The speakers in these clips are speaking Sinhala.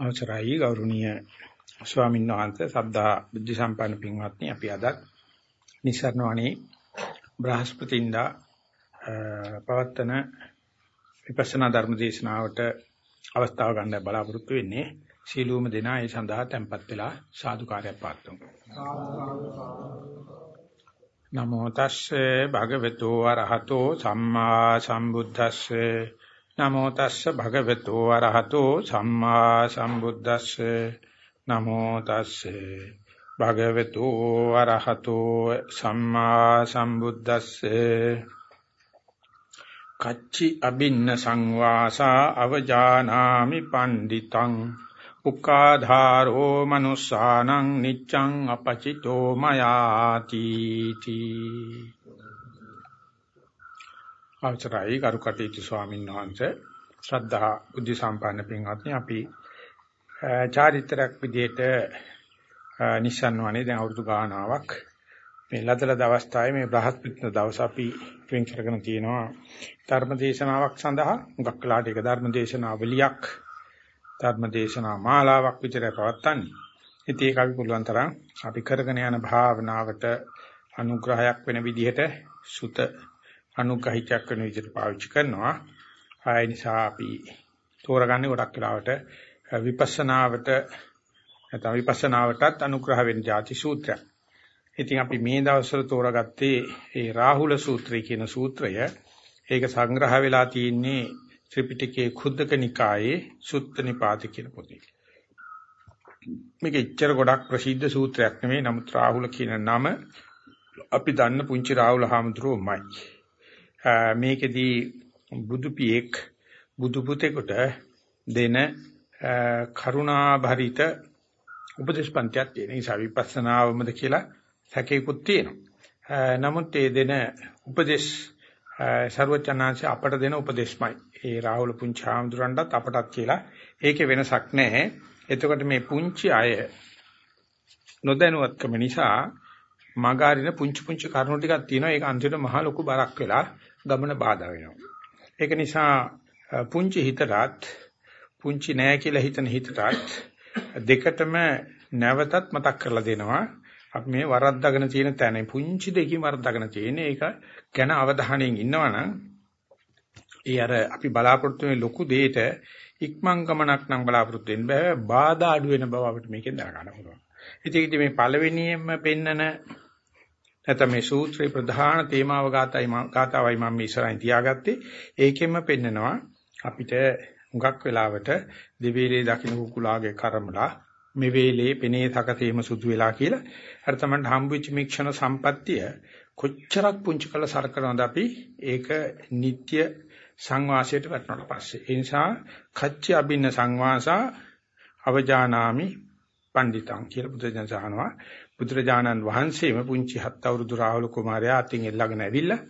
අවසරයි ගෞරවනීය ස්වාමීන් වහන්සේ සද්ධා බුද්ධ සම්පන්න පින්වත්නි. අපි අද නිසරණවණේ බ්‍රහස්පතින්දා පවත්තන විපස්සනා ධර්ම දේශනාවට අවස්ථාව ගන්න බලාපොරොත්තු වෙන්නේ. සීලූම දෙනා ඒ සඳහා tempත් වෙලා සාදුකාරයක් පාත්තුමු. නමෝ තස්සේ භගවතු වරහතෝ සම්මා සම්බුද්දස්සේ නමෝ තස්ස භගවතු වරහතෝ සම්මා සම්බුද්දස්සේ. නමෝ තස්සේ භගවතු වරහතෝ සම්මා සම්බුද්දස්සේ. කච්චි අබින්න සංවාසා අවජානාමි පණ්ඩිතං. උක්කාධාරෝ මනුස්සානං නිච්ඡං අපචිතෝ මයාති තී අවසරයි කරුකටීතු ස්වාමීන් වහන්සේ. ශ්‍රද්ධා බුද්ධ සම්පන්න පින්වත්නි අපි චාරිත්‍රාක් විදිහට නිසන් වනේ දැන් අවුරුදු ගානාවක් මේ ලදලද අවස්ථාවේ මේ බ්‍රහස්පති දවස අපි වෙන් කරගෙන තියෙනවා. ධර්ම දේශනාවක් සඳහා මුගක් කලාට එක ධර්ම දේශනාවලියක් ධර්ම දේශනා මාලාවක් විතරයි පවත්වන්නේ. ඉතින් ඒක අපි පුළුවන් තරම් අපි කරගෙන යන භාවනාවට අනුග්‍රහයක් වෙන විදිහට සුත අනුග්‍රහිතයක් වෙන විදිහට පාවිච්චි කරනවා. ආය නිසා අපි තෝරගන්නේ ගොඩක් වෙලාවට විපස්සනාවට නැත්නම් විපස්සනාවටත් අනුග්‍රහ වෙන ಜಾති සූත්‍රයක්. ඉතින් අපි මේ දවස්වල තෝරාගත්තේ ඒ රාහුල සූත්‍රය කියන සූත්‍රය. ඒක සංග්‍රහ වෙලා තියෙන්නේ ත්‍රිපිටකයේ කුද්දක නිකායේ සුත්ත නිපාත කියන පොතේ. මේක ඉච්චර ගොඩක් ප්‍රසිද්ධ සූත්‍රයක් නෙමෙයි. නමුත් රාහුල කියන නම අපි දන්න පුංචි රාහුල හාමුදුරුවෝමයි. මේකෙදී බුදු පියෙක් බුදු පුතේකට දෙන කරුණා භරිත උපදේශ පන්තියක් තියෙන නිසා විපස්සනාවමද කියලා සැකේකුත් තියෙනවා. නමුත් ඒ දෙන උපදේශ ਸਰවචනාංශ අපට දෙන උපදේශමයි. ඒ රාහුල පුංචි ආමඳුරන්ටත් අපටත් කියලා ඒකේ වෙනසක් නැහැ. එතකොට මේ පුංචි අය නොදැනුවත්කම නිසා මගාරින පුංචි පුංචි කරුණු ටිකක් තියෙනවා. ඒක අන්තිමට මහ ලොකු බරක් වෙලා ගමන බාධා වෙනවා. ඒක නිසා පුංචි හිතටත් පුංචි නෑ කියලා හිතන හිතටත් දෙකටම නැවතත් මතක් කරලා දෙනවා. අපි මේ වරද්දාගෙන තියෙන තැන පුංචි දෙකකින් වරද්දාගෙන තියෙන ඒක ගැන අවධානයෙන් ඉන්නවනම් ඒ අර අපි බලාපොරොත්තු වෙන ලොකු දෙයක ඉක්මන් ගමනක් නම් බලාපොරොත්තු වෙන්න බෑ බාධා අඩු වෙන බව අපිට මේකෙන් දැනගන්න පුළුවන්. ඉතින් මේ පළවෙනියෙන්ම පෙන්නන නැත්නම් මේ සූත්‍රේ ප්‍රධාන තේමාව ගාතයි ගාතාවයි මම මේ ඉස්සරහින් තියාගත්තේ. ඒකෙන්ම පෙන්නනවා අපිට හුඟක් වෙලාවට දෙවේලේ දකින්න කුකුලාගේ කර්මලා මේ වේලේ පෙනේ තකතේම සුදු වෙලා කියලා. අර තමයි හම්බුච්ච මික්ෂණ සම්පත්තිය කොච්චරක් පුංචි කළ සරකනවද අපි? ඒක නিত্য සංවාසයට වටනට පස්සේ. ඒ නිසා කච්ච අබින්න සංවාසා අවජානාමි පණ්ඩිතං කියලා බුදුදහම සහනවා බුදුරජාණන් වහන්සේම පුංචි හත් අවුරුදු රාහුල කුමාරයා අතින් එල්ලගෙන ඇවිල්ලා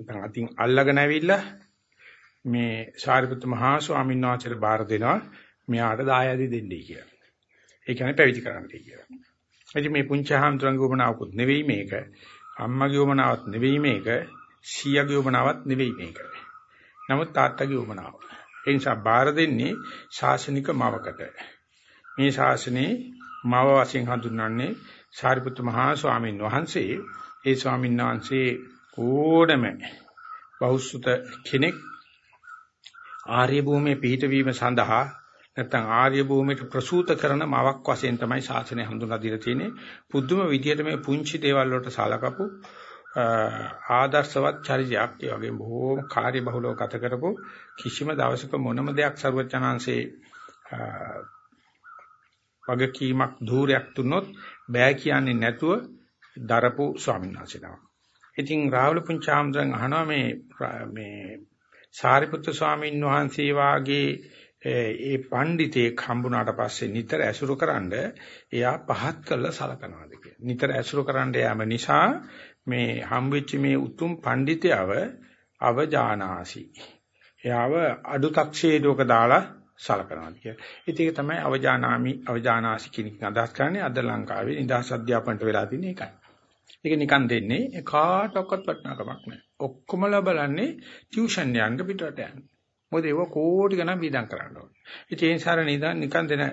නැත්නම් අතින් අල්ලගෙන ඇවිල්ලා මේ සාරිපුත්ත මහා ස්වාමීන් වහන්සේට බාර දෙනවා මෙයාට දායාදී දෙන්නයි කියලා. ඒ කියන්නේ පැවිදි කරන්නයි කියලා. එදි මේ පුංචි හාමුදුරන්ගේ උමනාවකුත් නෙවෙයි මේක. අම්මගේ උමනාවක් නෙවෙයි මේක. සීයාගේ උමනාවක් නෙවෙයි මේක. නමුත් තාත්තගේ උමනාව. ඒ නිසා බාර දෙන්නේ ශාසනික මවකට. මේ ශාසනේ මව වශයෙන් හඳුන්වන්නේ සාරිපුත්ත මහා ස්වාමීන් වහන්සේ. ඒ ස්වාමීන් වහන්සේ ඕඩම බෞසුත කෙනෙක් ආර්ය භූමියේ පිහිටවීම සඳහා නැත්නම් ආර්ය භූමියට ප්‍රසූත කරන මවක් වශයෙන් තමයි ශාසනය හඳුන්වා දීලා තියෙන්නේ. පුදුම විදියට මේ පුංචි දේවල් වලට සලකපු ආදර්ශවත් චරිතයක් ඒ වගේ බොහෝම කාර්යබහුලව ගත කරපු කිසිම දවසක මොනම දෙයක් සරුවචනාංශේ වගකීමක් ධූරයක් තුනොත් බෑ කියන්නේ නැතුව දරපු ස්වාමීන් වහන්සේ නමක්. ඉතින් රාහුල පුංචාම්දන් අහනවා මේ මේ සාරිපුත්‍ර ස්වාමීන් වහන්සේ වාගේ ඒ පඬිතෙක් හම්බුණාට පස්සේ නිතර ඇසුරුකරනද එයා පහත් කරලා සලකනවාද කියලා. නිතර ඇසුරුකරනද යාම නිසා මේ හම්බෙච්ච මේ උතුම් පඬිතයව අවජානාසි. එයාව අඩුතක්ෂේදුවක දාලා සලකනවා කියලා. ඉතින් ඒක තමයි අවජානාමි අවජානාසි කියන එක අදහස් කරන්නේ අද ලංකාවේ නිදහස් අධ්‍යාපනයට වෙලා තියෙන එකයි. ඒක නිකන් දෙන්නේ කාටවත් වටිනාකමක් නැහැ. ඔක්කොමලා බලන්නේ ටියුෂන් යන්න පිටරට යන්න. මොකද ඒව කෝටි ගණන් වීදම් කරන්න ඕනේ. ඉතින් ඒ නිසා නිකන් නිකන් දෙන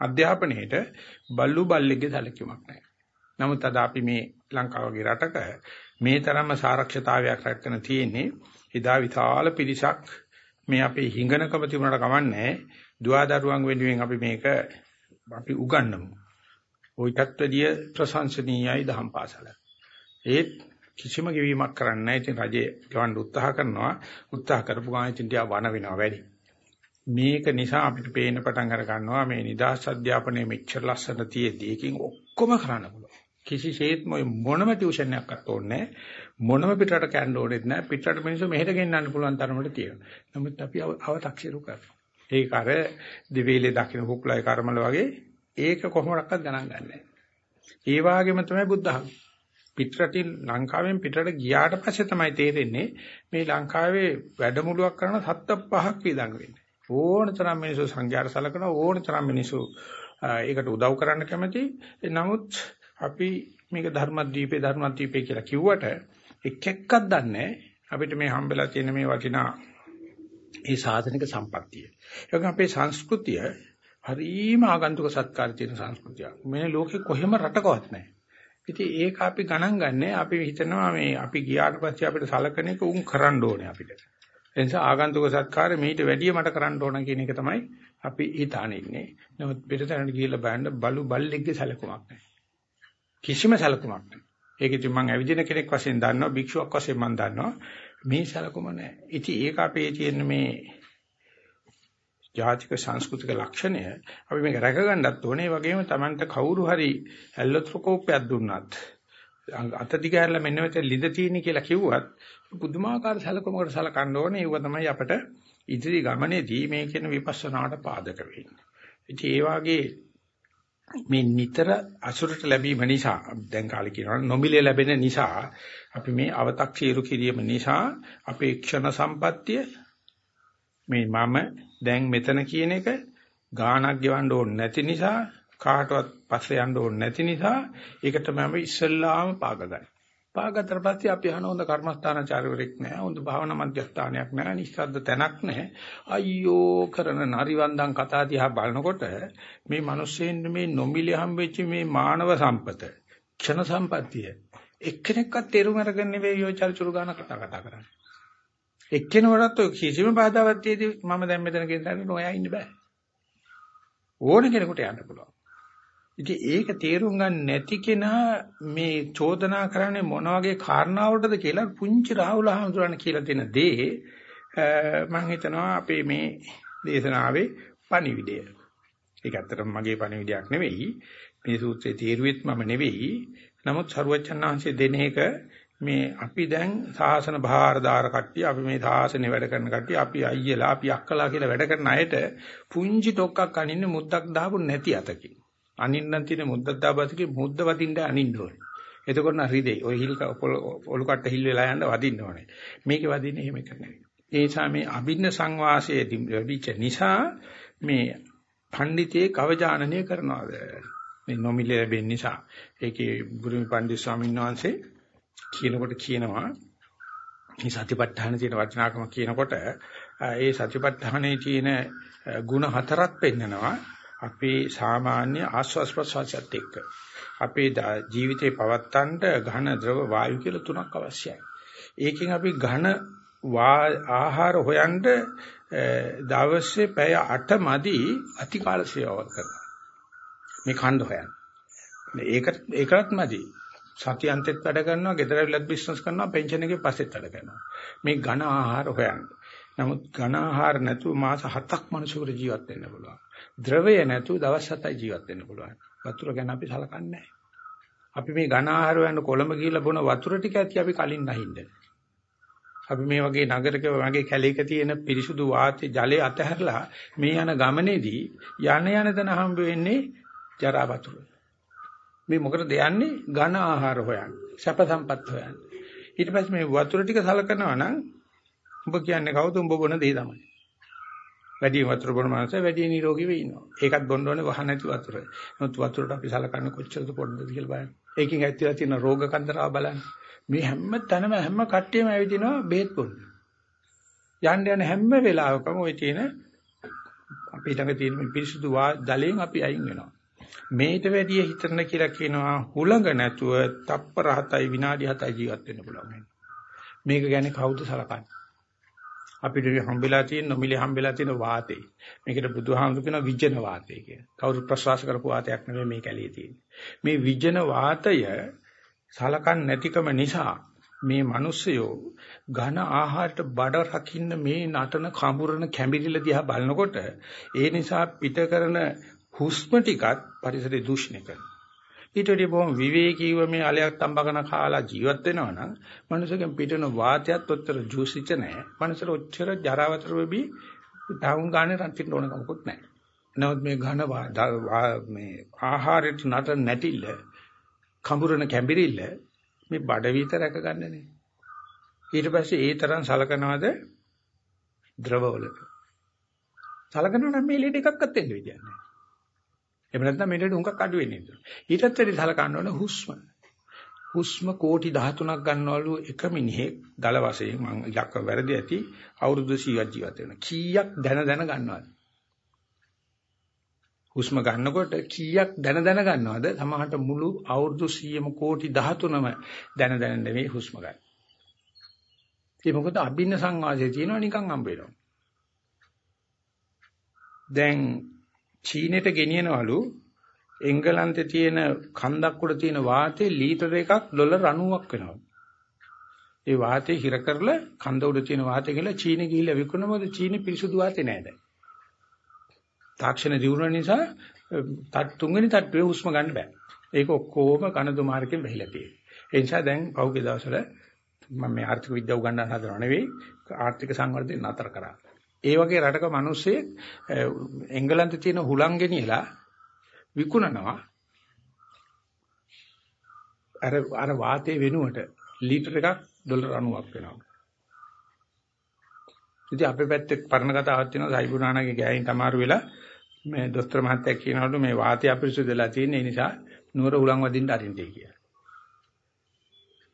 අධ්‍යාපනයේට බල්ලු බල්ලෙක්ගේ සැලකීමක් නැහැ. නමුත් අද අපි මේ ලංකාව වගේ රටක මේ තරම්ම සාරක්ෂතාවයක් රැකගෙන තියෙන්නේ එදා විශාල පිරිසක් මේ අපේ හිඟනකම තිබුණාට කමන්නේ දුවදරුවන් වෙනුවෙන් අපි මේක අපි උගන්වමු. ওইටත් වැඩිය ප්‍රශංසනීයයි දහම් පාසල. ඒත් කිසිම ගෙවීමක් කරන්නේ නැහැ. ඉතින් රජේ ගවන්න උත්සාහ කරනවා. උත්සාහ කරපු ගාන ඉතින් ටික වණ වෙනවා වැඩි. මේක නිසා අපිට පේන පටන් අර ගන්නවා මේ නිදාස් අධ්‍යාපනයේ මෙච්චර ලස්සන තියෙද්දි එකකින් ඔක්කොම කරන්න පුළුවන්. කිසිසේත්ම මොනම ටියුෂන් එකක්වත් ඕනේ මොනම පිටරට කැන්න ඕනෙත් නැහැ. පිටරට මිනිස්සු මෙහෙට ගෙන්නන්න පුළුවන් තරමට තියෙනවා. නමුත් අපි අව탁සිරු කරනවා. ඒක අර දිවේලේ දකින්න කුක්ලයි කර්මල වගේ ඒක කොහොමඩක්වත් ගණන් ගන්නෑ. ඒ වගේම තමයි බුද්ධ ධර්ම. පිටරටින් ලංකාවෙන් පිටරට ගියාට පස්සේ තමයි තේරෙන්නේ මේ ලංකාවේ වැඩමුළුවක් කරන සත්ත පහක් විදන් වෙන්නේ. ඕන තරම් මිනිස්සු සංඝයාට සලකන ඕන තරම් මිනිස්සු ඒකට උදව් කරන්න කැමති. නමුත් අපි මේක ධර්මද්වීපේ ධර්මද්වීපේ කියලා කිව්වට එක් එක්කක් දන්නේ අපිට මේ හම්බෙලා තියෙන මේ වටිනා ඒ සාධනික සම්පත්තිය. ඒක අපේ සංස්කෘතිය හරීම ආගන්තුක සත්කාර තියෙන සංස්කෘතියක්. මේ ලෝකේ කොහෙම රටකවත් නැහැ. ඉතින් ඒක අපි ගණන් ගන්නෑ අපි හිතනවා මේ අපි ගියාට පස්සේ අපිට සලකන එක උන් කරන්න ඕනේ අපිට. ඒ නිසා ආගන්තුක සත්කාර මීට වැඩිය මට කරන්න ඕන කියන එක තමයි අපි හිතානේ ඉන්නේ. නමුත් පිටතට ගිහිල්ලා බලන්න බලු බල්ලෙක්ගේ සැලකුමක් නැහැ. කිසිම සැලකුමක් නැහැ. ඒක ඉතින් මම ඇවිදින කෙනෙක් වශයෙන් දන්නවා භික්ෂුවක් වශයෙන් මම දන්නවා මේ සැලකුම නැහැ. ඉතින් ඒක අපේ තියෙන මේ ජාතික සංස්කෘතික ලක්ෂණය අපි මේක රැකගන්නත් ඕනේ. ඒ වගේම Tamanට කවුරු හරි ඇල්ලොත්‍රොකෝපයක් දුන්නත් අත දිගහැරලා මෙන්න මෙතන ලිඳ තියෙන කියලා කිව්වත් පුදුමාකාර සැලකුමකට සලකන්න ඕනේ. ඒව තමයි අපිට ඉදිරි ගමනේදී මේ කියන විපස්සනාට පාදක වෙන්නේ. ඉතින් ඒ වාගේ මේ නිතර අසුරට ලැබීම නිසා දැන් කාලේ කියනවා නොමිලේ ලැබෙන නිසා අපි මේ අව탁සීරු කිරීම නිසා අපේ ක්ෂණ සම්පත්තිය මේ මම දැන් මෙතන කියන එක ගාණක් ගෙවන්න ඕනේ නැති නිසා කාටවත් පස්සේ යන්න ඕනේ නැති නිසා ඒක තමයි අපි ඉස්සල්ලාම පාගගන්නේ. පාගත්තට පස්සේ අපි අහන හොඳ කර්මස්ථානචාරවරෙක් නැහැ. හොඳ භාවනා මධ්‍යස්ථානයක් නැහැ. නිස්සද්ද තැනක් නැහැ. අයියෝ කරන නරිවන්දන් කතා දිහා බලනකොට මේ මිනිස්සෙන් මේ නොමිලේ හම්බෙච්ච මේ මානව සම්පත ක්ෂණ සම්පත්තිය එක්කෙනෙක්වත් තේරුම් අරගෙන නෙවෙයි යෝ චරිචුරු ගාන කතා කතා කරන්නේ. එක්කෙනෙකුටත් ඔය කිසිම බාධාවක් තියදී මම දැන් මෙතන කියන නොයා ඉන්න බෑ. ඕන කෙනෙකුට යන්න පුළුවන්. ඉතින් ඒක තේරුම් ගන්න නැති කෙනා මේ චෝදනා කරන්නේ මොන වගේ කාරණාවටද කියලා පුංචි රාහුල හඳුරන්න කියලා දෙන දේ මම හිතනවා අපේ මේ දේශනාවේ පණිවිඩය. ඒක ඇත්තටම මගේ පණිවිඩයක් නෙවෙයි. මේ සූත්‍රයේ තීරුවෙත් මම නෙවෙයි. නමුත් සරුවචනාංශයේ දෙන එක මේ අපි දැන් සාසන භාරදාර කට්ටිය අපි මේ සාසනේ වැඩ කරන කට්ටිය අපි අයියලා අපි අක්කලා කියලා වැඩ කරන අයට පුංචි ටොක්ක්ක් අනින්නේ මුද්දක් දාපු නැති අතකින් අනින්නම් තියෙන මුද්දක් දාපතකින් මුද්ද වදින්න අනින්න ඕනේ. එතකොට නම් හෘදේ ඔය හිල් ඔලු කට්ට හිල් වෙලා යන්න වදින්න ඕනේ. මේකේ වදින්නේ එහෙම කරන්නේ ඒ නිසා මේ අභින්න සංවාසයේ ලැබිච්ච නිසා මේ පඬිතේ කවජානනය කරනවාද? මේ නොමිලේ ලැබෙන නිසා. ඒකේ ගුරුමි පඬිස් ස්වාමීන් වහන්සේ කියනකොට කියනවා මේ සතිපට්ඨාන තියෙන වචනාකම කියනකොට ඒ සතිපට්ඨානයේ තියෙන ಗುಣ හතරක් පෙන්නනවා. අපේ සාමාන්‍ය ආස්වාස් ප්‍රසවාසයත් එක්ක අපේ ජීවිතේ පවත්තන්න ඝන ද්‍රව වායු කියලා තුනක් අවශ්‍යයි. ඒකෙන් අපි ඝන ආහාර හොයන්න දවසේ පැය 8 මදි අතිකාල සේවාවක් කරනවා. මේ ඛණ්ඩ හොයන්න. ඒක ඒකත් මදි. සතියන්තෙත් වැඩ කරනවා, ගෙදර ඇවිල්ලත් බිස්නස් කරනවා, පෙන්ෂන් එකේ පස්සෙත් වැඩ කරනවා. මේ ඝන ආහාර හොයන්න. නමුත් ඝන ආහාර නැතුව මාස 7ක් මිනිසෙකුට ජීවත් වෙන්න පුළුවන්. ද්‍රවය නැතුව දවස් 7යි ජීවත් වෙන්න පුළුවන්. වතුර ගැන අපි සලකන්නේ අපි මේ ඝන ආහාර හොයන්න කොළඹ ගිහිල්ලා බොන වතුර ටික ඇති අපි කලින් නැහින්ද. අපි මේ වගේ නගරක වගේ කැලේක තියෙන පිරිසුදු වාතය ජලය අතහැරලා මේ යන ගමනේදී යන යන තැන හම්බ වෙන්නේ ජරා වතුර. මේ මොකටද යන්නේ? ඝන ආහාර හොයන්න. සැප සම්පත් හොයන්න. ඊට පස්සේ මේ වතුර ටික සලකනවා නම් ඔබ කියන්නේ කවුද? උඹ බොන දේ තමයි. වැඩි වතුර බොන මනස වැඩි නිරෝගී වෙ ඉන්නවා. ඒකත් බොන්න ඕනේ වහ නැති වතුර. නමුත් වතුරට අපි සලකන්නේ කොච්චරද පොඩ්ඩද කියලා බලන්න. ඒකෙන් ඇත්තලා තියෙන රෝග කන්දරාව බලන්න. මේ හැම තැනම හැම කට්ටියම ඇවිදිනවා බේත් බොන්න. යන්න යන හැම වෙලාවකම ওই තියෙන අපි ළඟ තියෙන පිරිසුදු ජලයෙන් අපි අයින් වෙනවා. මේට වැඩිය හිතන්න කියලා කියනවා හුළඟ නැතුව තප්පර 7යි විනාඩි 7යි ජීවත් වෙන්න පුළුවන්. මේක ගැන කවුද සලකන්නේ? අපිට හම්බෙලා තියෙන නොමිලේ හම්බෙලා තියෙන වාතේ. මේකට බුදුහාමුදුරු කියන විජන වාතය කියලා. කවුරු ප්‍රශ්වාස කරපු වාතයක් නෙමෙයි මේ කැලේ තියෙන්නේ. මේ විජන වාතය සලකන් නැතිකම නිසා මේ මිනිස්සයෝ ඝන ආහාරයට බඩ රකින්න මේ නටන කඹුරන කැඹිරිල දිහා බලනකොට ඒ නිසා පිට කරන හුස්ම ටිකත් පරිසරය දූෂණය කරනවා. ඊට වඩා බොහොම විවේකීව මේ අලයක් තඹගෙන කාලා ජීවත් වෙනවා නම් මනුස්සකෙන් පිටන වාතයත් ඔච්චර ජූසිච්ච නැහැ. මනුස්සර ඔච්චර ජරාවතර වෙබි ඩවුන් ගානේ රන්තින්න ඕන කමකුත් නැහැ. නමුත් මේ ඝන මේ ආහාරයට නට නැටිල්ල කඹුරන කැඹිරිල්ල මේ බඩ විතර රැක ගන්නනේ. ඊට පස්සේ ඒ තරම් සලකනවද ද්‍රවවලට. සලකනවා නම් මේ ලීඩ එකක්වත් දෙන්න විදියක් නැහැ. එහෙම නැත්නම් මේකට උඟක් අඩු වෙන්නේ නේද? ඊටත් වැඩි සලකන්න ඕන හුස්ම. හුස්ම කෝටි 13ක් ගන්නවලු එක මිනිහෙක් දල වශයෙන් මම ඉලක්ක වැරදි ඇති අවුරුදු 100ක් ජීවත් වෙනවා. කීයක් දැන දැන ගන්නවද? හුස්ම ගන්නකොට කීයක් දැන දැන ගන්නවද? සමහරට මුළු අවුරුදු 100ම කෝටි 13ම දැන දැන නෙවෙයි හුස්ම ගන්න. ඒ මොකද අභින්න සංවාදයේ තියෙනවා නිකන් හම්බ වෙනවා. දැන් චීනෙට ගෙනියනවලු එංගලන්තේ තියෙන කන්දක් උඩ තියෙන වාතේ ලීටර එකක් ඩොලර් 90ක් වෙනවා. ඒ වාතේ හිර කරලා කන්ද උඩ තියෙන වාතේ කියලා චීනෙ ගිහිල්ලා විකුණන මොකද චීනෙ පිරිසුදු වාතේ නෑ දැන්. තාක්ෂණ දියුණුව නිසා තුන්වෙනි තට්ටුවේ හුස්ම ගන්න බෑ. ඒක ඔක්කොම කනදු මාර්ගෙන් වෙහිලා තියෙනවා. ඒ නිසා දැන් පහුගිය දවස්වල මම මේ ආර්ථික විද්‍යාව උගන්වන්න හදනව නෙවෙයි ආර්ථික සංවර්ධනය නතර කරා. ඒ වගේ රටක මිනිස්සේ එංගලන්තේ තියෙන හුලං ගෙනියලා විකුණනවා අර අර වාතයේ වෙනුවට ලීටර එකක් ඩොලර් 90ක් වෙනවා. ඉතින් අපේ පැත්තේ පරණ කතාවක් තියෙනවා සයිබුනානාගේ ගෑයින් තමාරු වෙලා මේ දොස්තර මහත්තයා කියනවලු මේ වාතය අපිරිසුදුලා තියෙන නිසා නුවර උලන් වදින්න අරින්නේ කියලා.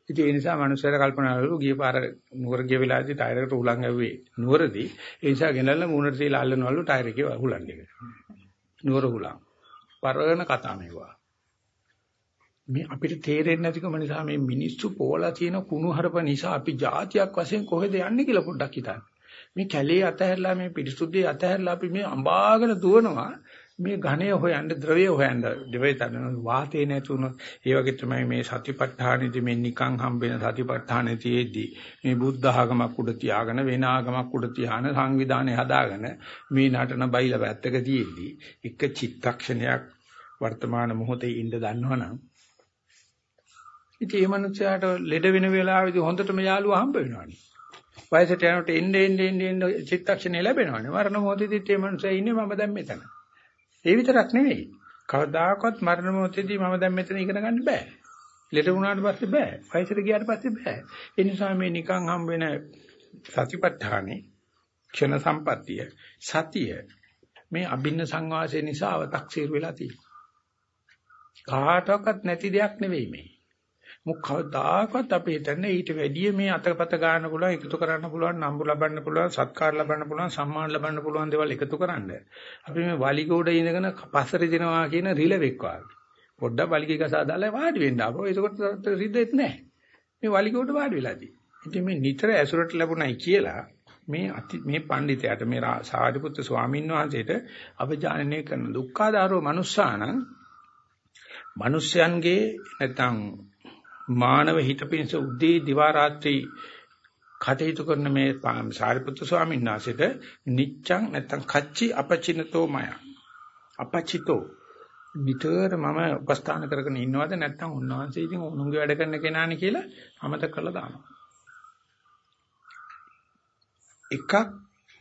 ඉතින් ඒ නිසා මනුස්සයර කල්පනා කරලා ගිය පාර නුවර ගිය වෙලාවේදී ටයර් එකට උලන් ඇව්වේ නුවරදී ඒ නිසා ගෙනල්ලා මූණට තියලා අල්ලනවලු ටයර් එකේ උලන් එක. නුවර උලන්. පරණ කතා මේවා. මේ අපිට තේරෙන්නේ නැතිකම නිසා මේ මිනිස්සු පෝලා තියෙන කුණුහරුප නිසා අපි જાතියක් වශයෙන් කොහෙද යන්නේ කියලා පොඩ්ඩක් හිතන්න. මේ කැලේ අතහැරලා මේ පිරිසුදුේ අතහැරලා අපි මේ අඹාගෙන දුවනවා මේ ඝණය හොයන්න ද්‍රවය හොයන්න දෙවේ තන වාතේ නැතුණොත් ඒ වගේ තමයි මේ සතිපට්ඨානෙදි මේ නිකං හම්බෙන සතිපට්ඨානෙ තියේදී මේ බුද්ධ ආගමක් උඩ තියාගෙන වෙන ආගමක් උඩ තියාන සංවිධානය හදාගෙන මේ නටන බයිල පැත්තක තියේදී එක චිත්තක්ෂණයක් වර්තමාන මොහොතේ ඉඳ දන්නවනම් ඉතින් මේ මනුස්සයාට ලෙඩ වෙන වෙලාවෙදී හොඳටම යාළුවා හම්බ වෙනවනේ. වයසට යනකොට එන්නේ එන්නේ එන්නේ චිත්තක්ෂණය ලැබෙනවනේ. මරණ මොහොතේදී මේ මනුස්සයා ඉන්නේ මම දැන් මෙතන. ඒ විතරක් නෙවෙයි. කවදාකවත් මරණ මොහොතේදී මම දැන් මෙතන ඉගෙන ගන්න බෑ. ලෙඩ වුණාට පස්සේ බෑ. වයසට ගියාට පස්සේ බෑ. ඒ නිසා මේ නිකන් හම් වෙන සතිපට්ඨානේ ක්ෂණ සම්පත්තිය සතිය මේ අභින්න සංවාසය නිසා අව탁සීරු වෙලා තියෙනවා. කාටවත් නැති දෙයක් නෙවෙයි මේ. මොකවදාකවත් අපි හිතන්නේ ඊට වැඩිය මේ අතපත ගන්න පුළුවන් එකතු කරන්න පුළුවන් නම්බු ලබන්න පුළුවන් සත්කාර ලබන්න පුළුවන් සම්මාන ලබන්න පුළුවන් දේවල් එකතු කරන්න. අපි මේ වලිගෝඩ ඉඳගෙන පස්සට දෙනවා කියන රිලෙවෙක් වගේ. පොඩ්ඩක් වලිගය ගසා දාලා වාඩි වෙන්න ආපහු. ඒකකොට රිදෙත් නැහැ. මේ වලිගෝඩ වාඩි වෙලාදී. ඉතින් මේ නිතර ඇසුරට ලැබුණයි කියලා මේ මේ පඬිතයාට මේ සාරිපුත්‍ර ස්වාමීන් වහන්සේට අවජානනය කරන දුක්ඛාදාරෝ මනුස්සානම් මිනිස්යන්ගේ නැත්නම් මානව හිත පිණිස උදේ දිවා රාත්‍රී කටයුතු කරන මේ සාරිපුත්තු ස්වාමීන් වහන්සේට නිච්ඡං නැත්තම් කච්චි අපචිනතෝ මය. අපචිතෝ. විතර මම උපස්ථාන කරගෙන ඉන්නවද නැත්නම් උන්වහන්සේ ඉතින් උණුගේ වැඩ කරන කෙනානේ කියලා අමතක කරලා දානවා. එකක්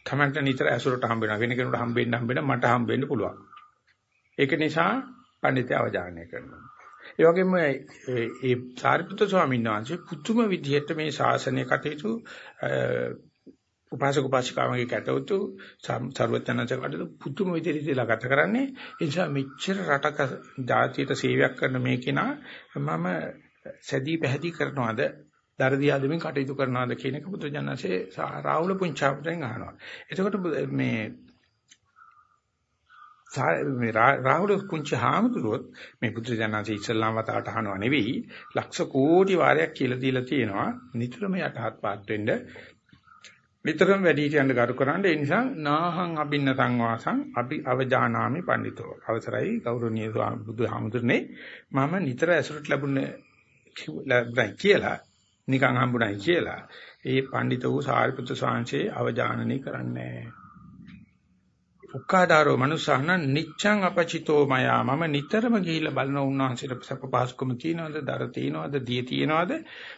තමන්ට නිතර ඇසුරට හම්බ වෙනවා. වෙන කෙනෙකුට හම්බ වෙන්න හම්බ වෙන මට හම්බ වෙන්න පුළුවන්. ඒක නිසා පඬිතය අවධානය කරනවා. ඒ වගේම ඒ සාරිපුත්‍ර ස්වාමීන් වහන්සේ පුතුම විදිහට මේ ශාසනය කටයුතු උපාසක උපාසිකාවන්ගේ කටයුතු සර්වඥාන්සේ කටයුතු පුතුම විදිහට ඉතලා ගත කරන්නේ ඒ නිසා මෙච්චර රටක ජාතියට සේවයක් කරන මේ කෙනා මම සැදී පැහැදී කරනවාද දරදියා දෙමින් කටයුතු කරනවාද කියන එක බුදුජානසේ රාහුල පුංචාපතෙන් අහනවා. එතකොට මේ මේ රාහුල කුංචි හාමුදුරුවොත් මේ බුදුජානසේ ඉස්ලාම් වතාවට අහනවා නෙවෙයි ලක්ෂ කෝටි වාරයක් කියලා දීලා තියෙනවා. නිතරම යටහත් පාත් වෙන්න. නිතරම වැඩි හිටියන්න කරු කරන්න. ඒ නිසා නාහං අබින්න සංවාසං අපි අවජානාමි පඬිතෝ. අවසරයි ගෞරවනීය බුදුහාමුදුරනේ මම නිතර ඇසුරට ලැබුණේ ලැබුණයි කියලා නිකන් හම්බුණයි කියලා. ඒ පඬිත වූ සාරිපුත්‍ර ස්වාමීන් අවජානනය කරන්නේ. උක්කාඩාරෝ මනුසහන නිච්ඡං අපචිතෝ මයා. මම නිතරම ගිහිල්ලා බලන උන්වහන්සේට සප පහසුකම තියනවද දර තියනවද දිය තියනවද?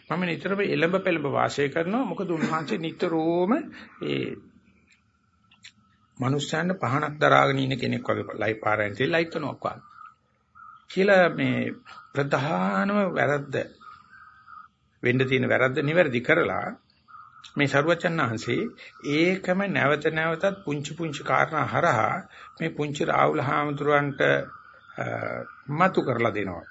මම නිතරම එළඹ පෙළඹ වාසය කරනවා. මොකද උන්වහන්සේ නිතරම ඒ මනුස්සයන්ට පහනක් දරාගෙන ඉන්න කෙනෙක් වගේ ලයි පාරෙන් තේ ලයිට් කරනවා වගේ. කියලා මේ ප්‍රධානම වැරද්ද වෙන්න තියෙන වැරද්ද නිවැරදි කරලා මේ සරුවචන් වහන්සේ ඒකම නැවත නැවතත් පුංචි පුංචි කාරණා හරහා මේ පුංචි රාහුල හාමුදුරන්ට මතු කරලා දෙනවා.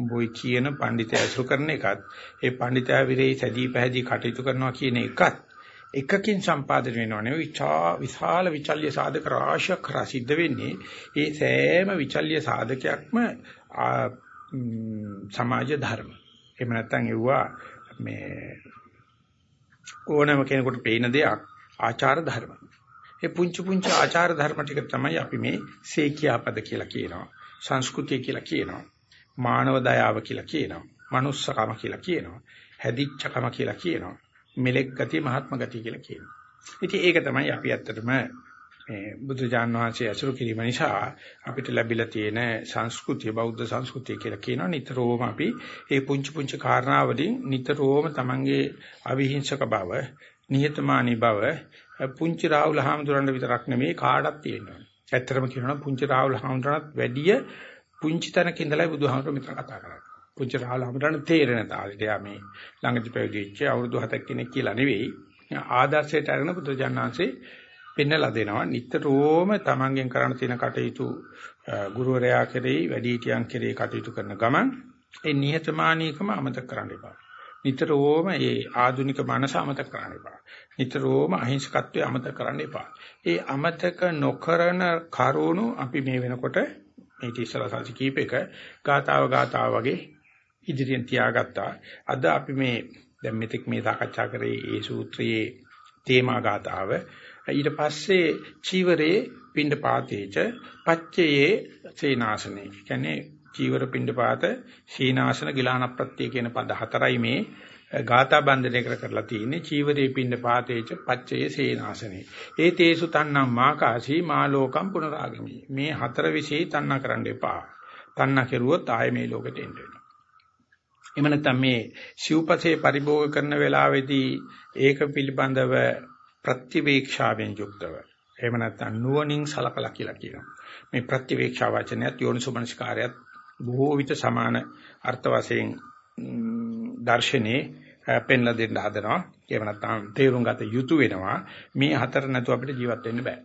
බොයි කියන පඬිතය අසුරු කරන එකත් ඒ පඬිතයා විරේ සැදී පැහැදී කටයුතු කරනවා කියන එකත් එකකින් සම්පාදනය වෙනව නෙවෙයි විශාල විචල්්‍ය සාධක රාශියක් කරා සිද්ධ වෙන්නේ ඒ සෑම විචල්්‍ය සාධකයක්ම සමාජ ධර්ම. එහෙම නැත්නම් එවුවා මේ ඕනම කෙනෙකුට පේන දෙයක් ආචාර ධර්ම. ඒ පුංචි පුංචි ආචාර ධර්ම ටික තමයි අපි මේ සේකියාපද කියලා කියනවා. සංස්කෘතිය කියලා කියනවා. මානව දයාව කියලා කියනවා. manussකම කියලා කියනවා. හැදිච්චකම කියලා කියනවා. මෙලෙක් ගතිය මහත්ම ගතිය කියලා කියනවා. ඉතින් ඒක තමයි අපි ඇත්තටම මේ බුදුජාන් වහන්සේ අසුරු කිරීම නිසා අපිට ලැබිලා තියෙන සංස්කෘතිය බෞද්ධ සංස්කෘතිය කියලා කියනවා නිතරම අපි මේ පුංචි පුංචි කාරණාවලින් නිතරම තමන්ගේ අවිහිංසක බව නිහතමානී බව පුංචි රාහුල හාමුදුරන්ට විතරක් නෙමෙයි කාටවත් තියෙනවා. ඇත්තටම කියනවා පුංචි රාහුල හාමුදුරන්ට වැඩිය පුංචි තැනක ඉඳලා බුදුහාමුදුරුවෝ මෙතන කතා කරන්නේ. පුංචි රාහුල හාමුදුරන්ට තේරෙන තාලෙට යා මේ ළඟදි පැවිදි වෙච්ච අවුරුදු 7ක් කෙනෙක් කියලා නෙවෙයි. ආදර්ශයට අරගෙන බුදුජානනාංශේ පෙන්නලා දෙනවා නිතරම තමන්ගෙන් කරන්න තියෙන කටයුතු ගුරුවරයා කෙරෙහි වැඩිහිටියන් කෙරෙහි කටයුතු කරන ගමන් ඒ නිහතමානීකම අමතක කරන්න එපා. නිතරම ඒ ආධුනික මනස අමතක කරන්න එපා. නිතරම අහිංසකත්වය අමතක කරන්න එපා. ඒ අමතක නොකරන කරුණු අපි මේ වෙනකොට මේ ඉතිසලා සංසි කීපයක ගාතාව ගාතාව වගේ ඉදිරියෙන් තියාගත්තා. අද අපි මේ දැන් මෙතෙක් මේ සාකච්ඡා කරේ ඒ සූත්‍රයේ තේමා ගාතාව ඊට පස්සේ චීවරේ පින්ඩ පාතේච පච්චයේ සේනාසනේ. කියන්නේ චීවර පින්ඩ පාත සීනාසන ගිලාන ප්‍රත්‍ය කියන පද හතරයි මේ ගාථා බන්ධනය කර කරලා තියෙන්නේ චීවරේ පින්ඩ පාතේච පච්චයේ සේනාසනේ. ඒ තේසු තන්නම් මාකාසී මාලෝකම් පුනරාගමි. මේ හතර විශේෂ තන්නා කරන්න එපා. තන්නා කෙරුවොත් ආයේ මේ ලෝකෙට එන්න වෙනවා. එමෙ නැත්නම් මේ සිව්පසේ පරිභෝග කරන වෙලාවේදී ඒක පිළිබඳව ප්‍රතිවේක්ෂාවෙන් යුක්තව එහෙම නැත්නම් නුවණින් සලකලා කියලා කියනවා. මේ ප්‍රතිවේක්ෂා වචනයත් යෝනිසෝමනස්කාරයත් බොහෝ විට සමාන අර්ථ වශයෙන් දර්ශනේ පෙන්ලා දෙන්න හදනවා. එහෙම නැත්නම් තේරුම් ගත යුතු වෙනවා. මේ හතර නැතුව අපිට ජීවත් වෙන්න බෑ.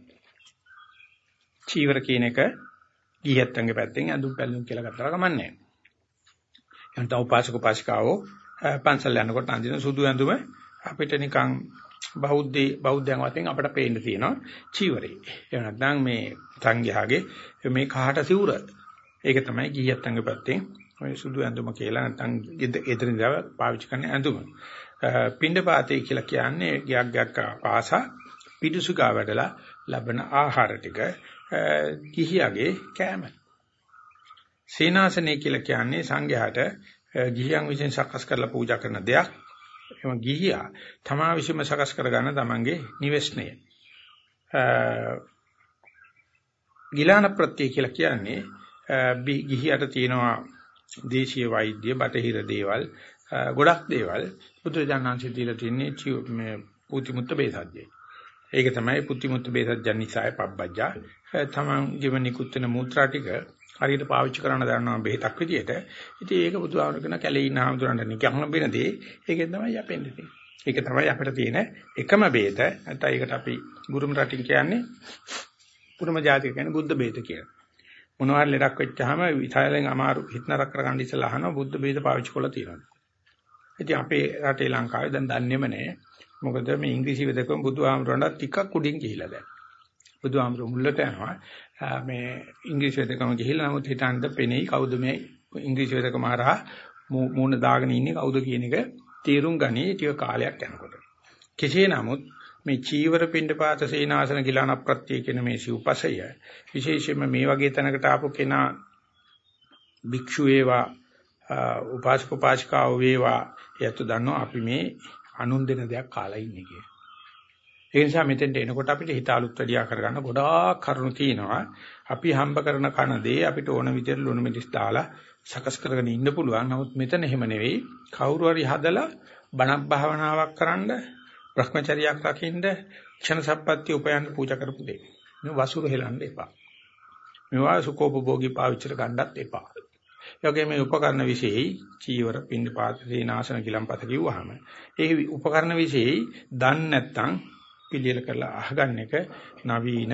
චීවර කියන එක ගියත්තන්ගේ පැත්තෙන් අඳුම් පැලුම් කියලා ගත්තා කමන්නේ. එහෙනම් තව උපාසක උපාසිකාවෝ පන්සල් යනකොට අඳින සුදු ඇඳුම අපිට නිකන් බෞද්ධ බෞද්ධයන් වශයෙන් අපට පේන්න තියෙනවා චීවරේ. එහෙම නැත්නම් මේ සංඝයාගේ මේ කහට සිවුර. ඒක තමයි ගිහියත් අංග පැත්තෙන් ඔය සුදු ඇඳුම කියලා නැත්නම් එදිනෙදා පාවිච්චි කරන ඇඳුම. පින්ඩපාතේ කියලා කියන්නේ ගයක් ගයක් පාසා පිටුසුගා වැඩලා ලබන ආහාර ටික ගිහියගේ කෑම. සීනාසනේ කියලා කියන්නේ සංඝයාට ගිහියන් විසින් සකස් කරලා පූජා කරන දෙයක්. එම ගිහියා තමා විසින්ම සකස් කරගන්න තමන්ගේ නිවෙස්නය. ගිලාන ප්‍රත්‍ය කියලා කියන්නේ ගිහියට තියෙනවා දේශීය වෛද්‍ය බටහිර දේවල් ගොඩක් දේවල් බුදුජානනාංශය දීලා තින්නේ මේ පුතිමුත්ත බේසජ්ජේ. ඒක තමයි පුතිමුත්ත බේසජ්ජන් නිසාය පබ්බජ්ජා. තමන් ජීවන නිකුත් වෙන මූත්‍රා ටික හරියට පාවිච්චි කරන්න දන්නවා බෙහෙතක් විදියට. ඉතින් ඒක බුදුහාමුදුර කියන කැලේ ඉන්න හාමුදුරන්ට නිකන් හම්බෙන දේ. ඒකෙන් තමයි යපෙන්නේ තියෙන්නේ. ඒක තමයි අපිට තියෙන එකම බෙහෙත. නැත්නම් ඒකට අපි ගුරුම රටින් කියන්නේ පුරම ජාතික කියන්නේ බුද්ධ බෙහෙත කියලා. මොනවා හරි ලෙඩක් වෙච්චාම විතයලෙන් අමාරු හිත නරක කරගන්න ඉස්සලා අහනවා බුද්ධ බෙහෙත පාවිච්චි කරලා තියෙනවා. ඉතින් අපේ රටේ ලංකාවේ දැන් දන්නේම නැහැ. මොකද මේ ඉංග්‍රීසි වෙදකම බුදුහාමුදුරන්ට ටිකක් උඩින් ගිහිලා දැන්. බුදුහාමුදුරු මුල්ලට යනවා. මේ ඉංග්‍රීසි වෙදකම ගිහිලා නමුත් හිතන්න පෙනෙයි කවුද මේ ඉංග්‍රීසි වෙදකම හරහා මූණ දාගෙන ඉන්නේ කවුද කියන එක තීරුම් ගනී ටික කාලයක් යනකොට. කෙසේ නමුත් මේ චීවර පිණ්ඩපාත සේනාසන ගිලාන ප්‍රත්‍ය කියන මේ සිව්පසය විශේෂයෙන්ම මේ වගේ තැනකට ආපු කෙනා භික්ෂු වේවා උපාසක උපාසිකාව වේවා එයත් දන්නවා අපි මේ අනුන් දෙන දෙයක් කාලා ඉන්නේ කියලා. ඒ නිසා මෙතෙන්ට එනකොට අපිට හිත අලුත් වැඩියා කරගන්න ගොඩාක් කරුණු තියෙනවා. අපි හම්බ කරන කන දේ අපිට ඕන විදිහට ලුණු මිරිස් දාලා සකස් කරගෙන ඉන්න පුළුවන්. නමුත් මෙතන එහෙම නෙවෙයි. කවුරු හරි හදලා බණක් භාවනාවක් කරන්න, භ්‍රමචර්යයක් රකින්න, ක්ෂණ සම්පත්‍ය උපයන්න පූජා කරපු දෙයක්. මේ වසුරු හෙලන්න එපා. මේවා සුකෝපභෝගී පාවිච්චි කරගන්නත් එපා. යෝගේ මේ උපකරණ විශේෂයි චීවර පින්ඩ පාත්‍රේ නාසන කිලම්පත කිව්වහම ඒ උපකරණ විශේෂයි දන්නේ නැත්නම් පිළියෙල කරලා අහගන්න එක නවීන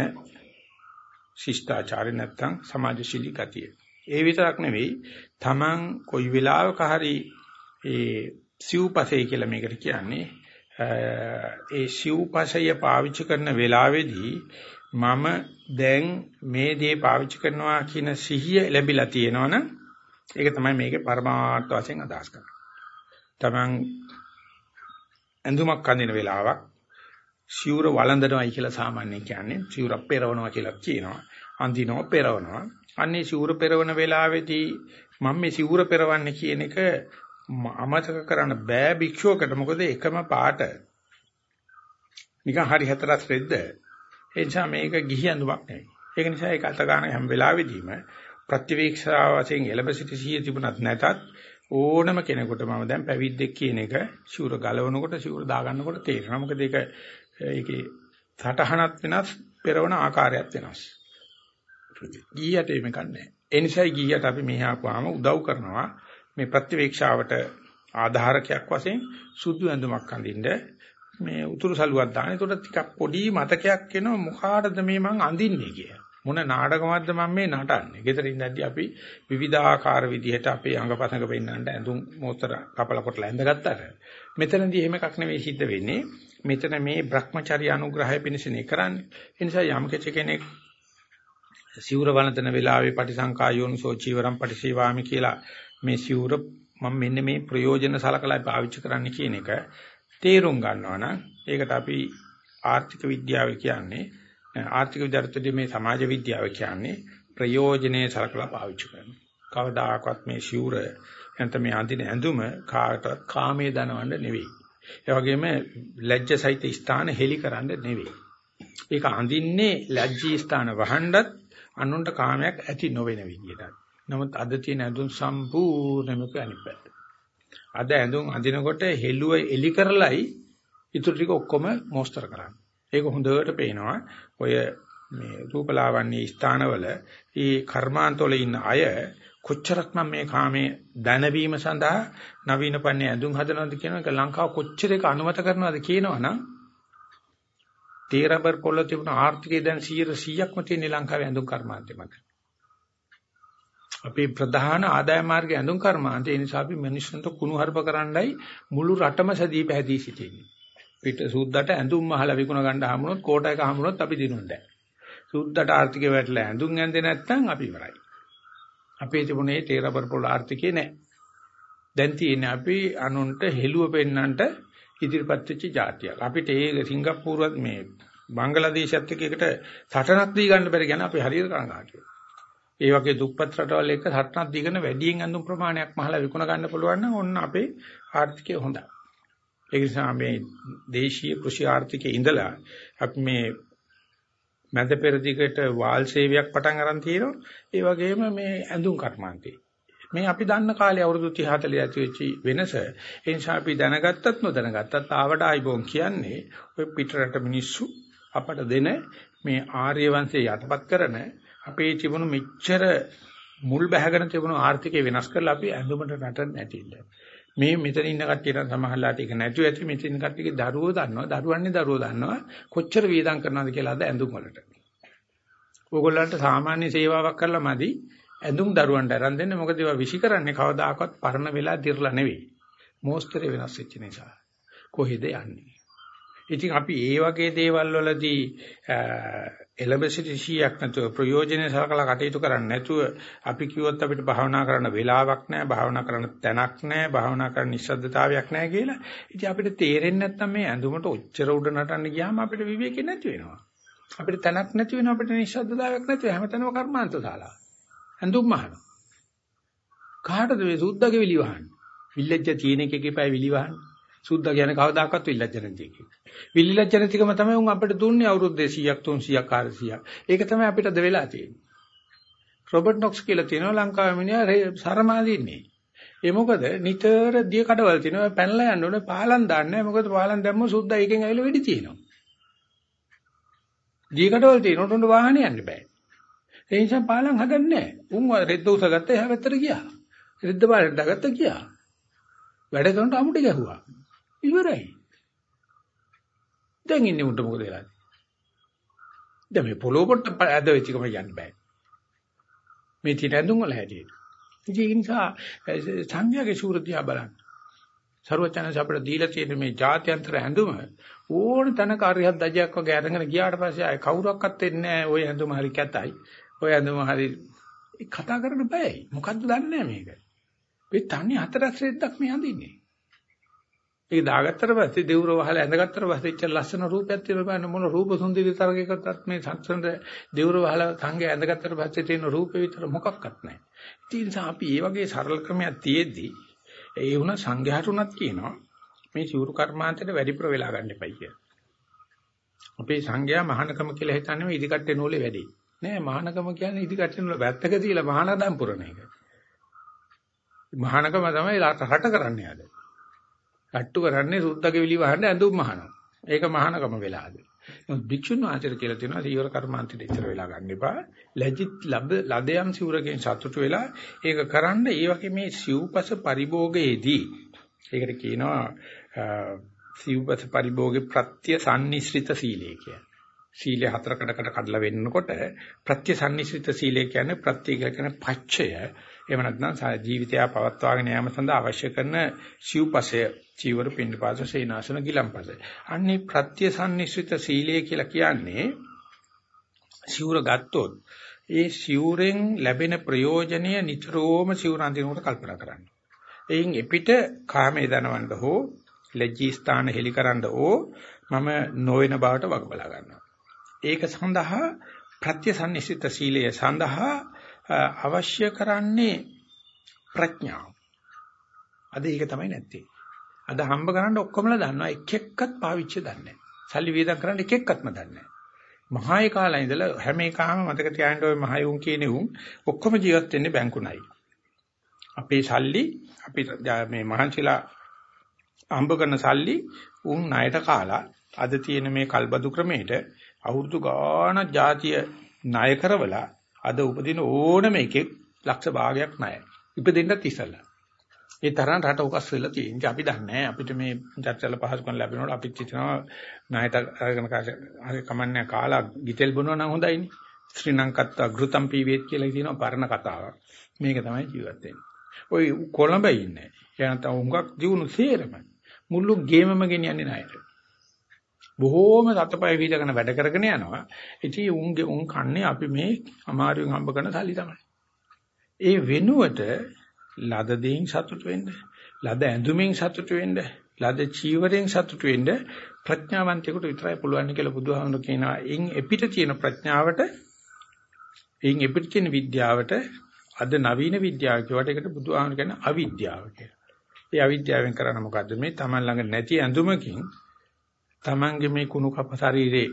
ශිෂ්ටාචාරය නැත්නම් සමාජශීලී ගතිය. ඒ විතරක් නෙවෙයි Taman කොයි වෙලාවක හරි ඒ සිව්පසේ කියලා මේකට කියන්නේ ඒ සිව්පසය පාවිච්චි කරන වෙලාවේදී මම දැන් මේ දේ පාවිච්චි කරනවා කියන සිහිය ලැබිලා තියෙනවනම් ඒක තමයි මේකේ පරමාර්ථ වශයෙන් අදහස් කරන්නේ. Taman ඇඳුමක් අඳින වෙලාවක් සිවුර වළඳනවායි කියලා සාමාන්‍යයෙන් කියන්නේ සිවුර පෙරවනවා කියලා කියනවා. අඳිනවා පෙරවනවා. අන්නේ සිවුර පෙරවන වෙලාවේදී මම මේ සිවුර පෙරවන්නේ කියන එක අමතක කරන්න බෑ භික්ෂුවකට. මොකද එකම පාට නිකන් හරි හතරක් රෙද්ද. ඒ නිසා මේක ගිහි ඇඳුමක් නෙවෙයි. ඒක නිසා ඒක අත ගන්න හැම වෙලාවෙදීම ප්‍රතිවීක්ෂා වශයෙන් එළඹ සිටි සිහිය තිබුණත් නැතත් ඕනම කෙනෙකුට මම දැන් පැවිද්දෙක් කියන එක ශූර ගලවනකොට ශූර දාගන්නකොට තේරෙනවා. මොකද ඒක ඒකේ සටහනක් වෙනස්, පෙරවන ආකාරයක් වෙනස්. ගියට මේක නැහැ. ඒ නිසායි ගියට අපි මෙහි ආපුවාම උදව් කරනවා මේ ප්‍රතිවීක්ෂාවට ආධාරකයක් වශයෙන් සුදු ඇඳුමක් අඳින්න මේ උතුරු සලුවක් දාන. ඒකට ටිකක් පොඩි මතකයක් එනවා මොකාටද මේ මං අඳින්නේ කියලා. මොන නාටකමක්ද මම මේ නටන්නේ. ගෙදර ඉඳන්දී අපි විවිධාකාර විදිහට අපේ අංගපසංග පෙන්නන්න ඇඳුම් මොතර කපල කොටලා ඇඳගත්තාට මෙතනදී එහෙම එකක් නෙවෙයි සිද්ධ වෙන්නේ. මෙතන මේ Brahmacharya අනුග්‍රහය පිණිසනේ කරන්නේ. ඒ නිසා යම් කෙනෙක් සිවුර වළඳන වෙලාවේ පටිසංකා යෝනිසෝ චීවරම් පටිසේවාමි කියලා මේ සිවුර මම මෙන්න මේ ප්‍රයෝජන සලකලා පාවිච්චි කරන්න කියන එක තේරුම් ගන්නවා නම් ඒකට අපි ආර්ථික විද්‍යාව කියන්නේ ආර්ථික විද්‍යාවේදී මේ සමාජ විද්‍යාව කියන්නේ ප්‍රයෝජනේ සලකලා පාවිච්චි කරනවා. කවදාකවත් මේ ශූර එතන මේ අඳින ඇඳුම කාටවත් කාමයේ දනවන්න නෙවෙයි. ඒ වගේම ලැජ්ජ සහිත ස්ථාන හෙලි කරන්න නෙවෙයි. ඒක අඳින්නේ ලැජ්ජී ස්ථාන වහන්නත් අනුන්ට කාමයක් ඇති නොවන විදියට. නමුත් අද තියෙන ඇඳුම් සම්පූර්ණයෙන්ම අනිපැත්ත. අද ඇඳුම් අඳිනකොට හෙළුව එලි කරලයි ඊටු ටික ඔක්කොම මොස්තර කරන්නේ. ඒක හොඳට පේනවා. ඔය මේ රූපලාවන්‍ය ස්ථානවල ඒ කර්මාන්තවල ඉන්න අය කොච්චරක් මම මේ කාමයේ දැනවීම සඳහා නවීන පන්නේ ඇඳුම් හදනවද කියන එක ලංකාව කොච්චර ඒක අනුමත කරනවද කියනවනම් තේරබර් පොළ තිබුණ ආර්ථිකය දැන් 100%ක්ම තියෙන ලංකාවේ ඇඳුම් කර්මාන්තේ මත. අපේ ප්‍රධාන ආදාය මාර්ගය ඇඳුම් කර්මාන්තේ ඒ නිසා අපි මිනිස්සුන්ට කුණු හarp කරන්නයි මුළු රටම සදී පැහැදී සිටින්නේ. පිට සුද්දට ඇඳුම් මහලා විකුණ ගන්න හම්බුනොත් කෝට එක හම්බුනොත් අපි දිනුන්නේ. සුද්දට ආර්ථිකය වැටලා ඇඳුම් ඇඳේ නැත්නම් අපි ඉවරයි. අපේ තිබුණේ තේරබර පොළ ආර්ථිකේ නැහැ. දැන් තියෙන්නේ අපි අනුන්ට හෙළුව පෙන්නන්නට ඉදිරිපත් වෙච්ච જાතියක්. අපිට ඒ සිංගප්පූරුවත් මේ බංගලාදේශයත් එක්ක එකට සටනක් දී ගන්න බැරි ගැන අපි හරියට කනගාටුයි. ඒ වගේ දුප්පත් රටවල් එක්ක සටනක් දීගෙන වැඩියෙන් අඳුම් ප්‍රමාණයක් මහලා විකුණ ගන්න පුළුවන් නම් ඔන්න අපේ ආර්ථිකය හොඳයි. ඒ නිසා මේ දේශීය කෘෂි ආර්ථිකයේ ඉඳලා අපි මේ මැද පෙරදිගට වාල් සේවයක් පටන් අරන් තියෙනවා. ඒ වගේම මේ ඇඳුම් කර්මාන්තේ. මේ අපි දන්න කාලේ අවුරුදු 30 40 ඇති වෙච්ච වෙනස. ඒ නිසා අපි දැනගත්තත් නොදැනගත්තත් ආවට ආයිබෝන් කියන්නේ ඔය පිටරට මිනිස්සු අපට දෙන මේ ආර්ය වංශය යටපත් කරන අපේ තිබුණු මෙච්චර මුල් බැහැගෙන තිබුණු ආර්ථිකය වෙනස් කරලා අපි ඇඳුමට නටන්න නැතිilla. මේ මෙතන ඉන්න කට්ටියට සමහරලාට ඒක නැතුව ඇති මෙතන ඉන්න කට්ටියගේ දරුවෝ දන්නවා දරුවන්නේ දරුවෝ දන්නවා කොච්චර වේදම් කරනවද කියලා අද ඇඳුම් වලට. ඕගොල්ලන්ට සාමාන්‍ය සේවාවක් කරලා මදි ඇඳුම් දරුවන්ට අරන් දෙන්න මොකද ඒවා විෂි කරන්නේ කවදාකවත් පරණ වෙලා දිරලා නෙවෙයි. මෝස්තරේ වෙනස් වෙච්ච නිසා. කොහෙද යන්නේ? ඉතින් අපි ඒ වගේ දේවල් වලදී එලෙබසිටි 100ක් නැතුව ප්‍රයෝජනෙ සලකලා කටයුතු කරන්නේ නැතුව අපි කිව්වොත් අපිට භාවනා කරන්න වෙලාවක් නැහැ භාවනා කරන්න තැනක් නැහැ භාවනා කරන්න නිස්සද්දතාවයක් නැහැ කියලා. ඉතින් අපිට තේරෙන්නේ නැත්නම් මේ ඇඳුමට ඔච්චර උඩ නටන්න ගියාම අපිට විවේකේ නැති වෙනවා. අපිට තැනක් නැති වෙනවා අපිට නිස්සද්දතාවයක් නැති වෙනවා. හැමතැනම කර්මාන්ත ශාලා. ඇඳුම් මහන කාටද මේ සුද්දගේ විලි වහන්නේ? විල්ලෙජ්ජ තියෙන එකකේ පය විලි වහන්නේ. සුද්දා කියන්නේ කවදාකවත් විල්ලජ්ජ නැති එකේ. විල්ලජ්ජ නැතිකම තමයි උන් අපිට දුන්නේ අවුරුදු 200ක් 300ක් 400ක්. ඒක තමයි අපිට ද වෙලා තියෙන්නේ. රොබර්ට් නොක්ස් කියලා තියෙනවා ලංකාවේ මිනිහා සරමාදීන්නේ. ඒ මොකද නිතර දිය කඩවල තියෙනවා පැනලා යන්න ඕනේ පාලම් දාන්නේ මොකද පාලම් දැම්ම සුද්දා එකෙන් ඇවිල්ලා වෙඩි තියෙනවා. දිය කඩවල තියෙනකොට උන්ට වාහනේ යන්න බෑ. ඒ නිසා පාලම් හදන්නේ නැහැ. උන් රෙද්ද උසගත්ත එහා පැත්තට ගියා. රෙද්ද පාලට දාගත්ත ගියා. වැඩ කරනට අමුඩ ගැහුවා. ඉවරයි. දැන් ඉන්නේ උන්ට මොකද වෙලා? දැන් මේ පොළොව පොට ඇද වෙච්ච එකම යන්න බෑ. මේ තියෙන ඇඳුම් වල හැටියට. ඒ නිසා සංඝයාගේ සූරතිය බලන්න. ਸਰවචනස අපිට දීලා තියෙන මේ ජාත්‍යන්තර ඇඳුම ඕන තැනක හරියක් දජයක් වගේ අරගෙන ගියාට පස්සේ ආය කවුරක්වත් එන්නේ නැහැ. ওই ඇඳුම හරි කැතයි. ওই ඇඳුම හරි කතා කරන්න බෑයි. මොකද්ද දන්නේ මේක. මේ තන්නේ හතරක් රෙද්දක් මේ හඳින්නේ. ඒක දාගත්තට පස්සේ දෙවුර වහලා ඇඳගත්තට පස්සේ ඉච්ච ලස්සන රූපයක් තියෙන බෑන මොන රූප සුන්දරී තරගයකටත් මේ සංසන්ද දෙවුර වහලා සංගය ඇඳගත්තට පස්සේ තියෙන රූපේ විතර මොකක්වත් නැහැ. ඒ නිසා අපි මේ වගේ සරල ක්‍රමයක් තියෙද්දි ඒ වුණා සංඝයාට උනත් කියනවා මේ සිවුරු කර්මාන්තයට වැඩිපුර වෙලා ගන්න එපයි කියලා. අපේ සංඝයා මහානකම කියලා හිතන්නේ මේ ඉදිකට්ටේ නූලේ වැඩි. නෑ මහානකම කියන්නේ ඉදිකට්ටේ නූල වැත්තක තියලා මහානදම් පුරන එක. මහානකම තමයි රට කරන්නේ ආද. තට්ටු කරන්නේ සුද්දගේ විලි වහන්න ඇඳුම් මහනවා. ඒක මහානකම වෙලාද. භික්ෂුන් වහන්සේට කියලා තියෙනවා සීවර කර්මාන්තෙට ඉතර වෙලා ගන්න එපා. ලැජිත් ලබ ලදයන් සිවුරකින් සතුටු වෙලා ඒක කරන්න ඒ වගේ මේ සිව්පස පරිභෝගයේදී ඒකට කියනවා සිව්පස පරිභෝගේ ප්‍රත්‍ය සම්නිශ්‍රිත සීලය කියලා. සීලය හතරකටකට කඩලා වෙන්නකොට ප්‍රත්‍ය සම්නිශ්‍රිත සීලය කියන්නේ ප්‍රත්‍ය කියන්නේ පච්චය එහෙම නැත්නම් ජීවිතය පවත්වාගෙන යාම සඳහා අවශ්‍ය කරන සිව්පසය චීවර පින්නපාත සේනාසන ගිලම්පස. අන්නේ ප්‍රත්‍ය සම්නිශ්චිත සීලය කියලා කියන්නේ සිවුර ගත්තොත් ඒ සිවුරෙන් ලැබෙන ප්‍රයෝජනය නිතරම සිවුර අඳිනකොට කල්පනා කරන්න. එයින් එපිට කාමයේ දනවන්න හෝ ලැජ්ජී ස්ථාන හෙලිකරන්න හෝ මම නොවන බවට වග බලා ගන්නවා. ඒක සඳහා ප්‍රත්‍ය සම්නිශ්චිත සීලය සඳහා අවශ්‍ය කරන්නේ ප්‍රඥාව. අද ඒක තමයි නැත්තේ. අද හම්බ කරන්න ඔක්කොමලා දන්නවා එක එක්කත් පාවිච්චි දන්නේ සල්ලි වේදම් කරන්න එක එක්කත්ම දන්නේ මහාය කාලේ ඉඳලා හැම එකම මතක තියාගන්න ඔය මහයුන් කියන්නේ උන් ඔක්කොම ජීවත් වෙන්නේ බැංකුණයි. අපේ සල්ලි අපි මේ මහන්සිලා හම්බ කරන සල්ලි උන් ණයට කාලා අද තියෙන මේ කල්බදු ක්‍රමයට අවුරුදු ගාණක් ಜಾතිය ණය කරවලා අද උපදින ඕනම එකෙක් ලක්ෂ භාගයක් ණයයි. ඉපදෙන්නත් ඉස්සලා. ඒ තරම් රට උකස් වෙලා තියෙනවා. අපි දන්නේ අපිට මේ චර්චල පහසුකම් ලැබෙනකොට අපිත් හිතනවා ණයට අරගෙන හරි කමන්නේ කාලා ගිතෙල් බොනවා නම් හොඳයිනේ. ශ්‍රී ලංකත් අගෘතම් පීවේත් කියලා කියනවා පරණ කතාවක්. මේක තමයි ජීවත් වෙන්නේ. ওই කොළඹ ඉන්නේ. එයාට උඟක් දිනු සේරම මුළු ගේමම ගෙනියන්නේ ණයට. බොහෝම සතපය වීදගෙන වැඩ කරගෙන යනවා. ඉතින් උන්ගේ උන් කන්නේ අපි මේ අමාරුවෙන් හම්බ කරන සල්ලි තමයි. ඒ වෙනුවට ලද දෙයින් සතුට වෙන්න, ලද ඇඳුමින් සතුට වෙන්න, ලද චීවරයෙන් සතුට වෙන්න ප්‍රඥාවන්තයෙකුට විතරයි පුළුවන් කියලා බුදුහාමුදුරු කියනවා. එයින් එපිට තියෙන ප්‍රඥාවට, එයින් එපිට තියෙන විද්‍යාවට අද නවීන විද්‍යාව කියවට ඒකට බුදුහාමුදුරු කියන්නේ අවිද්‍යාව කියලා. ඒ අවිද්‍යාවෙන් කරන්නේ මොකද්ද? මේ Taman ළඟ නැති ඇඳුමකින් Tamange මේ කුණු කප ශරීරේ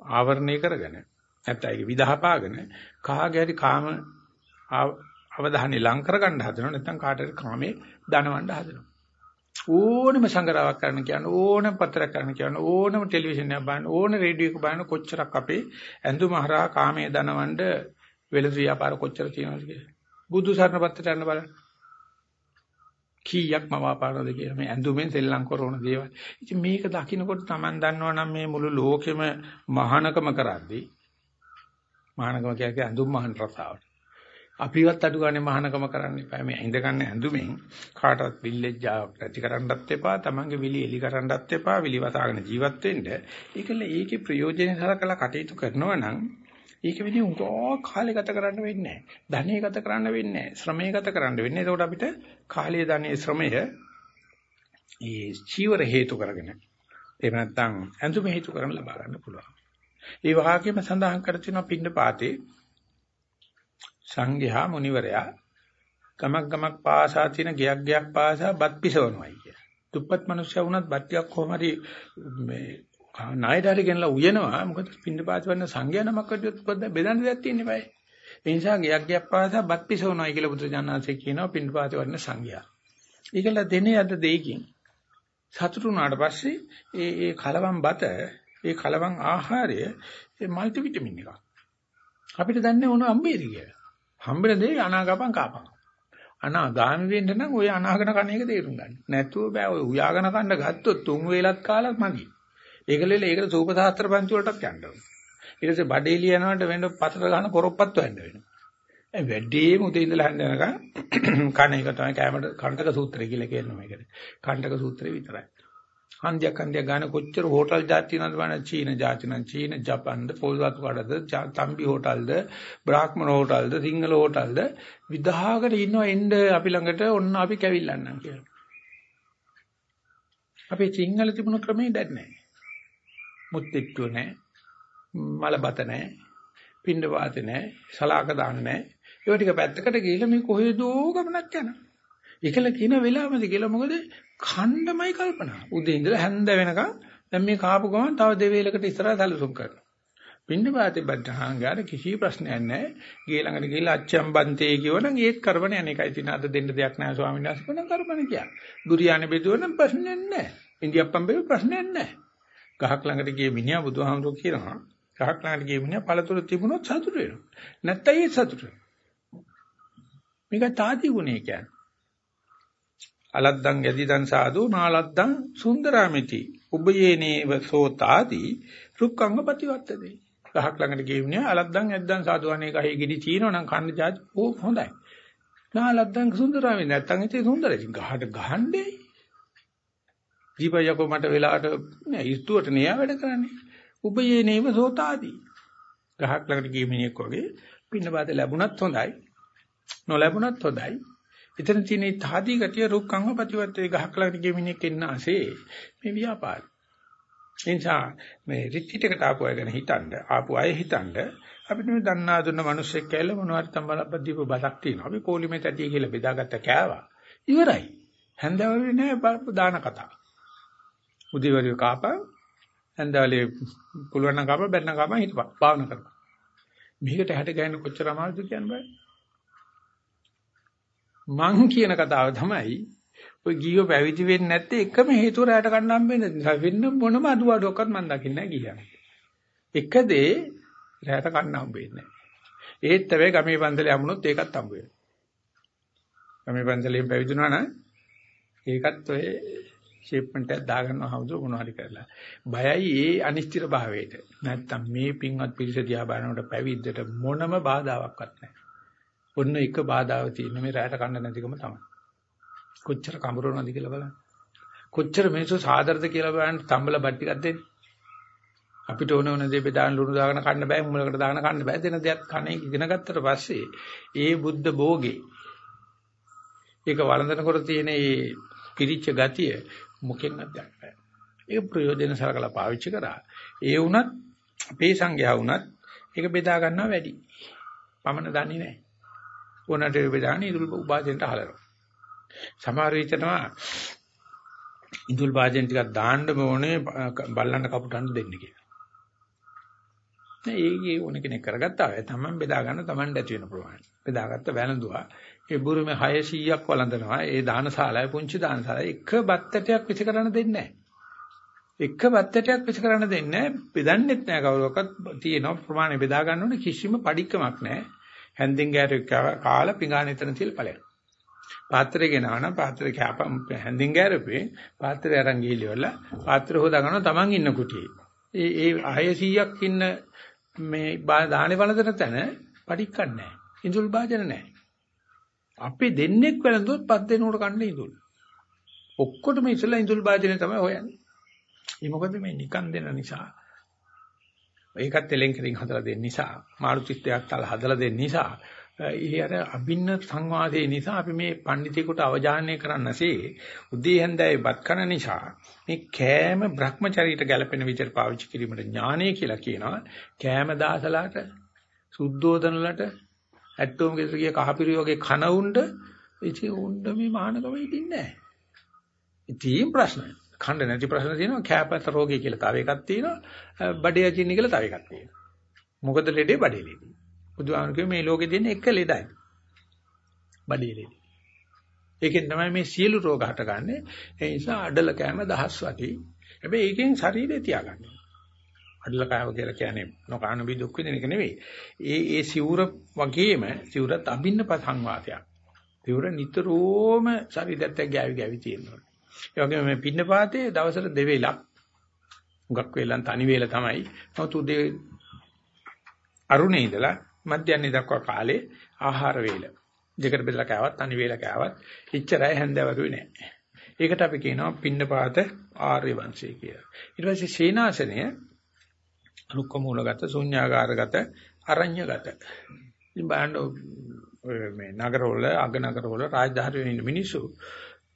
ආවරණය කරගෙන නැත්නම් ඒක විදහපාගෙන කාගේ හරි කාම අවධානය ලං කරගන්න හදනවා නැත්නම් කාටද කාමේ දනවන්න හදනවා. ඕනම සංගරාවක් කරන්න කියන ඕනම පත්‍රයක් කරන්න කියන ඕනම ටෙලිවිෂන් එකක් බලන්න ඕන රේඩියෝ එක බලන්න කොච්චරක් අපේ ඇඳුම හරහා කාමයේ දනවන්න වෙළඳ ව්‍යාපාර කොච්චර තියෙනවද කියලා. බුදු සරණ පත්‍රයට යන්න බලන්න. කීයක් මවාපාරද කියලා මේ ඇඳුමෙන් සෙල්ලම් කරන දේවල්. ඉතින් මේක දකින්නකොට Taman දන්නවා නම් මේ මුළු ලෝකෙම මහානකම කරද්දී මහානකම කියන්නේ ඇඳුම් මහාන රසාවට. අපිවත් අඩු ගානේ මහානකම කරන්න එපා. මේ ඉඳ ගන්න ඇඳුමෙන් කාටවත් විල්ලෙජ්ජාවක් ඇති කරන්නත් එපා. Tamange විලි එලි කරන්නත් එපා. විලි වතාගෙන ජීවත් වෙන්න. ඒකල ඒකේ ප්‍රයෝජන සලකලා කටයුතු කරනවා නම් ඒක විදිහ උගෝ කාලය ගත කරන්න වෙන්නේ නැහැ. ධනෙ ගත කරන්න වෙන්නේ නැහැ. ශ්‍රමය ගත කරන්න වෙන්නේ. එතකොට අපිට කාලය ධනෙ ශ්‍රමය ඒ චීවර හේතු කරගෙන එහෙම නැත්නම් ඇඳුම හේතු කරගෙන ලබා ගන්න පුළුවන්. ඒ වගේම සඳහන් කර තියෙනවා පින්න පාතේ සංඝයා මුනිවරයා ගමක් ගමක් පාසා තියෙන ගයක් ගයක් පාසා බත් පිසවනවායි කිය. දුප්පත් මිනිස්සු වුණත් බත් ටිකක් කොහොම හරි මේ ණයදාරි ගෙනලා උයනවා. මොකද පින්න පාත වන්න සංඝයා නමක් වඩියොත් පොඩ්ඩ බෙදන්න දෙයක් තියෙන්නේ බෑ. ඒ නිසා ගයක් ගයක් පාසා බත් පිසවනවායි කියලා බුදුරජාණන්සේ කියනවා පින්න පාත වන්න සංඝයා. ඒකල දෙන්නේ අද දෙයකින් සතුටු වුණාට පස්සේ ඒ ඒ කලවම් බත ඒ කලවම් ආහාරය ඒ মালටි විටමින් එකක්. අපිට දන්නේ ඕන අම්බේරි කියලා. හම්බෙන දේ අනාගපන් කාපන්. අනාගාමි වෙන්න නම් ඔය අනාගන කණ එක තේරුම් ගන්න. නැතුව බෑ ඔය උයාගෙන කන්න ගත්තොත් තුන් වේලක් කාලක් මදි. ඒකලෙල ඒකට සූප සාස්ත්‍ර පන්ති වලටත් යන්න ඕනේ. ඊට පස්සේ බඩේලිය යනකොට වෙන්න පතර ගන්න කොරොප්පත් වෙන්න වෙනවා. ඒ වැඩිම උදේ ඉඳලා හඳ යනකම් කණ එක තමයි කැමරට කණ්ඩක සූත්‍රය කියලා කියනවා මේකට. කණ්ඩක සූත්‍රය විතරයි. හන්දියක් හන්දියක් ගන්න කොච්චර හෝටල් જાති නේද බලන්න චීන જાති නම් චීන ජපාන්ද පොල්වතු කඩද තම්බි හෝටල්ද බ්‍රාහ්මණ හෝටල්ද සිංහල හෝටල්ද විදහාකට ඉන්නවා එන්න අපි ළඟට ඔන්න අපි කැවිල්ලන්නම් කියලා. අපේ සිංහල තිබුණ ක්‍රමේ දැන් නැහැ. මුත්තිට්ටු නැහැ. මලබත නැහැ. පින්ඩ වාත නැහැ. සලාක දාන්න නැහැ. ඒව ටික පැත්තකට ගිහලා මේ කොහෙදෝ ගමනක් යනවා. ඒකල කියන වෙලාවමද කියලා මොකද ඛණ්ඩමයි කල්පනා. උදේ ඉඳලා හැන්ද වෙනකන් දැන් මේ කාපු ගමන් තව දෙවේලකට ඉස්සරහ සැලසුම් කරනවා. පින්න පාතේ බද්ධහංගාර කිසි ප්‍රශ්නයක් නැහැ. ගේ ළඟට ගිහලා අච්චම් බන්තේ කියවනම් ඒත් කරබන යන එකයි තියෙන අද දෙන්න දෙයක් නැහැ ස්වාමීන් වහන්සේ කොහොම කරබන කියන්නේ. දුරියානේ බෙදුවනම් ප්‍රශ්නයක් නැහැ. ඉන්දියාප්පම් බෙදුව ප්‍රශ්නයක් නැහැ. ගහක් ළඟට ගිය මිනිහා බුදුහාමුදුරුවෝ කියනවා. ගහක් ළඟට ගිය මිනිහා පළතුරු තිබුණොත් සතුට වෙනවා. නැත්තම් ඒ සතුට වෙනවා. මේක තාති ගුණය කියන්නේ. අලද්දං යදිදං සාදු නාලද්දං සුන්දරාමිති උබයේනේව සෝතාදී රුක්ඛංග ප්‍රතිවත්තදේ ගහක් ළඟට ගියුනේ අලද්දං යද්දං සාදු අනේ ගහේ ගෙඩි චීනෝ නම් කන්න જાති ඕ හොඳයි නාලද්දං සුන්දරාමි නැත්තම් ඉතින් සුන්දරයි ගහට ගහන්නේ දීපයකෝ මට වෙලාවට නෑ ඉස්තුවට නේ වැඩ කරන්නේ උබයේනේව සෝතාදී ගහක් ළඟට ගිය මිනිහෙක් වගේ පින්න බාද ලැබුණත් හොඳයි නොලැබුණත් හොඳයි එතන තියෙන තාදී ගතිය රුක්ඛංග ප්‍රතිවත්තේ ගහක් ළඟට ගිය මිනිහෙක් ඉන්න ASCII මේ ව්‍යාපාරය. ඒ නිසා මේ රිට්‍රීට් එකට ආපු අය ගැන හිතන්න ආපු අය හිතන්න අපිට මේ දන්නා දුන්න මිනිස්සෙක් කියලා මොනවාරි තම්බලප්ප දීප බසක් තියෙනවා. අපි පොලිමේ තැටිය කියලා බෙදාගත්ත කෑවා. ඉවරයි. හැන්දවලේ නෑ දාන කතා. උදේවරු කාපා හැන්දවලේ පුළුවන් නම් කාපා බැන්න කාපා හිටපන්. භාවනා කරපන්. මේකට හැට ගෑන කොච්චර අමාරුද කියන්න බෑ. මං කියන කතාව තමයි ඔය ගියෝ පැවිදි වෙන්නේ නැත්තේ එකම හේතුව රැයට ගන්න හම්බෙන්නේ නිසා වෙන්න මොනම අඩුවඩුවක්වත් මං දකින්නේ නැහැ ගියා. එක දේ රැයට ගන්න හම්බෙන්නේ නැහැ. ඒත් තමයි ගමේ පන්සලේ යමුනොත් ඒකත් හම්බ වෙනවා. ගමේ පන්සලෙන් පැවිදුණා නම් ඒකත් ඔය ෂේප්මන්ට් එකක් දාගන්නවා හවුද මොනවා හරි කරලා. බයයි ඒ අනිශ්චිත භාවයට. නැත්තම් මේ පින්වත් පිරිස දිහා බලනකොට පැවිද්දට මොනම බාධාවක්වත් නැහැ. ඔන්න එක බාධාව තියෙන මේ රැයට කන්න නැතිකම තමයි. කොච්චර කඹරනවද කියලා බලන්න. කොච්චර මිනිස්සු සාදරද කියලා බලන්න තම්බල බත් ටිකක් දෙන්න. අපිට ඕන ඕන දේ බෙදාන ලුණු දාගෙන කන්න බෑ මුලකට දාගෙන කන්න බෑ දෙන දෙයක් කන්නේ ඉගෙන ගත්තට පස්සේ ඒ බුද්ධ භෝගේ ඒක වළඳනකොට තියෙන ඒ පිරිච්ච ගතිය මොකෙන්වත් ගන්න බෑ. ඒක ප්‍රයෝජන සලකලා පාවිච්චි කරා. ඒ වුණත් අපේ සංඝයා වුණත් ඒක බෙදා ගන්නවා වැඩි. පමණ දන්නේ නැහැ. ඕනට බෙදාන ඉදුල් උපාදෙන්ට හලනවා. සමහර විටනවා ඉදුල් වාදෙන් ටිකක් දාන්න ඕනේ බල්ලන්ට කපුටන්න දෙන්න කියලා. නේ ඒ ඕන කෙනෙක් කරගත්තා. ඒ තමන් බෙදා ගන්න තමන්ට ඇති වෙන ප්‍රමාණය. බෙදාගත්ත වැළඳුවා. ඒ බුරුමේ 600ක් වළඳනවා. ඒ දානශාලාවේ පුංචි දානශාලාවේ එක බත්තටයක් විසි කරන්න දෙන්නේ නැහැ. එක බත්තටයක් විසි කරන්න දෙන්නේ නැහැ. බෙදන්නෙත් නැහැ කවුරක්වත් තියෙන ප්‍රමාණය බෙදා ගන්න ඕනේ කිසිම padikkamak නැහැ. හැන්දින් ගෑරුවෙක් කාලා පිඟාන එතන තියලා ඵලයක්. පාත්‍රය ගෙනාවනම් පාත්‍රය කැපම් හැන්දින් ගෑරුවේ පාත්‍රය අරන් ගිහිලිවලා පාත්‍රය හොදා ගන්නවා Taman ඉන්න කුටියේ. ඒ ඒ 600ක් ඉන්න මේ දානේ වළඳන තැන පඩික්කක් නැහැ. ඉඳුල් භාජන නැහැ. අපි දෙන්නෙක් වැළඳුවොත් පස් දෙනෙකුට කන්න ඉඳුල්. ඔක්කොටම ඉස්සලා ඉඳුල් වාදනය තමයි හොයන්නේ. ඒ මොකද මේ නිකන් දෙන නිසා. ඒකත් තෙලෙන් කෙලින් හදලා දෙන්න නිසා, මාළුචිත්තයක් තල හදලා දෙන්න නිසා, ඒ අර අභින්න සංවාදයේ නිසා අපි මේ පඬිතෙකුට අවධානය කරන්නසේ උදේ හන්දෑවේ බත් කන නිසා මේ කෑම Brahmacharita ගැලපෙන විදිහට පාවිච්චි කිරීමට ඥානය කියලා කියනවා. කෑම දාසලාට, සුද්ධෝදනලට, ඇට්ටෝම් ගෙදර ගිය කහපිරිය වගේ කන උණ්ඩ ඉතින් උණ්ඩ මේ මහානකම ඉදින්නේ නැහැ. ඉතින් ප්‍රශ්නයි. ඛණ්ඩ නැති ප්‍රශ්න තියෙනවා. කැපත රෝගී කියලා තව එකක් තියෙනවා. බඩේ අජින්න කියලා තව එකක් තියෙනවා. මොකද ලෙඩේ බඩේ ලෙඩේ. බුදුහාමුදුරුවෝ මේ ලෝකේ දෙන එක ලෙඩයි. බඩේ ලෙඩේ. ඒකෙන් තමයි මේ සියලු රෝග හටගන්නේ. ඒ නිසා අඩල කෑම දහස් වටි හැබැයි ඒකෙන් ශරීරය තියාගන්න. අඩල කෑම කියලා කියන්නේ නොකාන බි දුක් විඳින එක නෙවෙයි ඒ ඒ සිවුර වගේම සිවුරත් අභින්න සංවාදයක් සිවුර නිතරම ශරීරයත් ගෑවි ගෑවි තියෙනවා ඒ වගේම මේ පින්නපාතේ දවසට දෙවේලක් හුඟක් වේලන් තනි වේල තමයි. නමුත් උදේ අරුණේ ඉඳලා මධ්‍යන්නේ දක්වා කාලේ ආහාර වේල. දෙකට බෙදලා කෑවත් තනි වේල කෑවත් ඉච්චරයි හැන්දවරුවේ නැහැ. ඒකට අපි කියනවා පින්නපාත ආර්ය වංශය කියලා. ඊට පස්සේ සේනාසනය රුක්ක මූලගත ශුන්‍යාගාරගත අරඤ්‍යගත. ඉතින් බලන්න මේ නගරවල අග නගරවල රාජධානියේ ඉන්න මිනිස්සු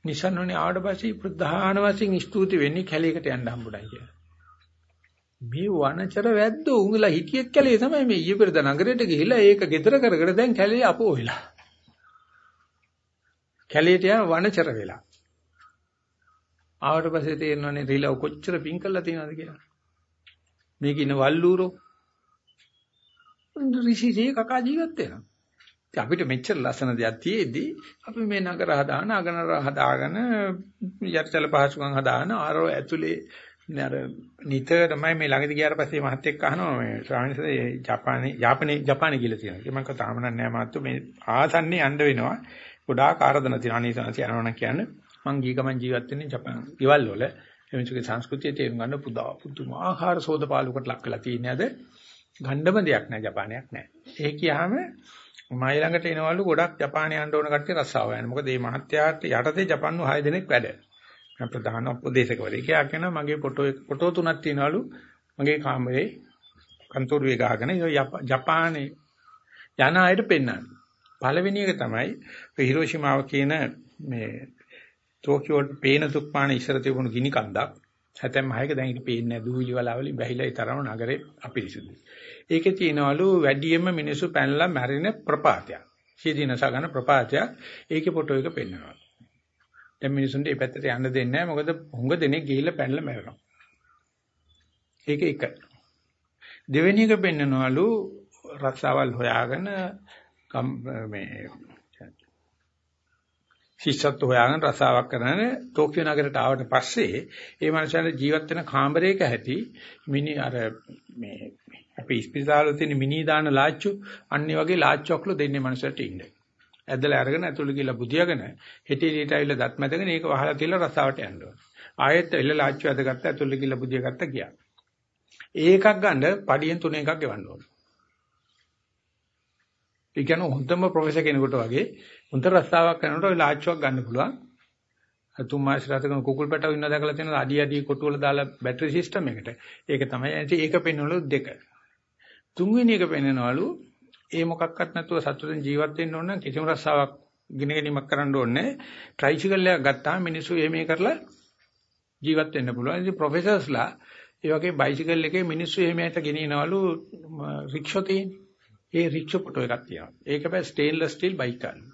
නිසන්වනේ ආවට පස්සේ ප්‍රධාන වශයෙන් ස්තුති වෙන්නේ කැලේකට යන්න හම්බුණා කියලා. මේ වනචර වැද්දෝ උංගලා හිටියෙත් කැලේ තමයි මේ ඊයේ පෙරද නගරයට ගිහිල්ලා ඒක ගෙදර කරගෙන දැන් කැලේ අපෝ වෙලා. කැලේට යන වනචර වෙලා. ආවට පස්සේ තේරෙනවනේ රිලව් කොච්චර පිං කළා තියෙනවද කියලා. මේක ඉන්න වල්ලූරෝ. ඍෂිසේ කකා ජීවත් වෙනවා. අපිට මෙච්චර ලස්සන දෙයක් තියේදී අපි මේ නගර හදාන අගනර හදාගෙන යටිතල පහසුකම් හදාන ආරෝ ඇතුලේ අර නිතරමයි මේ ළඟදී ගියාට පස්සේ මහත් එක්ක අහනවා මේ ශ්‍රාවණිසේ ජපානයේ යාපනයේ ජපානයේ කියලා තියෙනවා. ඒක මම කතාම නෑ මාත්තු මේ ආසන්නේ යන්න වෙනවා. ගොඩාක් ආරාධනා තියෙනවා. අනීසනස යනවා නම් කියන්නේ මං ගිය ගමන් ජීවත් වෙන්නේ ජපාන. ඊවල වල එමිසුගේ සංස්කෘතිය තේරුම් ගන්න පුදා පුදුමාකාර සෝදපාලුකට ලක් වෙලා තියෙන්නේ අද ගණ්ඩම දෙයක් නෑ ජපානයක් නෑ. ඒ කියාම මයි ළඟට එනවලු ගොඩක් ජපානයේ යන්න ඕන කට්ටිය රස්සාව යන. මොකද මේ මහත්යාට යටතේ ජපන්නු 6 දෙනෙක් වැඩ. මම ප්‍රධාන උපදේශකවරයෙක්. එයා කියනවා මගේ ෆොටෝ ෆොටෝ තුනක් තියෙනවලු මගේ කාමරේ කන්තෝරුවේ ගහගෙන ජපානයේ යන අයට පෙන්වන්නේ. පළවෙනි එක තමයි හිරෝෂිමාව කියන මේ ටෝකියෝට පේන තුක්පාන ඉස්සර තිබුණු ගිනි කන්දක්. හැතැම් හයක දැන් ඉතින් පේන්නේ නැහැ දූවිලි වලවලින් බැහිලා ඒ තරම නගරේ අපිරිසුදුයි. ඒකේ තියෙනවලු වැඩියෙන්ම මිනිස්සු පැනලා මැරෙන ප්‍රපාතයක්. සියදිනස ගන්න ප්‍රපාතයක්. ඒකේ ෆොටෝ එක පෙන්වනවා. දැන් මිනිසුන්ට මේ පැත්තට යන්න දෙන්නේ නැහැ. මොකද හුඟ දෙනෙක් ගිහිල්ලා පැනලා මැරෙනවා. ඒක එක. දෙවෙනි එක පෙන්වනවලු රක්ෂාවල් හොයාගෙන මේ ශිෂ්‍යත්ව හොයාගෙන රසාවක් කරන ටෝකියෝ නගරයට ආවට පස්සේ ඒ මනුස්සයාට ජීවත් වෙන කාමරයක ඇති මිනි අර මේ අපි ඉස්පිරිතාලේ තියෙන මිනි දාන ලාච්චු අන්නේ වගේ ලාච්චුක්ලු දෙන්නේ මනුස්සයට ඉන්න. ඇදලා අරගෙන ඇතුළේ ගිහලා බුදියාගෙන හෙටිලියට ඇවිල්ලා දත් මැදගෙන ඒක වහලා තියලා රසාවට යන්න ඕන. ආයෙත් එල්ල ලාච්චු ඇදගත්ත ඇතුළේ ගිහලා බුදියාගත්ත ගියා. ඒකක් ගන්න පඩියෙන් තුන එකක් ගෙවන්න ඕන. ඒ කියන්නේ හොඳම ප්‍රොෆෙසර් කෙනෙකුට වගේ හොඳ රස්සාවක් කරනකොට ওই ලාච්චුවක් ගන්න පුළුවන්. තුන් මාස රටකන කුකුල් පැටව ඉන්න දැකලා තියෙනවා අඩි අඩි කොටු වල දාලා බැටරි සිස්ටම් එකට. ඒක තමයි. ඒක පෙන්වනවලු දෙක. තුන්වෙනි එක පෙන්වනවලු ඒ මොකක්වත් නැතුව සතුටින් ජීවත් වෙන්න ඕන නම් කිසිම රස්සාවක් ගිනගැනීමක් කරන්න ඕනේ ට්‍රයිසිකල් එකක් ගත්තාම මිනිස්සු එහෙම කරලා ජීවත් වෙන්න පුළුවන්. ඉතින් ප්‍රොෆෙසර්ස්ලා ඒ වගේ බයිසිකල් එකේ මිනිස්සු එහෙමයට ගෙනියනවලු රික්ෂෝ තියෙන්නේ. ඒ රික්ෂෝ ෆොටෝ එකක් තියෙනවා. ඒක බෑ ස්ටේන්ලස් ස්ටිල් බයික් ගන්න.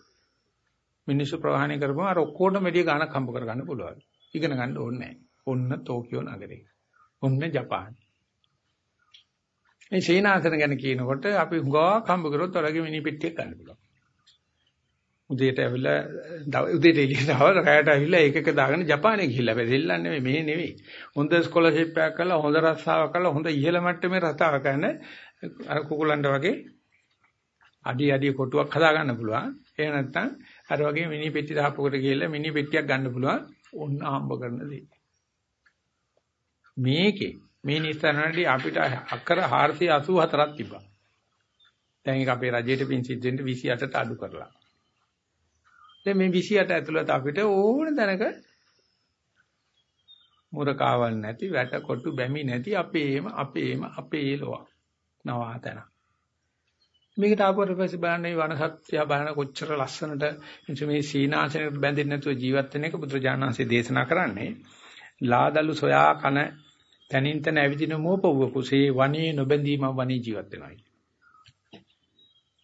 මිනිස්සු ප්‍රවාහණය කරපුවම අර ඔක්කොටම වැඩි ගාණක් හම්බ කරගන්න පුළුවන්. ඉගෙන ගන්න ඕනේ නැහැ. ඔන්න ටෝකියෝ නගරේ. ඔන්න ජපාන්. මේ සීනාසන ගැන කියනකොට අපි හුඟක් හම්බ කරොත් ඔයගේ මිනි පෙට්ටියක් ගන්න පුළුවන්. උදේට ඇවිල්ලා උදේට එළියට ආවම රැයට ඇවිල්ලා ඒකක දාගෙන ජපානයේ ගිහිල්ලා බැදෙල්ලන්නේ නෙවෙයි මේ නෙවෙයි. හොඳ ස්කෝලර්ෂිප් එකක් කරලා හොඳ රස්සාවක් කරලා හොඳ ඉහළ මට්ටමේ රස්සාව කරන අර කුකුලන්ට වගේ අඩි අඩි කොටුවක් හදා ගන්න පුළුවන්. ඒ නැත්තම් අර වගේ මිනි පෙට්ටි දාපුවකට ගිහලා මිනි පෙට්ටියක් ගන්න පුළුවන්. ඔන්න හම්බ කරන දේ. මේකේ මේ නිස්සරණදී අපිට අක්කර 484ක් තිබ්බා. දැන් ඒක අපේ රජයට පින් සිද්ධ වෙන්න 28ට අඩු කරලා. දැන් මේ 28 ඇතුළත අපිට ඕන තැනක මුරකාවල් නැති වැට කොටු බැමි නැති අපේම අපේම අපේ ලෝක නවාතන මේකට ආපුවට පස්සේ බලන්න මේ වනසත්‍ය බලන කොච්චර ලස්සනට මේ සීනාසනෙට බැඳෙන්නේ නැතුව ජීවත් වෙන එක බුදුරජාණන්සේ දේශනා කරන්නේ. ලාදලු සොයා කන තනින් තන ඇවිදින මෝපව කුසේ වනේ නොබැඳීම වනේ ජීවත් වෙනවා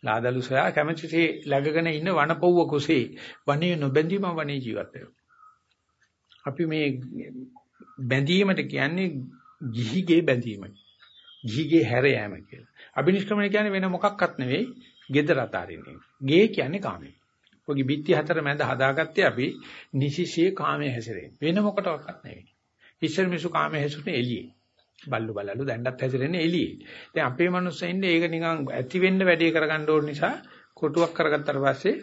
ලාදලු සොයා කැමැතිසේ läගගෙන ඉන්න වනපොව්ව කුසේ වනේ නොබැඳීම වනේ ජීවත් වෙනවා. අපි මේ බැඳීමට කියන්නේ ගිහිගේ බැඳීමයි. ගිහිගේ හැර යෑම කියලා. අබිනිෂ්ක්‍මණය කියන්නේ වෙන මොකක්වත් නෙවෙයි, gedara අතාරින්නේ. ගේ කියන්නේ කාමය. ඔගේ බිත්ති හතර මැද හදාගත්තේ අපි නිසිසේ කාමයේ හැසිරෙන්නේ. වෙන මොකටවත් නෙවෙයි. ඉස්සර මිසු කාමයේ හැසිරෙන්නේ එළියේ. බල්ලු බලලු දැන්ඩත් හැසිරෙන්නේ එළියේ. දැන් අපේ මනුස්සයෝ ඉන්නේ ඒක නිකන් ඇති වෙන්න වැඩේ කරගන්න ඕන නිසා කොටුවක් කරගත්තාට පස්සේ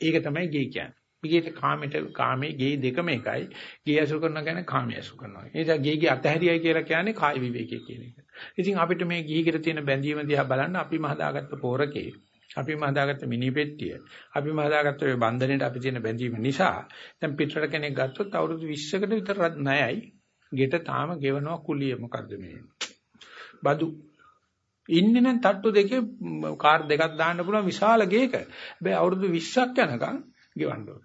ඒක තමයි ගේ කියන්නේ. ඊට කාමයට කාමයේ ගේ දෙකම එකයි. ගේ ඇසු කරනවා කියන්නේ කාමයේ ඇසු කරනවා. ඒ නිසා ගේගේ අතහැරියයි කියලා කියන්නේ කාය විවේකයේ කියන එක. ඉතින් අපිට මේ ගිහිගිර තියෙන බැඳීම දිහා බලන්න අපිම හදාගත්ත පෝරකේ අපිම හදාගත්ත මිනි පෙට්ටිය අපිම හදාගත්ත ඔය බන්ධනෙට අපි තියෙන බැඳීම නිසා දැන් පිටරට කෙනෙක් ගත්තොත් අවුරුදු 20කට විතර ණයයි ගෙට තාම ගෙවනවා කුලිය මොකද්ද මේ බදු ඉන්නේ නම් තට්ටු දෙකේ කාර් දෙකක් දාන්න පුළුවන් විශාල ගේක. හැබැයි අවුරුදු 20ක් යනකම් ගෙවන්න ඕන.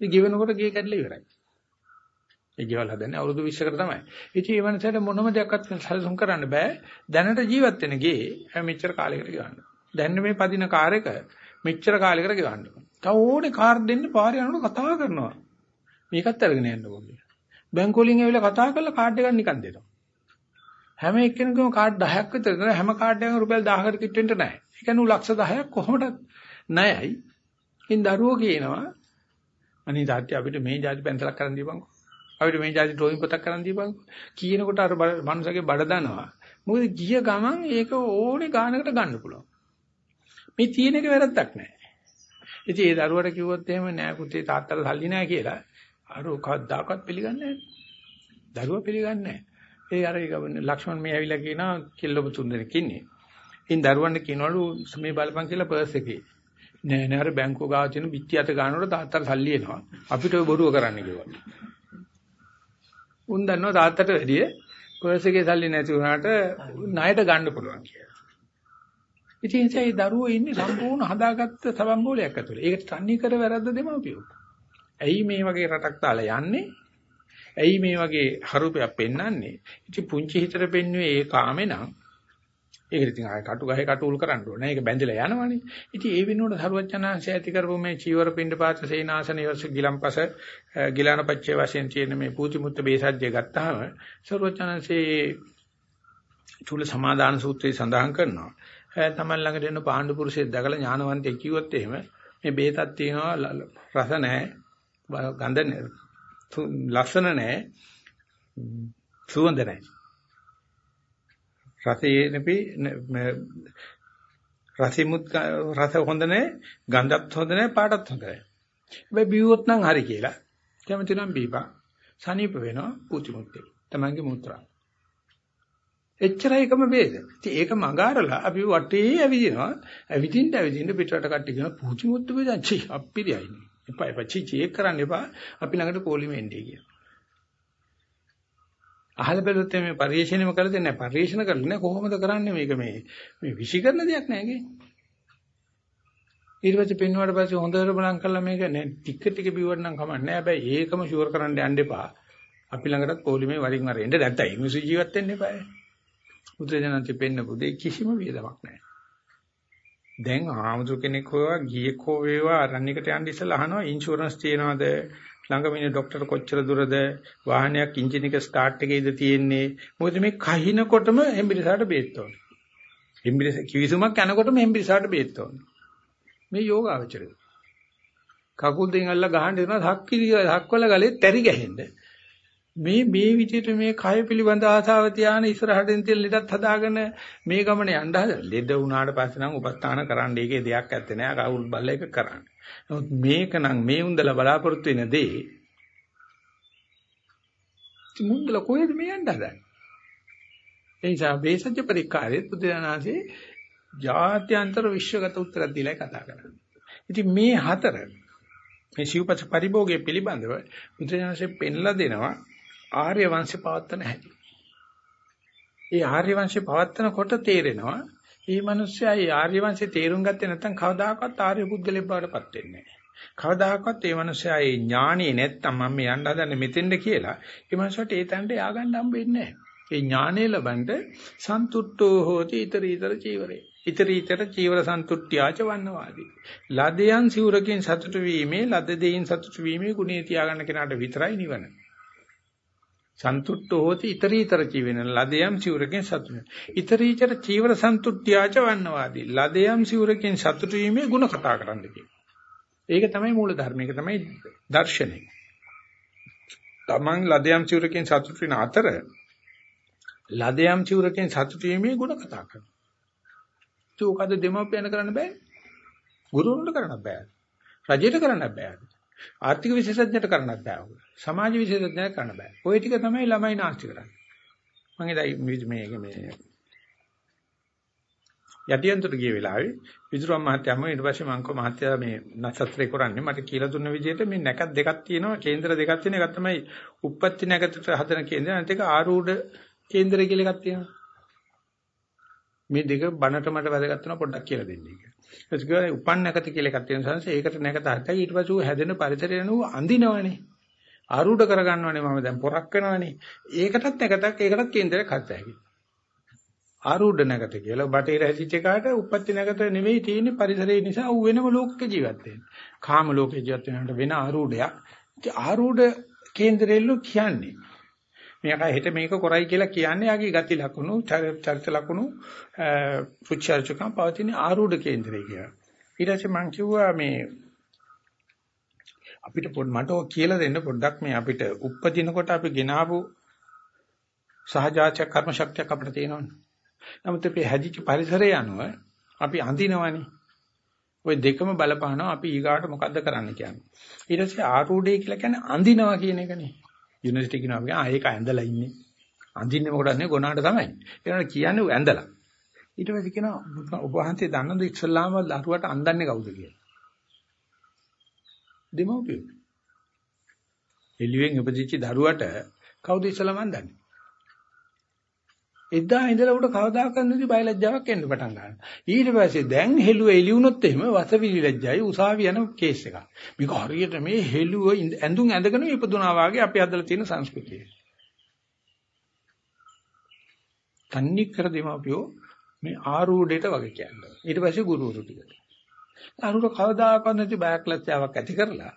ඒ ගෙවනකොට ගේ කැඩලා ඉවරයි. ඒ ගෙවල් හදන්නේ අවුරුදු 20කට තමයි. ඉතින් ඒ වෙනසට මොනම දෙයක්වත් සැලසුම් කරන්න බෑ. දැනට ජීවත් වෙන ගේ මෙච්චර කාලයකට ගෙවන්න. දැන් මේ පදින කාර් එක මෙච්චර කාලයකට ගෙවන්න. තව ඕනේ කාර් දෙන්න පාරේ යනකොට කතා කරනවා. මේකත් අරගෙන යන්න ඕනේ. බැංකුව වලින් ඇවිල්ලා කතා කරලා කාඩ් එකක් නිකන් දෙනවා. හැම එක්කෙනෙකුම කාඩ් 10ක් විතර දෙනවා. හැම කාඩ් එකකම රුපියල් 1000කට කිට් වෙන්න නැහැ. ඒ කියන්නේ ලක්ෂ 10ක් කොහොමද ණයයි. ඉතින් දරුවෝ කියනවා අනේ තාත්ති අපිට මේ જાති පැන්සලක් කරන් දීපන්කෝ. අපිට මේ જાති ඩ්‍රොයින් පොතක් කරන් දීපන්කෝ. කියනකොට අර මනුස්සගේ බඩ දනවා. මොකද ගිය ගමන් ඒක ඕනේ ගානකට ගන්න පුළුවන්. මේ තියෙන එක වැරද්දක් නෑ. ඉතින් ඒ දරුවට කිව්වොත් එහෙම නෑ පුතේ තාත්තලා සල්ලි නෑ කියලා අර කවදාකවත් පිළිගන්නේ නෑ. දරුවා පිළිගන්නේ නෑ. ඒ අර ලක්ෂ්මන් මේ ඇවිල්ලා කියනවා කිල්ලොබ තුන් දෙනෙක් ඉන්නේ. ඉතින් දරුවන්ට කියනවලු මේ බලපන් කියලා පර්ස් එකේ. නෑ නෑ අර බැංකුව ගාව තියෙන පිටි අත ගන්නකොට තාත්තට සල්ලි එනවා. අපිට ඔය බොරුව කරන්න කිව්වා. උන් දන්නවා තාත්තට වැඩිය පර්ස් එකේ සල්ලි නැති වුණාට ණයට ගන්න පුළුවන් කියලා. ඉතින් ඒ දරුවෝ ඉන්නේ සම්පූර්ණ හදාගත්ත සබම්බෝලයක් ඇතුලේ. ඒකට තන්නේ කර වැරද්ද දෙමව්පියෝ. ඇයි මේ වගේ රටක් තාලා යන්නේ? ඇයි මේ වගේ හරුපයක් පෙන්වන්නේ? ඉතින් පුංචි හිතට පෙන්වුවේ ඒ කාමේ නම් ඒකට ඉතින් ආය කටු ගහේ කටුල් කරන්න ඕනේ. ඒක බැඳිලා යනවනේ. ඉතින් ඒ වෙනුවට සරුවචනාංශය ඇති කරපු මේ චීවර පින්ඩ පාත සේනාසන ඉවස ගිලම්පස ගිලානපච්චේ වශයෙන් තියෙන මේ පූතිමුත්ත බේසජ්‍ය ගත්තාම සරුවචනාංශයේ චූල සමාදාන සූත්‍රයේ සඳහන් කරනවා. තමන් ළඟට එන පාණ්ඩු පුරුෂයෙක් දැකලා ඥානවන්තයෙක් කිව්වොත් එහෙම මේ බේතක් තියෙනවා රස නැහැ, ගඳ නැහැ, ලස්සන නැහැ, සුවඳ නැහැ. රසයේ නෙපි රසෙමුත් රස හොඳ නැහැ, ගඳත් හොඳ නැහැ, පාටත් හොඳ නැහැ. හැබැයි බිව්වොත් නම් හරි කියලා. කැමති නම් බීපා. සනීප වෙනවා පුතිමුත්තේ. තමන්ගේ මුත්‍රා. එච්චරයි එකම ભેද. ඉතින් ඒක මගාරලා අපි වටේ ඇවිදිනවා. ඇවිදින්න ඇවිදින්න පිටරට කට්ටිය කියන පුතිමුත්තු බෙදන් චි අප්පිරියයි. එපා එපා චි චි ඒක කරන්න එපා. අපි ළඟට පොලිමේ එන්නේ කියලා. අහල බැලුවොත් මේ පරිශීලනයම කරලා දෙන්නේ නැහැ. පරිශීලන කරලා නැහැ කොහොමද කරන්නේ මේක මේ මේ විශ්ිකරන දෙයක් නෑ ගේ. ඊට පස්සේ පින්නුවාට පස්සේ හොඳට බලන් කළා මේක නෑ ටික ටික බිව්වට නම් කමක් නෑ. හැබැයි ඒකම ෂුවර් කරන්න යන්න එපා. අපි ළඟටත් පොලිමේ වරින් වර එන්න නැත්තයි මිනිස්සු ජීවත් වෙන්න එපා. උදේජනන්ති පෙන්න පුදේ කිසිම වියදමක් නෑ. දැන් ආමතු කෙනෙක් හොවා ගියෙක් හෝ වේවා අරණිකට යන්න ඉස්සලා අහනවා ඉන්ෂුරන්ස් තියනවද ළඟම ඉන්න ડોක්ටර් කොච්චර දුරද වාහනයක් එන්ජින් එක ස්ටාර්ට් එකේද තියෙන්නේ? මොකද මේ කහිනකොටම හෙම්බිරිසාට බේත් ඕනේ. හෙම්බිරිස කිවිසුමක් යනකොටම හෙම්බිරිසාට බේත් ඕනේ. මේ යෝගාවචරය. කකුල් දෙකෙන් අල්ල ගහන්න දෙනවා හක්කිලි හක්වල ගලේ තැරි ගැහෙන්න. මේ මේ විදිහට මේ කය පිළිබඳ ආසාව තියාන ඉස්සරහටින් තියෙන ලෙඩත් හදාගෙන මේ ගමන යන්න හද ලෙඩ වුණාට පස්සේ නම් උපස්ථාන කරන්න ඒකේ දෙයක් ඇත්තේ නෑ. කවුල් බල්ල එක කරන්න. නමුත් මේක නම් මේ උන්දලා බලාපොරොත්තු වෙන දේ මුන්දල කොහෙද මේ යන්න හදන්නේ? ඒ නිසා වේසජ්‍ය පරික්කාරයේ බුදුදහනාසේ ජාත්‍යන්තර විශ්වගත උත්තරයක් දීලා කතා කරන්නේ. ඉතින් මේ හතර මේ සිව්පස පරිභෝගයේ පිළිබඳව බුදුරජාණන්සේ පෙන්ලා දෙනවා ආර්ය වංශේ පවත්තන හැටි. ඒ ආර්ය වංශේ පවත්තනකොට තේරෙනවා මේ මිනිස්සයා ඒ ආර්ය වංශේ තේරුම් ගත්තේ නැත්නම් කවදාකවත් ආර්ය පුද්ගලෙක් බවට පත් වෙන්නේ නැහැ. කවදාකවත් ඒ මිනිස්සයා ඒ ඥානෙ නැත්තම් මම මේ යන්න හදන්නේ මෙතෙන්ද කියලා ඒ මිනිස්සට ඒ තැනට ය아가න්න හම්බෙන්නේ නැහැ. ඒ ඥානෙ ලබන්න සන්තුට්ඨෝ හෝති ඊතර ඊතර චීවරේ. ඊතර ඊතර චීවර සන්තුට්ඨ්‍යාච වන්නවාදී. ලදයන් සිවුරකින් සතුටු වීමේ ලද දෙයින් සතුටු වීමේ ගුණේ තියාගන්න කෙනාට විතරයි නිවන. සන්තුට්ඨෝ හෝති ඊතර ඊතර චීවෙන ලදයන් සිවුරකින් සතුටු. ඊතර ඊතර චීවර සන්තුට්ඨ්‍යාච වන්නවාදී. ලදයන් සිවුරකින් සතුටු වීමේ ගුණ කතා කරන්න ඒක තමයි මූල ධර්ම. ඒක තමයි දර්ශනය. තමන් ලදයන් සිවුරකින් සතුටු වෙන අතර ලදයම් චූරකෙන් සතුටු වීමේ ಗುಣ කතා කරනවා. ඒක අද දෙමාපියන කරන්න බෑ. ගුරුවරුන්ට කරන්න බෑ. රජයට කරන්න බෑ. ආර්ථික විශේෂඥයට කරන්න බෑ. සමාජ විශේෂඥයට කරන්න බෑ. ওই ටික තමයි ළමයි නාස්ති කරන්නේ. මම එදා මේ මේ යටියන්තර ගිය වෙලාවේ විදුරම් මහත්තයාම ඊට පස්සේ මං කෝ මහත්තයා මේ නක්ෂත්‍රේ කරන්නේ මට කියලා දුන්න විදිහට මේ නැකත් දෙකක් තියෙනවා කේන්දර දෙකක් තියෙන එකක් තමයි උප්පත්ති නැකතට හදන කේන්දර අනිත් එක ආරූඪ කේන්දරය කියලා එකක් තියෙනවා. මේ දෙක බණට මට වැදගත් වෙනවා පොඩ්ඩක් කියලා දෙන්න කියලා. ඒක කිව්වා උපන් නැකත කියලා එකක් තියෙන සංස ඒකට නැකත හරියි ඊට පස්සේ ඌ හැදෙන පරිසරය නු අඳිනවනේ. ආරූඪ කරගන්නවනේ මම දැන් පොරක් වෙනවනේ. ඒකටත් නැකතක් ඒකටත් කේන්දරයක් හදත හැකියි. ආරූඪ නැකත කියලා බටේර හැදිච්ච එකාට උපත්ති නැකත නෙවෙයි තියෙන්නේ පරිසරය නිසා ඌ වෙනම ලෝකෙක ජීවත් වෙන්නේ. කාම ලෝකේ ජීවත් වෙනකොට වෙන ආරූඪයක්. ආරූඪ කේන්දරෙල්ලු කියන්නේ මේක හෙට මේක කරයි කියලා කියන්නේ යාගේ ගති ලකුණු චරිත ලකුණු පුච්චර්චකම් පවතින ආරූඪ කේන්දරය කියලා. ඊට පස්සේ මම කිව්වා මේ අපිට පොඩ් මට ඔය කියලා දෙන්න පොඩ්ඩක් මේ අපිට උප්පදිනකොට අපි ගෙනාවු සහජාච කර්ම ශක්තියක් අපිට තියෙනවනේ. නමුත් අපි හැදිච්ච පරිසරය අනුව අපි අඳිනවනේ. ওই දෙකම බලපානවා අපි ඊගාට මොකද්ද කරන්න කියන්නේ. ඊට පස්සේ ආරූඪය කියලා කියන්නේ අඳිනවා කියන එකනේ. යුනිවර්සිටි කියනවා අපි ආ ඒක ඇඳලා ඉන්නේ. අඳින්නේ මොකටද නේ ගොනාට තමයි. ඒකට කියන්නේ ඇඳලා. ඊට පස්සේ කියනවා ඔබ වහන්සේ දන්නද ඉස්ලාම දරුවට අඳන්නේ කවුද කියලා. දෙමව්පියෝ. එළියෙන් උපදිච්ච දරුවට කවුද ඉස්ලාම අඳන්නේ? එදා ඉඳලා උඩ කවදාකවත් නැති බයලජ්ජාවක් එන්න පටන් ගන්නවා. ඊට පස්සේ දැන් හෙළුව එළි වුණොත් එහෙම වසවිලි ලැජ්ජයි උසාවි යන කේස් එකක්. මේක හරියට මේ හෙළුව ඇඳුම් ඇඳගෙන ඉපදුනා වාගේ අපි අදලා තියෙන සංස්කෘතිය. තන්නේ කර දෙමාපියෝ මේ ආරූඪයට වගේ කියන්නේ. ඊට පස්සේ ගුරුවරු ටික. අරුර කවදාකවත් නැති බයක් ලැජ්ජාවක් ඇති කරලා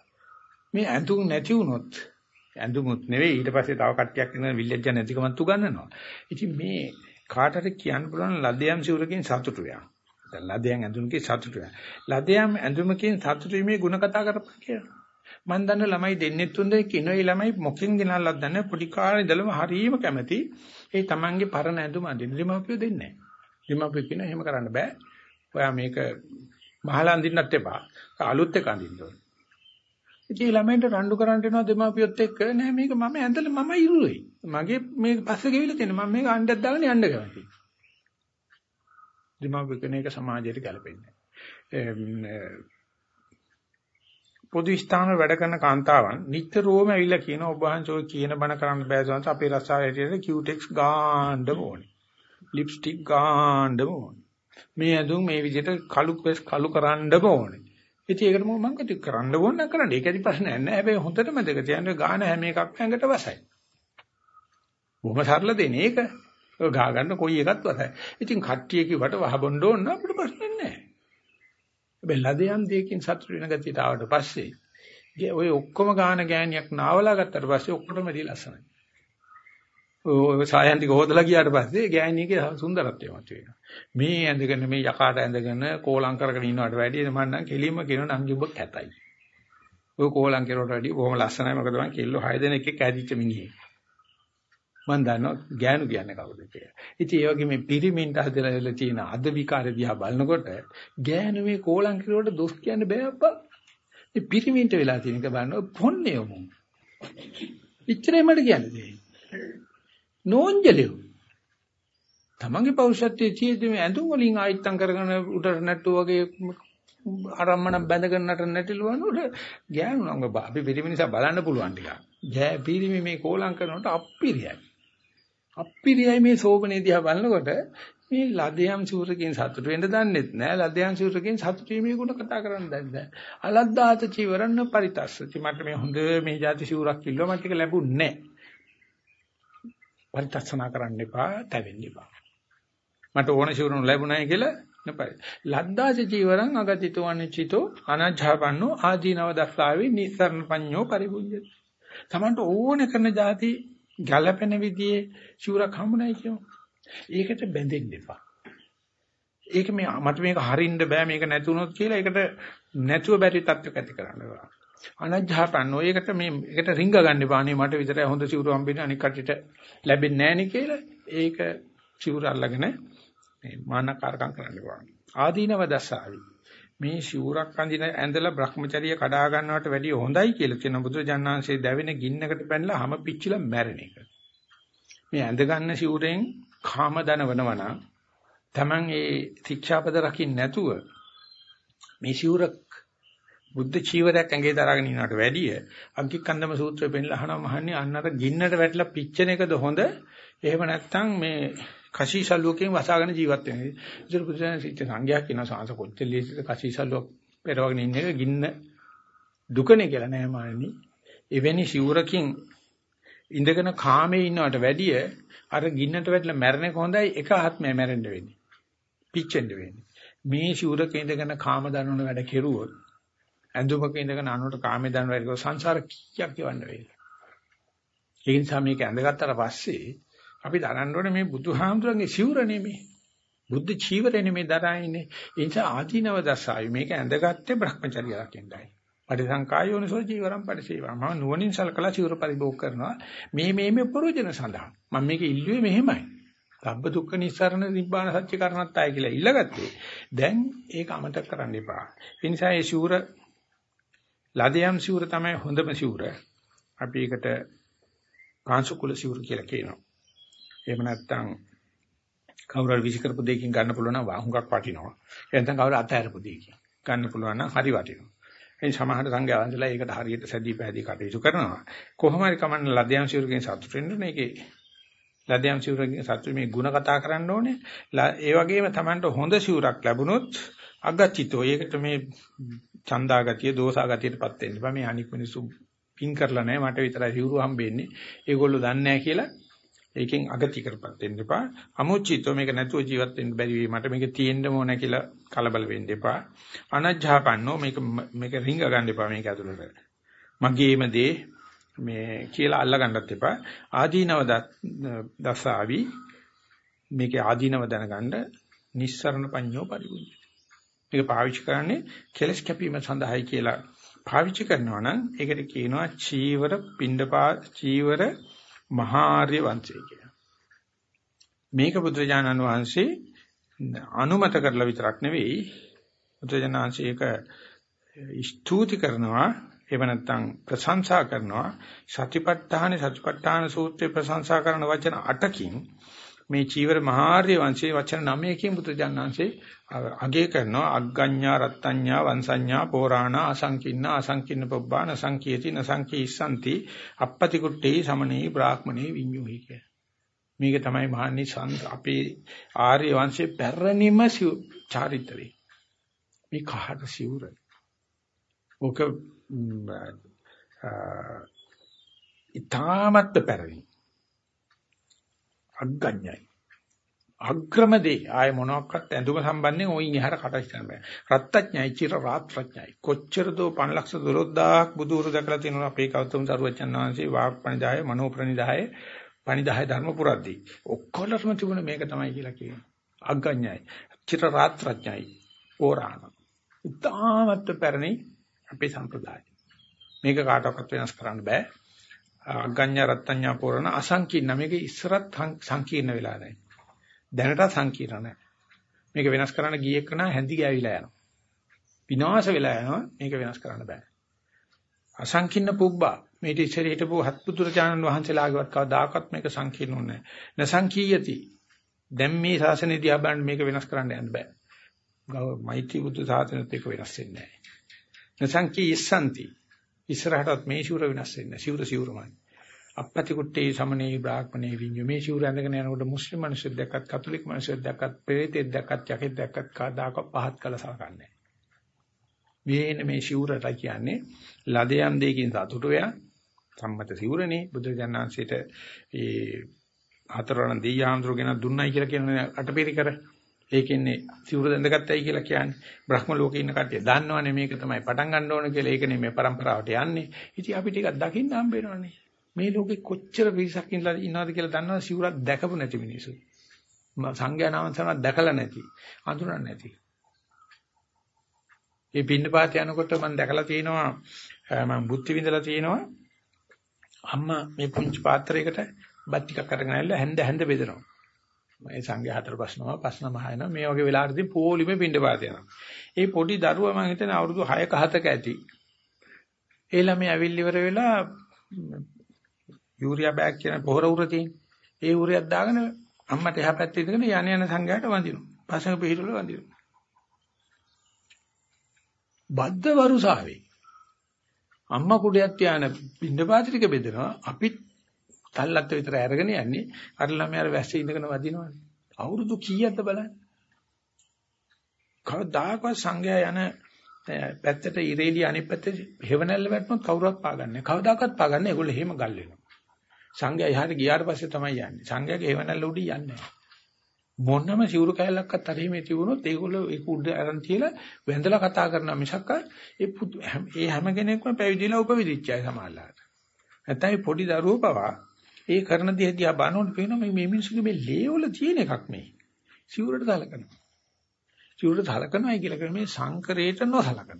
මේ ඇඳුම් නැති වුණොත් ඇඳුමුත් නෙවෙයි ඊට පස්සේ තව කට්ටියක් ඉන්න විල්ලෙජ්ජ නැතිකමත් උගන්වනවා. ඉතින් මේ කාටට කියන්න පුළුවන් ලදයන් සිවුරකින් සතුටු වෙනවා. දැන් ලදයන් ඇඳුමකින් සතුටු වෙනවා. ලදයන් ඇඳුමකින් සතුටු වීමේ ಗುಣ කතා කරපන් කියලා. මම දන්න ළමයි දෙන්නේ තුන් දෙනෙක් ඉනෝයි ළමයි මොකෙන් ගෙනල්ලත් දන්නේ පොඩි කාලේ ඉඳලම හරීම කැමති. ඒ තමන්ගේ පරණ ඇඳුම අඳින්න දෙමාපියෝ දෙන්නේ නැහැ. දෙමාපියෝ කියන එහෙම කරන්න බෑ. ඔයා මේක මහලා අඳින්නත් එපා. අලුත් එක අඳින්න ඕනේ. ඉතින් ළමයින්ට රණ්ඩු කරන්න එනවා දෙමාපියොත් එක්ක නෑ මේක මම ඇඳලා මම ඉරුවේ. මගේ මේ පස්සේ ගෙවිලා තියෙන මම මේක අණ්ඩයක් දාගෙන යන්න කැමතියි. දෙමාපිය කෙනෙක් සමාජයට ගැලපෙන්නේ පොදු ස්ථාන වැඩ කරන කාන්තාවන් නිතරම ඇවිල්ලා කියන ඔබ වහන්සේ කියන බණ කරන්න බෑ සන්ත අපේ රස්සාව හැටියට කියුටෙක්ස් ගාන්න ඕනේ. ලිප්ස්ටික් ගාන්න ඕනේ. මේ ඇඳුම් මේ විදිහට කළු කළු කරන්න ඕනේ. ඉතින් ඒකට මම මං කිව්වා කරන්න ඕන නම් කරන්න. ඒක ඇති ප්‍රශ්නයක් නෑ. හැබැයි හොඳට මතක තියාගන්න ගාන හැම එකක්ම ඇඟට වසයි. බොහොම සරල දෙන්නේ ඒක. ඔය ගා ගන්න කොයි එකත් වසයි. ඉතින් කට්ටිය කිව්වට වහබොන්න ඕන නම් අපිට ප්‍රශ්නයක් නෑ. හැබැයි ලදයන් දෙකකින් සතුට වෙන ගතියට ආවට පස්සේ ඔය ඔක්කොම ගාන ගෑණියක් නාවලා ගත්තට පස්සේ ඔක්කොටම දී ලස්සනයි. ඔය සායන් ටික හොදලා ගියාට පස්සේ ගෑණියගේ සුන්දරත්වය මත වෙනවා. මේ ඇඳගෙන මේ යකාට ඇඳගෙන කෝලම් කරගෙන ඉන්නවට වැඩිය මම නම් කෙලින්ම කියනවා නංගි ඔබ කැතයි. ඔය කෝලම් කෙරුවට වැඩිය බොහොම ලස්සනයි මොකද මං කෙල්ලෝ 6 දෙනෙක් එක්ක ඇදිච්ච මිනිහෙක්. මම දන්නවා ගෑනු කියන්නේ කවුද කියලා. ඉතින් ඒ වගේ මේ පිරිමින්ට හදලා තියෙන අද විකාර දිහා බලනකොට ගෑනු මේ කෝලම් කෙරුවට දොස් කියන්න බෑ අප්පා. මේ පිරිමින්ට වෙලා තියෙන එක බලනවා පොන්නේ උමු. ඉච්චරේ මට කියන්නේ. නෝන්ජලියෝ. තමන්ගේ පෞරුෂත්වයේ තියෙදි මේ ඇඳුම් වලින් ආයිත්තම් කරගෙන උඩට නැට්ටු වගේ ආරම්මණක් බැඳගෙන නටන නැටිලුවනොට ගෑනු නම් අපි පිරිමි නිසා බලන්න පුළුවන් ටිකක්. ජෑ පිරිමි මේ කෝලම් කරනකොට අප්පිරියයි. අප්පිරියයි මේ සෝබනේ දිහා බලනකොට මේ ලදයන් සූරකෙන් සතුට වෙන්න දන්නෙත් නෑ ලදයන් සූරකෙන් සතුට වීමේ ගුණ කතා කරන්න දන්නේ නෑ අලද්දාත චීවරන්න පරිතස්සති මට මේ හොඳ මේ જાති සූරක් කිල්ලුවා මට ඒක ලැබුන්නේ නෑ පරිතස්සනා කරන්න එපා තැවෙන්න එපා මට ඕන ශිවරුන් ලැබුණයි කියලා නපරි. ලද්දාස ජීවරං අගතිතෝ අනිචිතෝ අනජ්ජාපන්නෝ ආදීනව දස්සාවේ නිසරණ පඤ්ඤෝ පරිබුද්ධති. Tamanට ඕන කරන જાති ගැළපෙන විදිහේ ශිවරක් හම්බුනායි කියමු. ඒකට බැඳෙන්න එපා. ඒක මේ මට මේක හරින්න බෑ මේක නැතුනොත් කියලා ඒකට නැතුව බැරි තත්ත්වයක් ඇති කරන්න බෑ. අනජ්ජාපන්නෝ ඒකට මේ ඒකට රිංග ගන්න එපා. අනේ මට විතරයි හොඳ සිවුරු හම්බෙන්නේ අනික කටට ලැබෙන්නේ නැහැ නේ කියලා. ඒක සිවුර අල්ලගෙන මේ මානකාරකම් කරන්න පුළුවන්. ආදීනව දසාවි. මේ ශූරක් අඳින ඇඳලා Brahmacharya කඩා ගන්නවට වැඩිය හොඳයි කියලා කියන බුදුජානනාංශයේ දැවෙන ගින්නකට පැනලා හැම පිච්චිලා මැරෙන එක. මේ ඇඳ ගන්න ශූරෙන් කාම දනවනවා නම් Taman ඒ ශික්ෂාපද රකින්න නැතුව මේ ශූරක් බුද්ධ චීවරයක් ඇඟේ දරාගෙන ඉන්නවට වැඩිය අග්ගිකන්දම සූත්‍රය පෙන්නලා අහනවා මහන්නේ අන්නතර ගින්නට වැටලා පිච්චෙන එකද හොඳ එහෙම නැත්නම් මේ කශීසල්ලුවකින් වසාගෙන ජීවත් වෙන. ඉතින් බුදුසසුන සිච්ච සංඝයා කියන සාංශ කොච්චර ලේසිද කශීසල්ලුවක් පෙරවගෙන ඉන්න එක ගින්න දුකනේ කියලා නෑ මානනි. එවැනි සිවුරකින් ඉඳගෙන කාමේ ඉන්නවට වැඩිය අර ගින්නට වැටලා මැරෙන්නේ කොහොඳයි එක ආත්මය මැරෙන්න වෙන්නේ. පිච්චෙන්න වෙන්නේ. මේ සිවුරක ඉඳගෙන කාම දනවන වැඩ කෙරුවොත් ඇඳුමක ඉඳගෙන අනුන්ට කාමේ දනවන වැඩ කෙරුවොත් සංසාර කීයක් ගෙවන්න වෙයිද? ඒ නිසා මේක ඇඳගත්තට පස්සේ අපි දරන්න ඕනේ මේ බුදුහාමුදුරන්ගේ සිවුර නෙමෙයි. බුද්ධ චීවරය නෙමෙයි දරන්නේ. ඒ නිසා ආදීනව දසාවි මේක ඇඳගත්තේ Brahmacharya රකින්නයි. පරිසංකායෝනසෝ ජීවරම් පරිසේවා. මම නුවණින් සලකලා චීවර පරිභෝග කරනවා. මේ මේ මේ ප්‍රයෝජන සඳහා. මම මේක ඉල්ලුවේ මෙහෙමයි. සබ්බ දුක්ඛ නිස්සරණ නිබ්බාන සත්‍ය කරණත්තයි කියලා ඉල්ලගත්තේ. දැන් ඒක අමතක කරන්න එපා. ඒ නිසා මේ ශූර ලදයම් ශූර තමයි හොඳම ශූර. අපි ඒකට කාංශුකුල ශූර කියලා කියනවා. එහෙම නැත්නම් කවුරු හරි විසි කරපු දෙයකින් ගන්න පුළුවන් නම් හුඟක් වටිනවා. ඒ නැත්නම් කවුරු අතහැරපු දෙයකින් ගන්න පුළුවන් නම් හරි වටිනවා. ඒ සමහර සංඝයා වහන්සේලා ඒකට හරියට සැදී පැහැදී කටයුතු කරනවා. කොහොම හරි කමන්න ලදයන් සිවුරකින් සතුට වෙන්න මේකේ ලදයන් සිවුරකින් සතුට මේ ಗುಣ කතා කරන්න ඕනේ. ඒ වගේම Tamanට හොඳ සිවුරක් ලැබුණොත් අගතිතෝ ඒකට මේ චන්දාගතිය දෝසාගතියටපත් වෙන්න බෑ. මේ අනික් මිනිස්සු පින් කරලා නැහැ මට විතරයි සිවුරු හම්බෙන්නේ. ඒගොල්ලෝ දන්නේ නැහැ කියලා ඒකෙන් අගති කරපත් වෙන්න එපා. අමුචිතෝ මේක නැතුව ජීවත් වෙන්න බැරි වෙයි. මට මේක තියෙන්න ඕන කියලා කලබල වෙන්න එපා. අනජ්ජාපන්නෝ මේක මේක රිංග ගන්න එපා මේක ඇතුළට. මගේම දේ මේ කියලා අල්ල ගන්නත් එපා. ආදීනව දසාවි මේකේ ආදීනව දැනගන්න නිස්සරණ පඤ්ඤෝ පරිපූර්ණ. මේක පාවිච්චි කරන්නේ කෙලස් කැපීම සඳහායි කියලා පාවිච්චි කරනවා නම් ඒකට කියනවා චීවර පිණ්ඩපා චීවර මහා ආර්ය වංශය කියලා. මේක බුදුරජාණන් වහන්සේ අනුමත කරලා විතරක් නෙවෙයි බුදුරජාණන් වහන්සේ ඒක ස්තුති කරනවා එහෙම නැත්නම් ප්‍රශංසා කරනවා සතිපට්ඨාන සතිපට්ඨාන සූත්‍රයේ ප්‍රශංසා කරන වචන 8කින් මේ චීවර මහාර්ය වංශයේ වචන 9කින් බුදුජානනාංශේ අගය කරනවා අග්ගඤ්ඤා රත්ත්‍ඤ්ඤා වංශඤ්ඤා පෝරාණ අසංකින්න අසංකින්න පොබ්බාන සංකීති නසංකීස්සanti අපපති කුට්ටේ සමනේ බ්‍රාහ්මණේ විඤ්ඤුහි කිය. මේක තමයි මහන්නේ සංස අපේ ආර්ය වංශයේ පැරණිම චාරිත්‍රය. මේ කහට සිවුර. ඔක ඊටමත් පැරණි. අග්ගඤ්ඤයි. අග්‍රමදී ආය මොනක්වත් ඇඳුම සම්බන්ධයෙන් ඔයින් එහාට කටහිටන්න බෑ. රත්ත්‍ඥයි චිර රාත්‍රඥයි. කොච්චර දෝ 5 ලක්ෂ 12000ක් බුදුරු දැකලා තියෙනවා අපේ කෞතම සරුවචන් වහන්සේ වාග් පණිදාය මනෝ ප්‍රණිදාය පණිදාය ධර්ම පුරද්දී. ඔක්කොලම තිබුණ මේක තමයි කියලා කියනවා. අග්ගඤ්ඤයි චිර රාත්‍රඥයි. ඕරාණ. උත්තාමත් පැරණි අපේ සම්ප්‍රදාය. මේක කාටවත් වෙනස් කරන්න බෑ. අග්ගඤ්ඤ රත්ත්‍ඤ්ඤා පෝරණ අසංකීර්ණ මේක ඉස්සරත් සංකීර්ණ වෙලා නැහැ. දැනට සංකීර්ණ නැහැ. මේක වෙනස් කරන්න ගියේ කන හැඳි ගෑවිලා යනවා. විනාශ වෙලා යනවා මේක වෙනස් කරන්න බෑ. අසංකීර්ණ පුබ්බා මේක ඉස්සර හිටපු හත්පුදුරජානන් වහන්සේලාගේවත් කවදාකවත් මේක සංකීර්ණ නැහැ. නසංකීයති. දැන් මේ ශාසනය දිහා බලන්න මේක වෙනස් කරන්න යන්න බෑ. මෛත්‍රී බුද්ධ සාසනෙත් එක වෙනස් වෙන්නේ නැහැ. නසංකී ඉස්සන්ති. ඉස්සරහටත් මේ ශූර වෙනස් වෙන්නේ නැහැ. ශූර ශූරමයි. අපපති කුට්ටේ සමනේ බ්‍රාහ්මණේ විඤ්ඤු මේ ශූර ඇඳගෙන යනකොට මුස්ලිම් මිනිස්සු දැක්කත් කතෝලික මිනිස්සු දැක්කත් ප්‍රේතෙක් දැක්කත් යකෙක් දැක්කත් කාදාක පහත් කළ සලකන්නේ. මේ මේ ශූරට කියන්නේ ලදයන් දෙකින් සතුටු වෙන සම්මත සිවුරනේ බුදුජානනාංශයට ඒ හතරවන දෙයියන්තුරුගෙන දුන්නයි කියලා කියන අටපිරිකර ඒකෙන්නේ සිවුර දැඳගත්තයි කියලා කියන්නේ. බ්‍රහ්ම ලෝකේ ඉන්න කට්ටිය දන්නවනේ මේක තමයි පටන් ගන්න ඕන කියලා. ඒකනේ මේ પરම්පරාවට යන්නේ. ඉතින් අපි ටිකක් දකින්න හම්බ වෙනවනේ. මේ ලෝකේ කොච්චර පිරිසක් ඉන්නවද කියලා දන්නවද? සිවුරක් දැකපු නැති මිනිස්සු. සංඥා නාමසන දැකලා නැති. අඳුරන්නේ නැති. මේ පින්නපාත යනකොට මම දැකලා තියෙනවා මම බුද්ධි විඳලා තියෙනවා. අම්මා මේ පුංචි පාත්‍රයකට බත් ටිකක් අරගෙන ඇවිල්ලා හැන්ද හැන්ද බෙදනවා. මේ සංඝයා හතර ප්‍රශ්නවා ප්‍රශ්න මහයන මේ වගේ වෙලාවකදී පොලිමේ පින්නපාත යනවා. ඒ පොඩි දරුවා මම හිතන්නේ අවුරුදු 6ක 7ක ඇති. ඒ ළමයා ඇවිල්ලි ඉවර වෙලා යූරියා බෑග් කියන පොහොර උර තියෙන. ඒ උරයක් දාගෙන අම්මට එහා පැත්තේ ඉඳගෙන යන යන සංඝයාට වඳිනවා. පසඟ පිළිතුරු වඳිනවා. බද්ද වරුසාවේ අම්මා කුඩයක් තියාන පින්නපාතික බෙදනවා අපිත් තල්ලත් විතර අරගෙන යන්නේ. අර ළමයාර වැස්සේ ඉඳගෙන වදිනවනේ. අවුරුදු කීයක්ද බලන්න? කවදාකවත් සංඝයා යන පැත්තට ඉරේලිය අනිත් පැත්තට හේවණල්ල වැටුනොත් කවුරුවත් පාගන්නේ කවදාකවත් පාගන්නේ ඒගොල්ලෝ එහෙම ගල් වෙනවා. සංඝයා එහාට ගියාට පස්සේ තමයි යන්නේ. සංඝයාගේ හේවණල්ල උඩින් යන්නේ නැහැ. මොනම සිවුරු කැලලක්වත් හරි මේ තිබුණොත් ඒගොල්ලෝ ඒක උඩ අරන් තියලා වැඳලා කතා කරනවා මිසක් ඒ ඒ හැම කෙනෙක්ම පැවිදිලා උපවිදිච්චයි සමාජලාට. නැත්නම් මේ පොඩි දරුවෝ පවා ඒ කරන දේ දිහා බලනකොට පේනවා මේ මේ මිනිස්සුගේ මේ ලේවල තියෙන එකක් මේ. සිවුරට සලකනවා. සිවුරට සලකනවායි කියලා කියන්නේ මේ සංකරේට නොසලකනවා.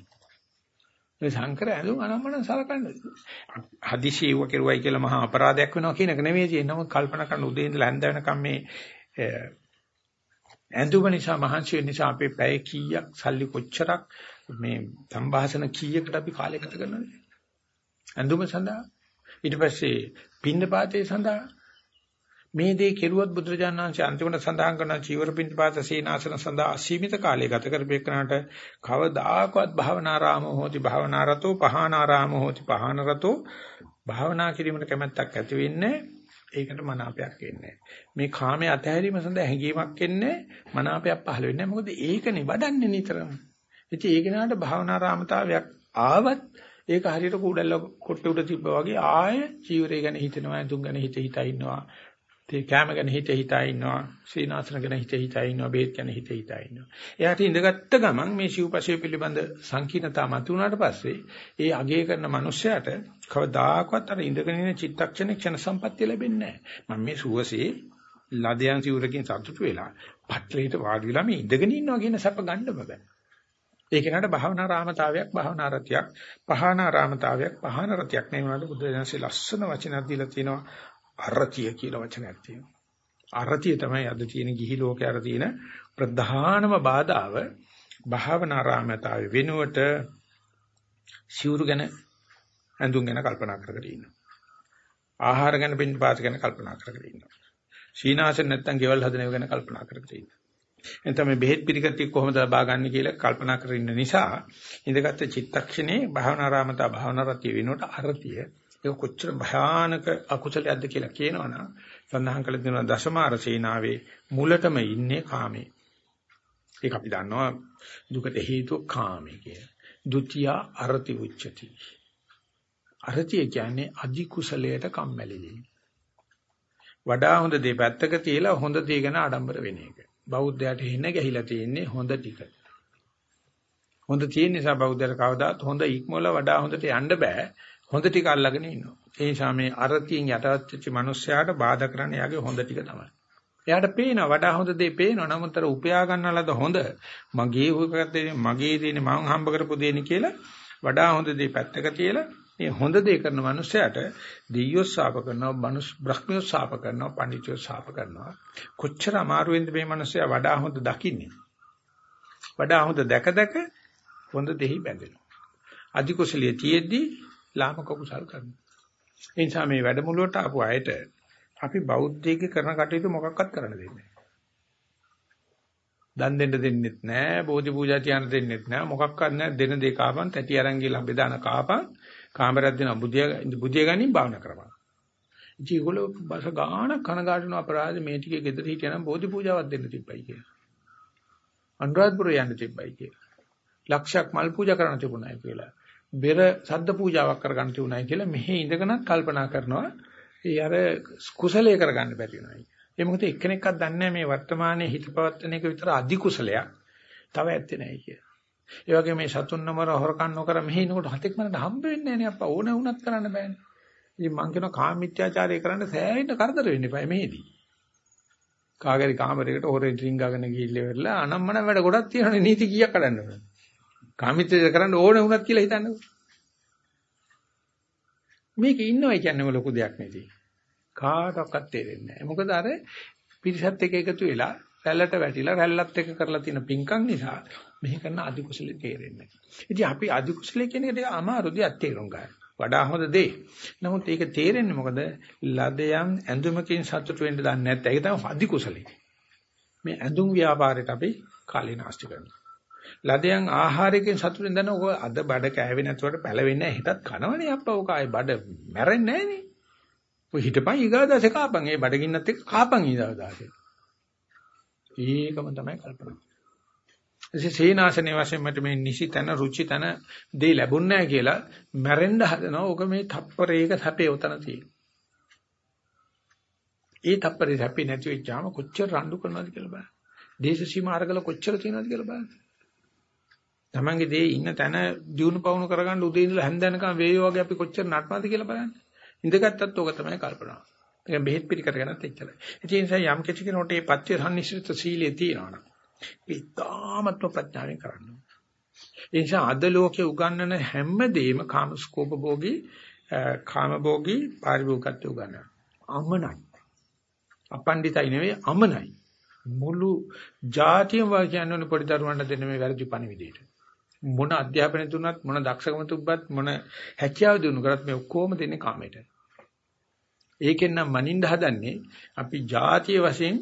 මේ සංකර ඇඳුම් අනම්මන සලකන්නේ. හදිසියෙව කෙරුවයි කියලා මහා අපරාධයක් වෙනවා කියන එක නෙමෙයි තියෙන්නේ. නමුත් කල්පනා කරන උදේ ඉඳලා හැන්ද වෙනකම් මේ ඇඳුම නිසා මහන්සි වෙන නිසා අපේ පැය කීයක් සල්ලි කොච්චරක් මේ සංഭാෂණ කීයකට අපි කාලය ගත කරනවද ඇඳුම සඳහා ඊට පස්සේ පින්නපාතේ සඳහා. මේ දේ කෙරුවොත් බුදුරජාණන් වහන්සේ අන්තිමට සඳහන් කරන චීවර පින්නපාත සීනාසන සඳහා අසීමිත කාලය ගත කරපේකනට කවදාකවත් භාවනාරාම හෝති භාවනාරතෝ පහානාරාම හෝති පහානරතෝ භාවනා කිරීමට කැමැත්තක් ඇති වෙන්නේ ඒකට මනාපයක් එන්නේ මේ කාමයේ අතහැරීම සඳහා හැඟීමක් එන්නේ මනාපයක් පහළ වෙන්නේ මොකද ඒකනේ වඩන්නේ නිතරම. ඉතින් ඒ කෙනාට භාවනා රාමතාවයක් ආවත් ඒක හරියට කුඩල්ල කොට්ට උඩ තිබ්බා වගේ ආය චීවරය ගැන හිතනවා දුක් ගැන හිත හිතා ඉන්නවා තේ කැම ගැන හිත හිතා ඉන්නවා සීනාසන ගැන හිත හිතා ඉන්නවා බේත් ගැන හිත හිතා ඉන්නවා එයාට ඉඳගත්ත ගමන් මේ සිව්පසය පිළිබඳ සංකීර්ණතාව මතුවනාට පස්සේ ඒ අගය කරන මිනිස්සයාට කවදාකවත් අර ඉඳගෙන ඉන්න චිත්තක්ෂණ ක්ෂණ සම්පත්තිය ලැබෙන්නේ නැහැ. මම මේ සුවසේ ලදයන් සිවුරකින් සතුටු වෙලා පටලෙහිට වාඩි වෙලා මේ ඉඳගෙන ඉන්නවා කියන සැප ගන්න බෑ. ඒ කෙනාට භාවනා රාමතාවයක් භාවනා රතියක් පහනා රාමතාවයක් පහන රතියක් නේ වුණාට බුදු දහමේ ලස්සන වචනක් දීලා තිනවා අරතිය කියලා වචනයක් තියෙනවා. අරතිය තමයි අද තියෙන ගිහි ලෝකයට තියෙන ප්‍රධානම බාධාව භාවනා රාමතාවේ වෙනුවට සිවුරු ගැන ඇඳුම් ගැන කල්පනා කර කර ඉන්නවා. ආහාර ගැන පින්පාත ගැන කල්පනා කර කර ඉන්නවා. සීනාසන නැත්තම් ගෙවල් හදන ඒවා ගැන කල්පනා කර කර ඉන්නවා. එතන මේ බෙහෙත් පිළිකටි කොහොමද ලබා ගන්න කියලා කල්පනා කර ඉන්න නිසා ඉඳගත් චිත්තක්ෂණේ භාවනාරාමතා භාවනාරතිය වෙනකොට අරතිය ඒක කොච්චර භයානක අකුසලයක්ද කියලා කියනවනම් සඳහන් කළ දෙනවා දශමාර සේනාවේ මුලටම ඉන්නේ කාමේ. ඒක අපි දන්නවා දුකට හේතුව කාමේ කියලා. ဒုတိ ය අරති උච්චති. අරතිය කියන්නේ අධි කුසලයට කම්මැලි වීම. වඩා හොඳ දේ පැත්තක තියලා හොඳ දේ ගැන ආඩම්බර වෙන එක. බෞද්ධයාට හින ගැහිලා තියෙන්නේ හොඳ ටික. හොඳ තියෙන නිසා බෞද්ධයාට කවදාත් හොඳ ඉක්මවල වඩා හොඳට යන්න බෑ. හොඳ ටික අල්ලගෙන ඉන්නවා. ඒ නිසා මේ අරතියෙන් යටවත් වෙච්ච මිනිස්සයාට බාධා කරන්නේ යාගේ හොඳ ටික තමයි. එයාට පේනවා වඩා හොඳ දේ පේනවා. නමුත් අර උපයා ගන්නලද හොඳ මගේ උපකරතේ මගේ දේනේ මම හම්බ කරපු දේනේ කියලා වඩා හොඳ දේ පැත්තක තියලා මේ හොඳ දේ කරන මනුස්සයාට දෙයියෝ ශාප කරනවා, මනුස් බ්‍රහ්මියෝ ශාප කරනවා, පඬිතුයෝ ශාප කරනවා. කොච්චර අමාරුවෙන්ද මේ මනුස්සයා වඩා හොඳ දකින්නේ. වඩා හොඳ දැක දැක හොඳ දෙහි බැඳෙනවා. අධි කුසලිය තියෙද්දි ලාමක කුසල් කරනවා. ඒ නිසා මේ වැඩමුළුවට ආපු අයට අපි බෞද්ධයෙක් කරන කටයුතු මොකක්වත් කරන්න දෙන්නේ නැහැ. දන් දෙන්න දෙන්නෙත් නැහැ, බෝධි පූජා තියන්න දෙන්නෙත් නැහැ. මොකක්වත් නැහැ. දෙන දේ කාපන්, තැටි අරන් ගිහලා බෙදාන කාපන්. කාමරයක් දෙනවා බුදිය බුදිය ගනින් භාවනා කරපන්. ඉතින් ඒගොල්ලෝ බස ගාන කනගාටුන අපරාධ මේ ටිකේ ගෙදර හිටියනම් බෝධි පූජාවක් දෙන්න තිබ්බයි කියලා. අනුරාධපුර යන්න තිබ්බයි කියලා. ලක්ෂයක් මල් පූජා කරන්න තිබුණායි කියලා. බෙර සද්ද පූජාවක් කරගන්න තිබුණායි කියලා මෙහි ඉඳගෙනත් කල්පනා කරනවා. ඒ අර කුසලයේ කරගන්න බැරි වෙනවායි. ඒ මොකද එක්කෙනෙක්වත් දන්නේ මේ වර්තමානයේ හිත පවත්තන එක විතර අධි කුසලයක්. තව ඇත්තේ නැහැ කියලා. ඒ වගේ මේ සතුන් නමර හොරකම් නොකර මෙහි ඉනකොට හතෙක් මනට හම්බ වෙන්නේ නැහැ නේ අප්පා ඕන වුණත් කරන්න බෑනේ. ඉතින් මං කියන කාමීත්‍යාචාරය කරන්න සෑහෙන්න කරදර වෙන්න එපා මේදී. කාගරි කාමරයකට හොරෙන් රින්ගගෙන ගිහිල්ලා වෙරලා අනම්මන වැඩ ගොඩක් තියෙනනේ නීති කීයක් කඩන්න ඕන. කාමීත්‍යාචාරය කරන්න ඕන වුණත් කියලා හිතන්නකෝ. මේක ඉන්නවයි කියන්නේ ලොකු දෙයක් නෙදී. කාටවත් තේරෙන්නේ නැහැ. මොකද අර පිරිසත් එක්ක එකතු වෙලා රැල්ලට වැටිලා රැල්ලත් එක්ක කරලා තියෙන පිංකම් නිසා මෙහි කරන අධි කුසලෙ තේරෙන්නේ නැහැ. ඉතින් අපි අධි කුසලෙ කියන එක ටික අමාරු දෙයක් තේරුම් ගන්න. වඩා හොඳ දෙයක්. නමුත් ඒක තේරෙන්නේ මොකද? ලදයන් ඇඳුමකින් සතුට වෙන්න දන්නේ නැත්නම් ඒක තමයි අධි කුසලෙ. මේ ඇඳුම් ව්‍යාපාරයට අපි කාලේ නාස්ති කරනවා. ලදයන් ආහාරයෙන් සතුට වෙන ඔක අද බඩ කෑවේ නැතුවට පැලවෙන්නේ නැහැ. හිතත් කනවනේ අප්පා ඔක ආයේ බඩ මැරෙන්නේ නැහනේ. ඔය හිටපන් ඊගාදාසේ කාපන්. ඒ බඩගින්නත් එක්ක කාපන් ඊගාදාසේ. ඒකම තමයි කල්පනා. එසේ සීනාසනේ වශයෙන් මට මේ නිසි තන රුචි තන දෙය ලැබුණ නැහැ කියලා මැරෙන්න හදනවා. ඕක මේ තප්පරයක සැපේ උතන තියෙනවා. ඒ තප්පරේ සැපේ නැති වෙච්චාම කොච්චර රණ්ඩු කරනවද කියලා බලන්න. දේශ සීමා අරගල කොච්චර තියෙනවද කියලා බලන්න. තමන්ගේ දේ ඉන්න තැන දිනු පවුණු කරගන්න උදේ ඉඳලා හැන්දැනකම් වේයෝ වගේ අපි කොච්චර නටනවද කියලා බලන්න. ඉඳගත්තත් ඕක තමයි කල්පනාව. ඒක බෙහෙත් පිළිකරගෙනත් එච්චරයි. ඒ නිසා යම් කිසි කෙනෙකුට මේ පත්‍ය සම්නිශ්චිත සීලයේ තියෙනවා. ඉතාමත්ව ප්‍රඥාවෙන් කරන්න ඒ නිසා අද ලෝකේ උගන්වන හැම දෙයක්ම කාමස්කෝප භෝගී කාම භෝගී පාරිභෝගිකත්ව උගන්වනවා. අමනයි. අපණ්ඩිතයි නෙවෙයි අමනයි. මුළු ජාතියම වා කියන්නේ පොඩි දරුවන්ට දෙන්න මේ වැරදි පණිවිඩයට. මොන අධ්‍යාපනය තුනත් මොන දක්ෂකම තුබ්බත් මොන හැකියාව දිනු කරත් මේ ඔක්කොම දෙන්නේ කාමයට. ඒකෙන් නම් මනින්න හදන්නේ අපි ජාතිය වශයෙන්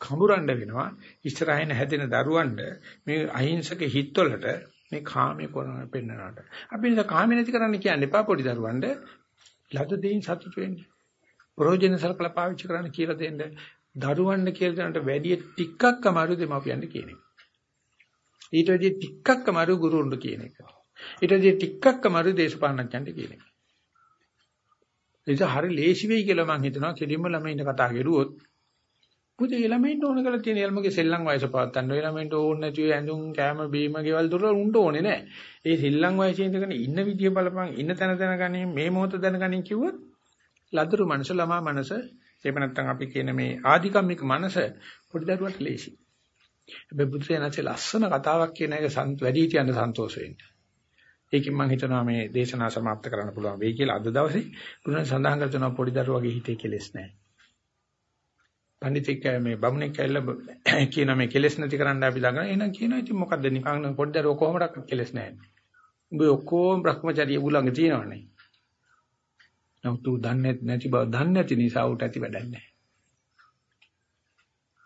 කඹරන්න වෙනවා ඉස්සරහින් හැදෙන දරුවන්ට මේ අහිංසක හිත්වලට මේ කාමයේ කරන පෙන්නනට. අපි නිසා කාමේ නැති කරන්න කියන්නේ එපා පොඩි දරුවන්ට ලද දෙයින් සතුට වෙන්න. ප්‍රයෝජන සලකලා පාවිච්චි කරන්න කියලා දෙන්න. දරුවන්ට කියලා දෙන්නට වැඩි ටිකක් අමාරු දෙමාපියන්ට කියන එක. ඊට වැඩි ටිකක් අමාරු ගුරුවරුන්ට කියන එක. ඊට වැඩි ටිකක් අමාරු දේශපාලනඥයන්ට කියන එක. ඒක හරි ලේසි වෙයි කියලා මම හිතනවා කෙලින්ම ළමයින්ට කතා කරුවොත් මොකද ඒ ළමයින්ට ඕන කරලා තියෙන ළමගේ සෙල්ලම් වයස පවත්තන්න. ඒ ළමයින්ට ඕන නැති ඇඳුම්, කෑම, බීම, ගෙවල් දොර උන්ට ඕනේ නැහැ. ඒ සෙල්ලම් වයසේ ඉඳගෙන ඉන්න විදිය බලපන්, ඉන්න තැන දැනගනින්, මේ මොහොත දැනගනින් කිව්වොත් ලදරු මනස ළමා මනස එහෙම නැත්නම් අපි කියන මේ ආධිකම්මික මනස පොඩි දරුවන්ට ලේසි. හැබැයි බුදුසේනාචි ලස්සන කතාවක් කියන එක වැඩි හිටියන්න සන්තෝෂ වෙන්න. ඒකෙන් මම හිතනවා මේ දේශනාව સમાප්ත කරන්න පුළුවන් වෙයි කියලා අද දවසේ බුදුන් සඳහන් කර තුන පොඩි දරුවගේ හිතේ කෙලෙස් නැහැ. පඬිතික මේ බමුණෙක් ඇවිල්ලා කියන මේ කෙලෙස් නැති කරන්න අපි ළඟ එහෙනම් කියනවා ඉතින් මොකද්ද නිකන් පොඩ්ඩක් ඔය කොහොමඩක් කෙලෙස් නැහැ. උඹ ඔක්කොම භ්‍රමචර්ය උගලඟ තියෙනවනේ. නමුත් ඌ දන්නේ නැති බව දන්නේ නැති නිසා ඌට ඇති වැඩක් නැහැ.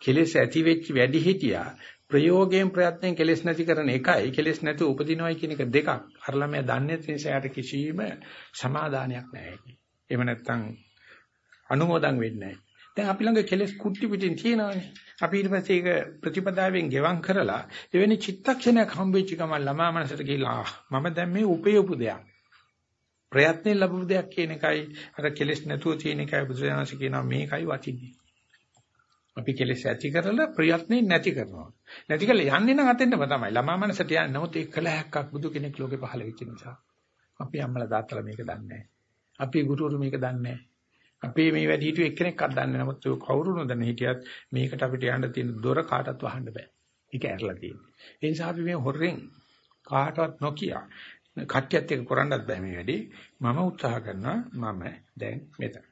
කෙලෙස් ඇති වෙච්ච වැඩි හිටියා ප්‍රයෝගයෙන් ප්‍රයත්නෙන් කෙලෙස් නැති කරන එකයි කෙලෙස් නැති උපදිනවයි කියන එක දෙකක්. අර ළමයා දන්නේ නැති නිසා යාට කිසිම සමාදානයක් නැහැ. එහෙම නැත්නම් අනුමෝදන් වෙන්නේ නැහැ. දැන් අපි ළඟ කෙලස් කුට්ටි පිටින් තියෙනවානේ. අපි ඊට පස්සේ ඒක ප්‍රතිපදාවෙන් ගෙවම් කරලා එවැනි චිත්තක්ෂණයක් හම්බෙච්ච ගමන් ළමා මනසට ගිහිලා මම දැන් මේ උපයපු දෙයක්. ප්‍රයත්නෙන් ලැබපු දෙයක් කියන එකයි අර කෙලස් නැතුව තියෙන එකයි බුදුසසුන කියනවා මේකයි වටින්නේ. අපි කෙලස් ඇති කරලා ප්‍රයත්නෙන් නැති කරනවා. නැති කළා යන්නේ නම් අතෙන්ටම තමයි. ළමා මනසට යන්නේ. නමුත් ඒ කලහක්ක් බුදු කෙනෙක් ලෝකේ පහළ වෙච්ච නිසා. අපි අම්මලා තාත්තලා මේක දන්නේ නැහැ. අපි ගුරුවරු මේක දන්නේ නැහැ. අපේ මේ වැඩි හිටියෝ එක්කෙනෙක්වත් දන්නේ නැහැ. නමුත් කවුරු නොදන්න හිටියත් මේකට අපිට යන්න තියෙන දොර කාටවත් වහන්න බෑ. ඒක ඇරලා තියෙන්නේ. ඒ නිසා අපි මේ හොරෙන් කාටවත් නොකිය කට්ටියත් එක්ක කරන්නත් බෑ මේ වැඩේ. මම උත්සාහ කරනවා මම දැන් මෙතන.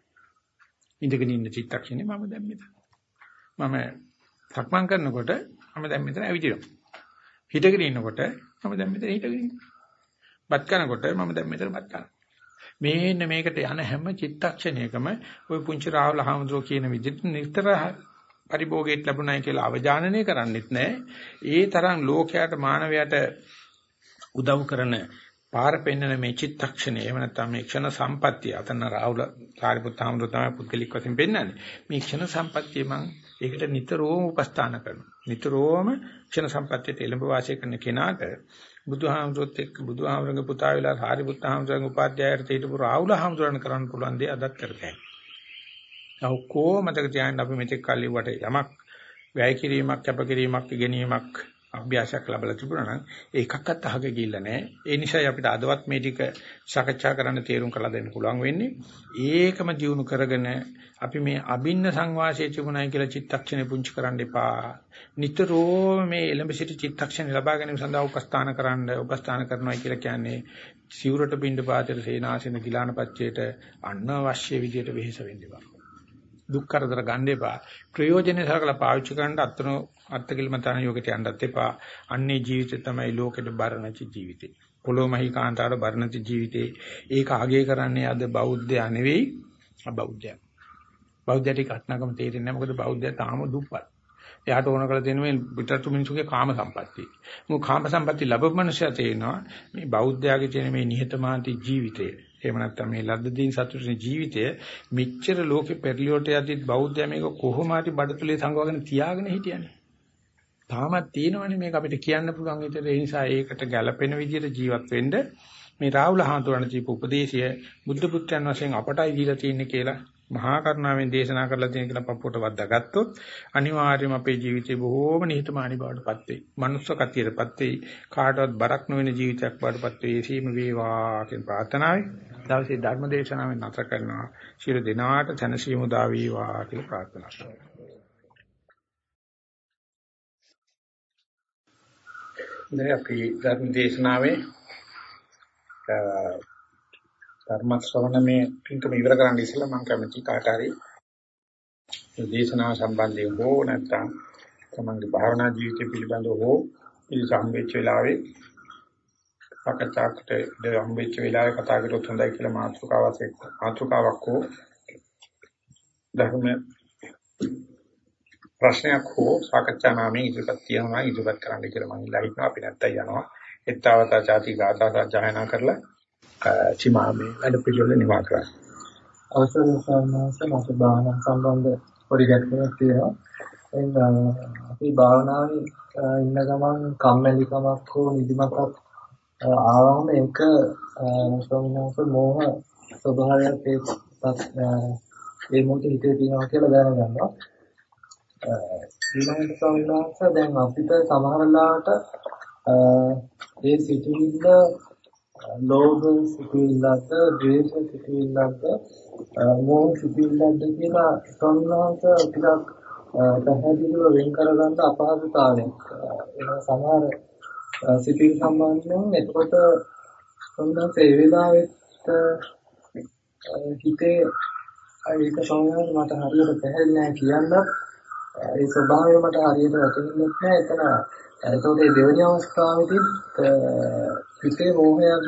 ඉඳගෙන ඉන්න චිත්තක්ෂණේ මම දැන් මෙතන. මම සක්මන් කරනකොට මම දැන් මෙතන ඇවිදිනවා. හිටගෙන ඉන්නකොට මම දැන් මෙතන හිටගෙන ඉන්නවා. බත් කනකොට මම දැන් මෙතන බත් කනවා. මේන්න මේකට යන හැම චිත්තක්ෂණයකම ওই පුංචි රාහුල හාමුදුරුවෝ කියන විදිහට නිතර පරිභෝගයට ලැබුණයි කියලා අවජානනය කරන්නෙත් නැහැ. ඒ තරම් ලෝකයට මානවයට උදව් කරන පාර පෙන්නන මේ චිත්තක්ෂණය එහෙම නැත්නම් මේ ක්ෂණ සම්පත්තිය. අතන රාහුල සාරිපුත් හාමුදුරුවෝ තමයි පුද්ගලික වශයෙන් පෙන්වන්නේ. මේ ක්ෂණ සම්පත්තිය මම ඒකට නිතරම උපස්ථාන කරනවා. නිතරම ක්ෂණ සම්පත්තියට එළඹ වාසය කරන කෙනාට බුදුහාමුදුරුවොත් එක්ක බුදුහාමුදුරන්ගේ පුතා වෙලා සාරිපුත් හාමුදුරන්ගේ උපාධ්‍යායයට හිටපු රාහුල හාමුදුරන් කරන්න පුළුවන් දේ අදත් කරතයි. ඔක්කොම මතක තියාගන්න අපි මෙතෙක් කල් ඉවට යමක් වැය කිරීමක් කැප කිරීමක් ඉගෙනීමක් අභ්‍යාසයක් ලැබලා තිබුණා නම් ඒකක්වත් අහක ගිහිල්ලා නැහැ. ඒ නිසා අපිට අදවත් මේ ටික සාකච්ඡා කරන්න තීරුම් කරලා දෙන්න පුළුවන් වෙන්නේ. ඒකම ජීවුන කරගෙන අපි මේ අබින්න සංවාසයේ තිබුණයි කියලා චිත්තක්ෂණය පුංචි කරන්න එපා. නිතරම මේ එළඹ සිට චිත්තක්ෂණ ලබා ගැනීම සඳහා උපස්ථාන කරන්න උපස්ථාන කරනවා කියලා කියන්නේ සිවුරට බින්ද පාතේට සේනාසෙන ගිලාන පච්චේට අනවශ්‍ය විදියට වෙහෙස වෙන්න එපා. දුක් කරදර ගන්න එපා. ප්‍රයෝජනෙ සරකලා පාවිච්චි කරන්න අත්නෝ අත්කලමතන යෝගයට යන්නත් එපා. අන්නේ ජීවිතය තමයි ලෝකෙට බරණච ජීවිතේ. පොළොමහි කාන්තාවට බරණච ජීවිතේ. ඒක අගය කරන්නේ අද බෞද්ධයා නෙවෙයි අබෞද්ධයා. බෞද්ධයට කටනකම තේරෙන්නේ නැහැ මොකද බෞද්ධයා තාම දුප්පත්. එයාට ඕන කරලා තියෙන මේ පිටරතු මිනිසුගේ කාම සම්පatti. මොකද කාම සම්පatti ලැබෙන මනුස්සයා තේනවා මේ බෞද්ධයාගේ තියෙන මේ නිහතමානී ජීවිතය. එහෙම නැත්නම් මේ ලද්ද දින් සතුටින් ජීවිතය මෙච්චර ලෝකෙ පෙරලියට යද්දිත් බෞද්ධයා මේක කොහොම හරි බඩතුලේ සංගවගෙන තියාගෙන හිටියනේ. තාමත් තියෙනවනේ මේක අපිට කියන්න පුළුවන් විතර ඒ නිසා ඒකට ගැළපෙන විදිහට ජීවත් වෙන්න මේ රාහුල හාමුදුරණ දීපු උපදේශය බුද්ධ පුත්‍රයන් වශයෙන් අපටයි දීලා තියෙන්නේ කියලා මහා කරුණාවෙන් දේශනා කරලා තියෙන කියලා පපුවට වද්දාගත්තොත් අනිවාර්යයෙන්ම අපේ ජීවිතේ බොහෝම නිහතමානී බවටපත් වෙයි. මනුස්ස කතියටපත් වෙයි. කාටවත් බරක් නොවන ජීවිතයක් බවටපත් වෙයි. සීම වේවා කියන ප්‍රාර්ථනාවයි. දවසේ ධර්ම දේශනාවෙන් නැතර කරනවා. ශිර දිනාට තනසීමු දා වේවා කියලා ප්‍රාර්ථනා කරනවා. දැන් අපි ධර්ම දේශනාවේ ධර්ම ශ්‍රවණමේ පින්කම ඉවර කරන්න ඉස්සෙල්ලා මම කැමති කාට හරි දේශනාව සම්බන්ධයෙන් හෝ නැත්නම් තමන්ගේ භාවනා ජීවිතය පිළිබඳව හෝ ඉල්සම්වෙච්ච වෙලාවේ සාකච්ඡාකට දෙම්වෙච්ච වෙලාවේ කතා කරොත් හොඳයි කියලා මාතෘකාවක් මාතෘකාවක් හෝ ධර්ම ප්‍රශ්නයක් හෝ සාකච්ඡා නාමයෙන් ඉදිරිපත් තියනවා ඉදිරිපත් කරන්න කියලා මම ඉල්ලා හිටනවා. අපි නැත්තම් යනවා. එත්තවතා ചാති ගාථා සජ්ජායනා කරලා චිමාමේ වැඩ පිළිවෙල නිවා කරා. අවසර සම්මාස මත භාවනා සම්බන්ධ පොඩි ගැටලුවක් තියෙනවා. එන්න අපි භාවනාවේ ඉන්න ගමන් කම්මැලිකමක් හෝ නිදිමතක් ආවම ඒක සම්මාස මෝහ ස්වභාවයක් ඒ මොහොතේ හිතේ තියෙනවා කියලා දැනගන්නවා. ඊළඟට සම්මාස දැන් අපිට සමහර ලාට ඒ සිතුවිල්ල ලෝභ සිතුවිල්ලක්ද, ද්වේෂ සිතුවිල්ලක්ද, මෝහ සිතුවිල්ලක්ද කියලා සම්මාස ටිකක් පැහැදිලිව වෙන් කරගන්න අපහසුතාවයක්. ඒක සමහර සිතුවිලි සම්බන්ධයෙන් එතකොට සම්මාස ඒ වෙලාවෙත් හිතේ ඒක සමහරවිට මට හරියට පැහැදිලි නැහැ කියන්නත් ඒ ස්වභාවය මට හරියට වැටහෙන්නේ නැහැ එතන එතකොට මේ දෙවෙනි අවස්ථාවේදී හිතේ මෝහයක්ද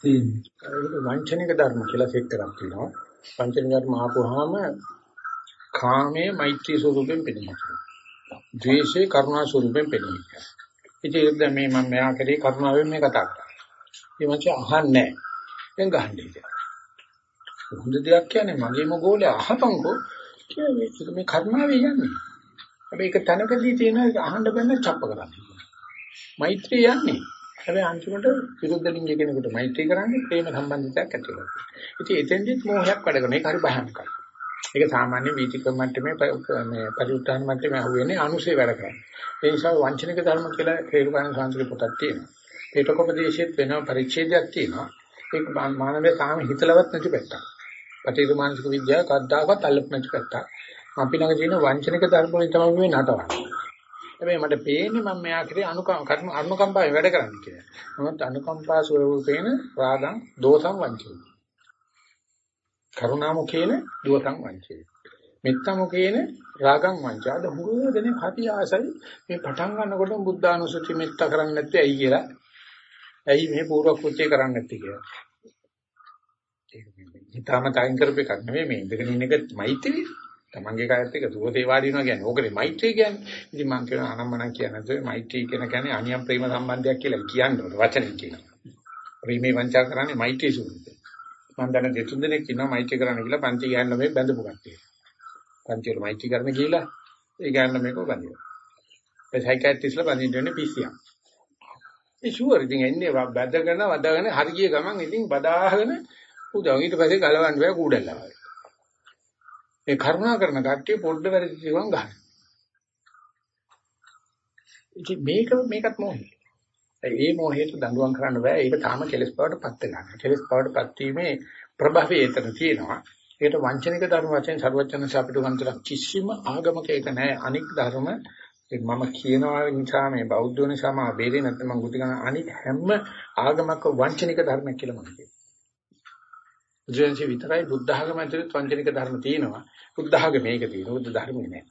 තියෙන්නේ. වංචනික ධර්ම කියලා සෙට් එකක් තියෙනවා. වංචනික ධර්ම ආපුවාම කාමයේ මෛත්‍රී ස්වරූපයෙන් පෙනෙනවා. ද්වේෂේ කරුණා ස්වරූපයෙන් පෙනෙනවා. ඉතින් ඒක දැන් මේ මම මෙයා කරේ කරුණාවෙන් මේ කතා කරා. ඒ මං අහන්නේ නැහැ. දැන් ගහන්නේ කියලා. හොඳ දෙයක් කියන්නේ මගේම ගෝලේ අහපන්කෝ කියන්නේ මේ කරුණාවේ යන්නේ. හැබැයි ඒක තනකදී තියෙන අහන්න බෑ චප්ප කරන්නේ. මෛත්‍රිය යන්නේ. හැබැයි අන්තිමට විරුද්ධ ලිංග කෙනෙකුට මෛත්‍රී කරන්නේ ප්‍රේම සම්බන්ධතාවක් ඇති වෙනවා. ඉතින් එතෙන්දිත් මොහයක් වැඩ කරන එක හරි භයානකයි. ඒක සාමාන්‍ය වීතික මට්ටමේ මේ පරිඋත්තරන මට්ටමේ අහුවෙන්නේ අනුසේ වැඩ කරන්නේ. ඒ නිසා වංචනික ධර්ම කියලා හේතුකාන සංස්කෘතික පොතක් තියෙනවා. ඒකකෝපදේශෙත් වෙනම පරිච්ඡේදයක් තියෙනවා. ඒක මානවය තාම හිතලවත් නැති පැත්තක්. පටිඝ මානසික විද්‍යාව කද්දාකවත් අල්ලප් නැති පැත්තක්. අපි ළඟ තියෙන වංචනික ධර්ම වලින් තමයි මේ නටවන්නේ. හැබැයි මට පේන්නේ මම මෙයා කරේ අනුකම්ප අනුකම්පාවෙන් වැඩ කරන්නේ කියලා. නමුත් අනුකම්පා ස්වරූපේන රාගං දෝසං වංචේ. කරුණාමුඛේන දෝසං වංචේ. මෙත්තමුඛේන රාගං වංචාද හුරුදෙනේ හති ආසයි මේ පටන් ගන්නකොට බුද්ධානුසුති මෙත්ත කරන්නේ නැත්තේ ඇයි කියලා. ඇයි මේ පූර්ව කෘත්‍ය කරන්නේ නැත්තේ කියලා. ඒක හිතාම තයින් කරපු එකක් නෙමෙයි මේ ඉඳගෙන ඉන්න එක මෛත්‍රිය. තමන්ගේ කායත් එක්ක සුවසේ වාඩි වෙනවා කියන්නේ ඕකනේ මෛත්‍රී කියන්නේ. ඉතින් මම කියනවා අනම්මනම් කියන්නේ මෛත්‍රී කියන කියන්නේ අනියම් ප්‍රේම සම්බන්ධයක් කියලා කියන්නේ වචනේ කියනවා. ප්‍රේමේ වංචා කරන්නේ මෛත්‍රී සූත්‍රය. මම දැන දෙතුන් දෙනෙක් ඉන්නවා මෛත්‍රී කරන්න කියලා පන්ති ගෑන්න මේ බැඳපු කට්ටිය. පන්ති වල මෛත්‍රී කරන්න කියලා ඒ ගෑන්න මේක බඳිනවා. ඒ සයිකියාට්‍රිස්ලා බඳින්න පිස්සියක්. ඒ ෂුවර් ඉතින් එන්නේ බැදගෙන වදගෙන හරිය ගමන් ඉතින් බදාගෙන උදව් ඊට පස්සේ ගලවන්න බෑ කූඩල්ලා වගේ. ඒ කරුණා කරන කට්ටිය පොඩ්ඩ වැරදි ජීවන් ගන්න. ඉතින් මේක මේකත් මොහේ. ඒ මොහේට දඬුවම් කරන්න බෑ. ඒක තාම කෙලස් බවට පත් වෙනවා. කෙලස් බවට පත් වීමේ ප්‍රභවය එතන තියෙනවා. ඒකට වංචනික ධර්ම වශයෙන් සර්වචනස අපිට වන්තර කිසිම ආගමක ඒක නෑ. අනික් ධර්ම මම කියනවා නිසා මේ බෞද්ධ නිසා මම බේරේ නැත්නම් මම ගුටි ගන්න අනිත් හැම ආගමක වංචනික ධර්මයක් කියලා මම කියනවා. බුදුන්සි විතරයි බුද්ධ ආගම ඇතුළේ වංචනික ධර්ම තියෙනවා. බුද්ධ ආගම මේක තියෙනවා. බුද්ධ ධර්මේ නෑ.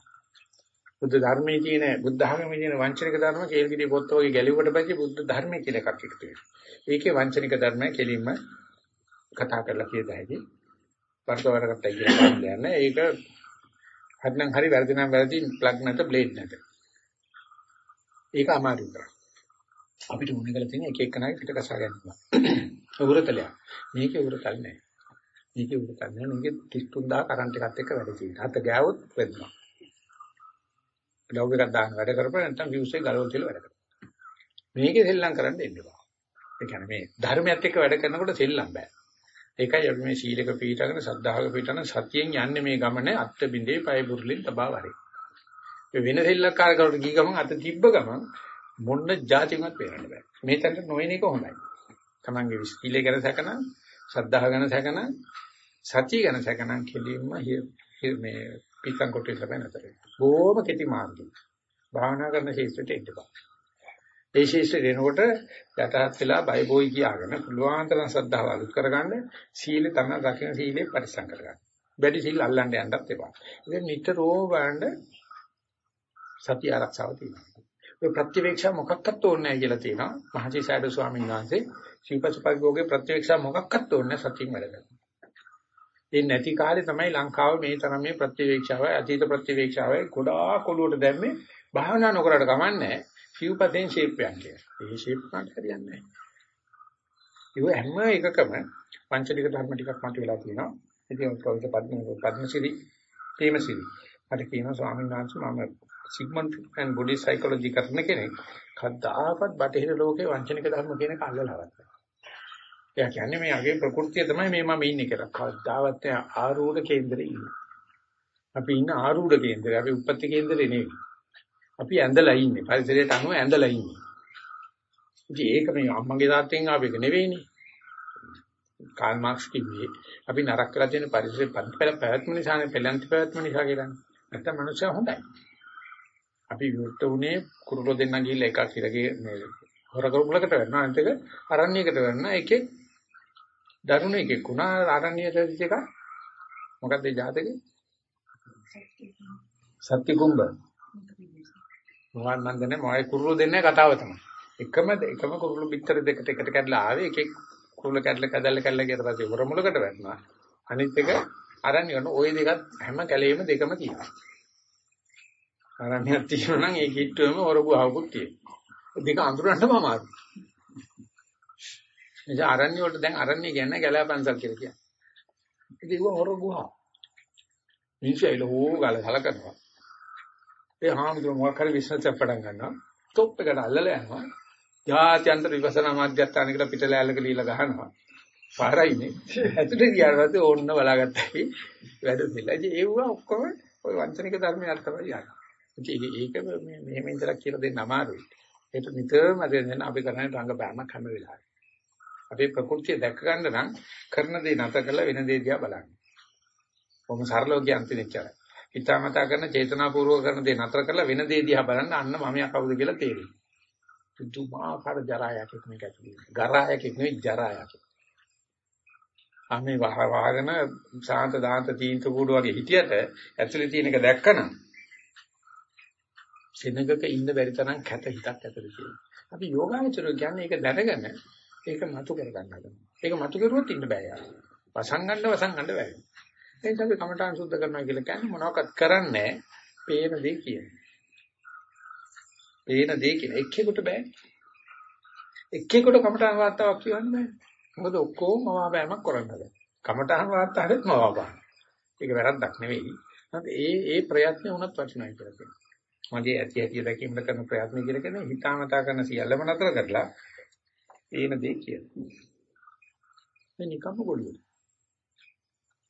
බුද්ධ ධර්මයේ තියෙන බුද්ධ ආගමේ තියෙන වංචනික ධර්ම කේල්ගිරි පොත් වගේ ගැලුවට පස්සේ බුද්ධ ධර්මයේ කියලා එකක් එකතු වෙනවා. ඒකේ වංචනික ධර්මය කෙලින්ම කතා කරලා කියද හැකි. වර්තවරකට කියලා කියන්නේ ඒක හරිනම් හරි වැරදි නම් වැරදි ප්ලග් නැත බ්ලේඩ් නැත. ඒක අමාරු කරා. අපිට මුණ කරලා තියෙන එක එකනාගේ පිට කසා ගන්නවා. උරතලයක්. මේකේ උරතල් නැහැ. මේකේ උරතල් නැහැ. මේකේ 33000 කරන්ට් එකත් එක්ක වැඩ තියෙනවා. අත ගෑවොත් වෙනවා. ලව් එකක් දාන්න වැඩ කරපුවා නැත්නම් views එක ගලවලා තියලා වැඩ කරනවා. මේකේ සෙල්ලම් කරන්න එන්න බෑ. ඒ කියන්නේ මේ ධර්මයත් එක්ක වැඩ කරනකොට සෙල්ලම් බෑ. ඒකයි අපි මේ සීලක පීඨගෙන සද්ධාහක පීඨන සතියෙන් යන්නේ මේ ගමන අත්ත බින්දේ පය බුර්ලින් තබා වරේ. ඒ වෙන සෙල්ලක්කාරකට ගිය ගමන් අත තිබ්බ ගමන් මොන්න જાතිමත් පේරන්න බෑ. මේ තැනට නොයන එක හොඳයි. Tamange සීලය ගැන සැකනම් සද්ධාහ ගැන සැකනම් සතිය ගැන සැකනම් කෙලින්ම මේ පිටං කොටේ ලැබෙන අතර. බොහොම කෙටි මාර්ගය. භාවනා කරන ශේෂ්ත්‍රයට එන්න බෑ. ඒ ශේෂ්ත්‍රයට එනකොට යටහත් වෙලා බයිබෝයි කියාගෙන පුළුවන් තරම් ශ්‍රද්ධාව අලුත් කරගන්න සීල තමයි රකින්න සීලේ පරිසම් කරගන්න. වැඩි සීල් අල්ලන්න යන්නත් එපා. ඉතින් නිතරම බලන්න සතිය ආරක්ෂාව තියෙනවා. ඔය ප්‍රතිවේක්ෂා මොකක්වත් ඕනේ නැහැ කියලා තියෙනවා. මහජී සයඩ ස්වාමීන් වහන්සේ ශීපසපග්ගෝගේ ප්‍රතිවේක්ෂා මොකක්වත් ඕනේ සතියින් වැඩ කරනවා. ඒ නැති කාලේ තමයි ලංකාව මේ තරම් මේ ප්‍රතිවේක්ෂාවයි අතීත ප්‍රතිවේක්ෂාවයි ගොඩාක් ඔලුවට දැම්මේ භාවනා නොකරට කමන්නේ ශීපතෙන් ෂේප් යන්නේ. ඒ ෂේප් කාට හරියන්නේ නැහැ. ඒ හැම එකකම පංචලික ධර්ම ටිකක් මත වෙලා තියෙනවා. ඉතින් කවුද පද්ම පද්මසිරි තේමසිරි. මට කියනවා ස්වාමීන් වහන්සේ මම සිග්මන්ඩ් ෆ්‍රොයිඩ් බොඩි සයිකොලොජි කරන කෙනෙක්. කද්දාපත් බටහිර ලෝකේ වංචනික ධර්ම කියන කල්ලලවත්. එයා කියන්නේ මේ අගේ ප්‍රകൃතිය තමයි මේ මම ඉන්නේ කියලා. කවදාවත් ආරූඪ කේන්දරේ ඉන්නේ. අපි ඉන්න ආරූඪ කේන්දරේ. අපි උපත්ති කේන්දරේ නෙවෙයි. අපි ඇඳලා ඉන්නේ. පරිසරයට අනුව ඇඳලා ඉන්නේ. ඉතින් ඒක මේ අම්මගේ තාත්තෙන් ආපු එක නෙවෙයිනේ. කාල් මාක්ස් කිව්වේ අපි නරක කරලා තියෙන පරිසරේ පැවැත්ම නිසානේ පෙළන්ති පැවැත්ම නිසා කියලානේ. නැත්තම් මනුස්සයා හොඳයි. අපි විවෘත උනේ කුරුළු දෙන්න ගිහිල්ලා එකක් හිරගේ මේ හොර කරුඹලකට වෙනවා අනිත් එක අරණ්‍යයකට වෙනවා එකේ දරුණු එකෙක් වුණා ආරණ්‍යයට දිච්ච එක මොකක්ද ඒ ජාතකේ? සත්‍ය කුඹ. මොහොන් මන්දනේ මොයි කුරුළු දෙන්නේ කතාව තමයි. එකම එකම කුරුළු පිටර දෙකට එකට කැඩලා ආවේ. එකෙක් කුරුළු කැඩලා කැදල්ල කැඩලා ගියට පස්සේ හොර මුලකට වැටුණා. අනිත් එක අරණ්‍යයට ওই දෙකත් හැම කැලේම දෙකම තියෙනවා. අරණ්‍යයක් තියෙනවා නම් ඒ කිට්ටුවෙම හොර ගුහාවකුත් තියෙනවා. දෙක අඳුරන්නම අමාරුයි නිසා අරණ්‍ය වලට දැන් අරණ්‍ය කියන්නේ ගැලෑ පන්සල් කියලා කියන්නේ. ඉතින් ඒක හොර ගුහා. මිනිස්සු ඇවිල්ලා හෝ ගාලා සලකනවා. ඒ හාමුදුර මොකක් හරි විශ්වාසයක් පටන් ගන්නවා. ස්ටොප් එකට අල්ලලා යනවා. ජාත්‍යන්තර විපස්සනා මාධ්‍යස්ථාන කියලා පිටලෑල්ලක දීලා ගහනවා. පාරයිනේ. ඇතුලේ ගියාට පස්සේ ඕන්න බලාගත්තයි වැඩ දෙලා. ඉතින් ඒව ඔක්කොම ওই වංචනික ධර්මය අර තමයි යන්නේ. ඉතින් ඒක මේ මෙහෙම ඉඳලා කියලා දෙන්න අමාරුයි. ඒක නිතරම දෙන්න අපි කරන්නේ රංගපෑමක් හැම වෙලාවෙම. අපේ ප්‍රകൃතිය දැක ගන්න නම් කරන දේ නැත කළා වෙන දේ දිහා බලන්න. කොහොම සරලව කියන්තින ඉච්චරයි. හිතාමතා කරන චේතනාපූර්වක කරන දේ නතර කරලා වෙන දේ දිහා බලන්න අන්න මමයා කවුද කියලා තේරෙයි. පුදුමාකාර ජරායකෙක් මේක ඇතුලේ. ගරායකෙක් නෙවෙයි ජරායකෙක්. අනේ වහ වහගෙන සාන්ත දාන්ත තීන්ත කූඩු වගේ හිටියට ඇතුලේ තියෙන එක දැක්කනම් සෙනගක ඉන්න බැරි තරම් කැත හිතක් ඇතුලේ තියෙනවා. අපි යෝගාචරය කියන්නේ ඒක දැනගෙන ඒක මතු කර ගන්න හදනවා. ඒක මතු කරුවොත් ඉන්න බෑ යාර. වසංගන්න වසංගන්න බෑ. ඒ නිසා අපි කමඨාන් සුද්ධ කරනවා කියලා කියන්නේ මොනවක්වත් කරන්නේ පේන දේ කියන්නේ. පේන දේ කියන එක්කෙකුට බෑ. එක්කෙකුට කමඨාන් වාර්තාවක් කියවන්න බෑ. මොකද ඔක්කොම මවාපෑමක් කරන්නද. කමඨාන් වාර්තාවෙත් මවාපෑම. ඒක වැරද්දක් නෙවෙයි. ඒ ඒ ප්‍රයත්නේ උනත් වටිනවා කියලා කියනවා. මගේ ඇති ඇති දැකීමල කරන ප්‍රයත්න කියලා කියන්නේ හිතාමතා කරන සියල්ලම නතර කරලා ඒන දේ කියනවා. මේ නිකම්ම ගොළුයි.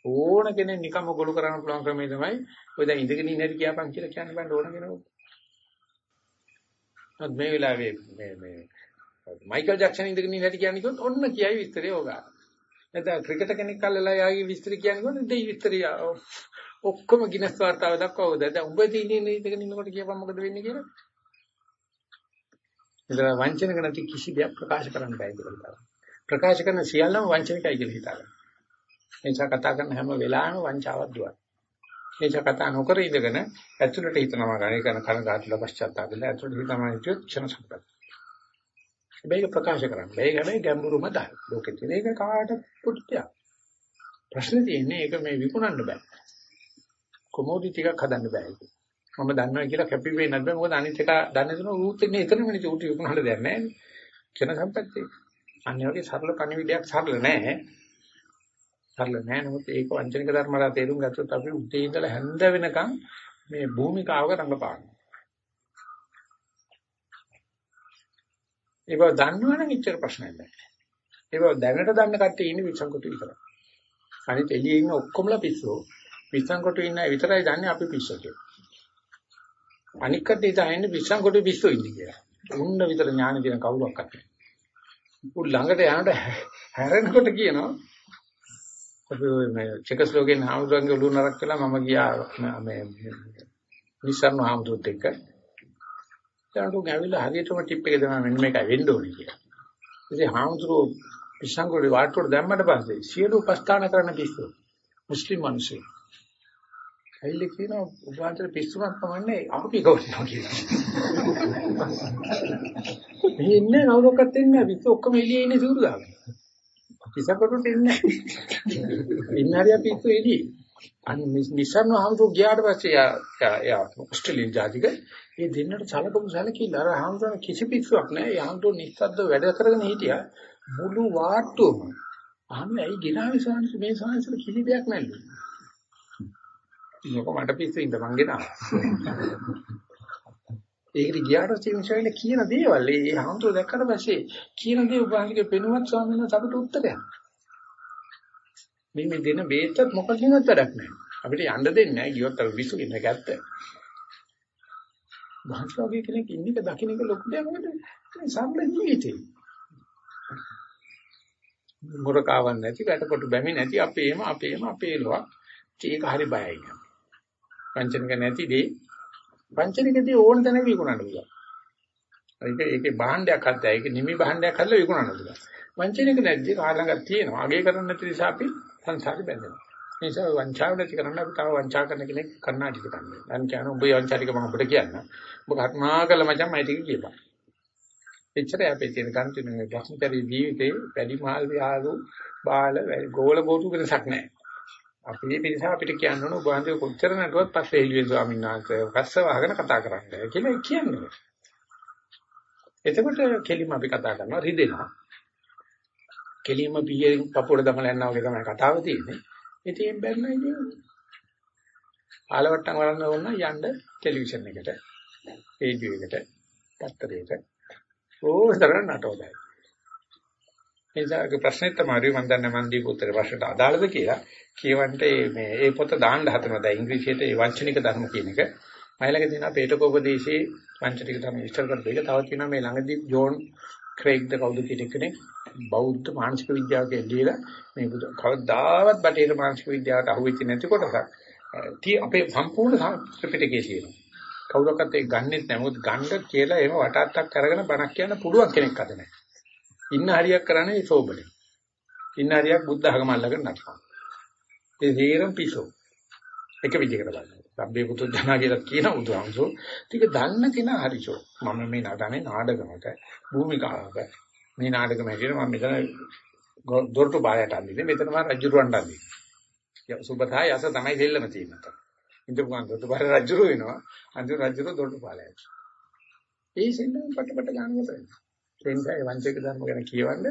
ඕන කෙනෙක් නිකම්ම ගොළු කරන්න පුළුවන් ක්‍රමය තමයි ඔය දැන් ඉඳගෙන ඉන්න හැටි කියපන් කියලා කියන්න බෑ ඕන කෙනෙකුට. නමුත් මේ වෙලාවේ මේ මේ මයිකල් ජැක්සන් ඉඳගෙන ඉන්න හැටි කියන්නේ කිව්වොත් ඔන්න කියයි විස්තරය ඕගා. නැත්නම් ක්‍රිකට් කෙනෙක් අල්ලලා යාගේ විස්තර කියන්නේ කොහොමද දෙයි විස්තරය ඔක්කොම ගිනස් වාර්තාව දක්වවද දැන් උඹ තියෙන ඉඳගෙන ඉන්නකොට කියපන් මොකද වෙන්නේ කියලා. ඉතින් වංචනික නැති කිසි දෙයක් ප්‍රකාශ කරන්න බෑ කියලා හිතනවා. ප්‍රකාශ කරන සියල්ලම වංචනිකයි කියලා හිතනවා. එනිසා කතා කරන හැම වෙලාවෙම වංචාවක් දුවන. එනිසා කතා නොකර ඉඳගෙන ඇතුළට හිතනවා ගන්නේ කරන කනගාටුල පශ්චාත්තාප වෙලා ඇතුළට හිතනවා හිතුවොත් ක්ෂණ සම්පත. මේක ප්‍රකාශ කරන්න. මේක හැබැයි ගැඹුරුම දහයි. ලෝකෙ තියෙන එක කාට පුට්ටියක්. ප්‍රශ්නේ තියෙන්නේ ඒක මේ විකුණන්න බෑ. කොමෝඩිටි එකක් හදන්න බෑ ඒක. මම දන්නවා කියලා කැපි වෙන්නේ නැත්නම් මොකද අනිත් එක දන්නේ තුන ඌත් ඉන්නේ එතනම නේ ඌට විකුණන්න දෙයක් නැහැ නේ. කියන සම්පත්තිය. අන්නේ වගේ සරල පණිවිඩයක් සරල නැහැ. සරල නැහැ නමුත් ඒක වංචනික ධර්මලා තේරුම් ගත්තොත් අපි උදේ ඉඳලා හැන්ද වෙනකන් මේ භූමිකාවක රඟපානවා. ඒක දන්නවනම් ඉච්චර ප්‍රශ්නයක් නැහැ. ඒක දැනට දන්න කට්ටිය ඉන්නේ විසංකොටු විතරයි. අනිත් එළියේ ඉන්න ඔක්කොමලා පිස්සෝ. විසංකොටු ඉන්න අය විතරයි දන්නේ අපි පිස්සෝ කියලා. අනික් කට්ටිය දන්නේ විසංකොටු පිස්සෝ ඉන්නේ කියලා. උන්න විතර ඥාන දින කවුරක්වත් නැහැ. උන් ළඟට යනකොට හැරෙනකොට කියනවා අපි මේ චෙකස්ලෝකේ නාමතුන්ගේ ඔළුව නරක් කළා මම ගියා මේ නිසරණ ආම්දුත් එක්ක ඊට ගාවිලා හරියටම ටිප් එක දෙනවා මෙන්න මේකයි වෙන්න ඕනේ කියලා. ඉතින් හාමුදුරුවෝ පිස්සංගොඩේ වාට්ටුවට දැම්මට පස්සේ සියලු උපස්ථාන කරන පිස්සු මුස්ලිම් මිනිස්සු. ඇයිල කියනවා උපාන්තර පිස්සුමක් කමන්නේ අපි කවුරුනවා කියලා. මේ ඉන්නේ කවුරක්වත් එන්නේ නැහැ. පිස්සු ඔක්කොම එළියේ ඉන්නේ සූරු දාගෙන. පිස්සකොටුට එන්නේ නැහැ. ඉන්න හරිය පිස්සු එළියේ. අන්න නිසන්න හමුතු ගියාට පස්සේ යා යා ඔස්ට්‍රේලියානු ජාතික ඒ දෙන්නට සලකපු සැලකිල්ල අර හමුතුන කිසි පිස්සුවක් නැහැ. ඒ හමුතු නිස්සද්ද වැඩ කරගෙන හිටියා. මුළු වාට්ටුවම අහන්නේ ඇයි ගිනාවේ සාංශ මේ සාංශල කිසි දෙයක් නැල්ලු. මොක මට පිස්සු ඉඳ මං ගෙනා. ඒකට ගියාට චින්චයිල කියන දේවල් ඒ හමුතු දැක්කට පස්සේ කියන දේ උපාසිකේ පෙනුමත් ස්වාමීන් වහන්සේ අපිට උත්තරයක්. මේ මේ දෙන බේතත් මොකකින්වත් වැඩක් නැහැ. අපිට යන්න දෙන්නේ නැහැ. ගියොත් අපි විසු ඉන්න ගැත්ත. මහත්වාගේ කෙනෙක් ඉන්නක දකින්න එක ලොකු දෙයක් මොකද? මේ සම්බ ජීවිතේ. මොරකාවන් නැති, වැටකොටු බැමි නැති අපේම අපේම අපේලුවක්. ඒක හරි බයයි. පංචනික නැති දේ පංචනිකදී ඕන තැනක විකුණන්න පුළුවන්. ඒක ඒකේ භාණ්ඩයක් හදලා ඒක නිමි භාණ්ඩයක් හදලා විකුණන්න පුළුවන්. වංචනික නැද්ද කාලඟක් තියෙනවා. අගේ කරන්නේ නැති නිසා අපි සංසාරේ බැඳෙනවා. ඒ නිසා වංචාව නැති කරන්න අපි තව වංචා කරන කෙනෙක් කන්නාඩි කරන්නේ. දැන් කියන උඹ වංචාරික මම ඔබට කියන්න. ඔබ කර්මාකල මචං මයි ටික කියපන්. එච්චරයි අපේ තියෙන කන්තිනේ භ්‍රමචරී ජීවිතේ වැඩි මහල් විහාරු බාල ගෝල ගෝතු වෙනසක් නැහැ. අපේ පිරිස අපිට කියන්න ඕන ඔබ වහන්සේ කොච්චර නටුවත් පස්සේ එළියේ ස්වාමීන් වහන්සේ කස්ස වහගෙන කතා කරන්නේ කියලා කියන්නේ. එතකොට කෙලිම අපි කතා කරනවා රිදෙනවා. කෙලිම පියේ පපුවට දමලා යනවා වගේ තමයි කතාව තියෙන්නේ. ඉතින් බැලුවා ඉතින් ආලවට්ටම් වරන්න ඕන යන්න ටෙලිවිෂන් එකට, රේඩියෝ එකට, පත්තරයකට ඕතරන නටවදයි. එනිසා ප්‍රශ්නේ තමයි මම දන්නේ මන් දීපු උත්තර ප්‍රශ්නට අදාළද කියලා කියවන්ට මේ ඒ පොත දාන්න හදනවා දැන් ඉංග්‍රීසියට ඒ වංචනික ධර්ම කියන එක. මයිලක තියෙනවා පේටකෝපදේශයේ වංචනික ධර්ම ඉස්තර කරපු එක. තව තියෙනවා මේ ළඟදී ජෝන් ක්‍රේග්ද කවුද කියන කෙනෙක් බෞද්ධ මානසික විද්‍යාවක එළියලා මේ බුදු කවදාවත් බටේර මානසික විද්‍යාවට අහුවෙච්ච නැති කොටසක් අපේ සම්පූර්ණ ත්‍රිපිටකයේ තියෙනවා. කවුරක්වත් ඒක ගන්නෙත් නැහැ. මොකද ගන්න කියලා එහෙම වටාත්තක් අරගෙන බණක් කියන්න පුළුවන් කෙනෙක් අද නැහැ. ඉන්න හරියක් කරන්නේ සෝබනේ. ඉන්න හරියක් බුද්ධ ධර්ම අල්ලගෙන නැටනවා. ඒ හේරම් පිසෝ. එක විදිහකට බලන්න. සබ්බේ පුතු ජනා කියලා කියන උදාහරණසෝ ටික දන්න කෙනා හරිචෝ. මම මේ නටන්නේ නාඩගමක භූමිකාවක. මේ නාටකම හැටියට මම මෙතන දොරටු බායට අඳින්නේ මෙතන මම රජුරවන්ට අඳින්නේ. සුබතා යස තමයි දෙල්ලම තියෙන්නේ. ඉඳපුවාන් දොටුපාල රජුරු වෙනවා. අන්තිම රජුරු දොටුපාලයි. ඒ සෙල්ලම් පටපට ගන්නකොට. ඒ නිසා ඒ වංචක ධර්ම ගැන කියවන්න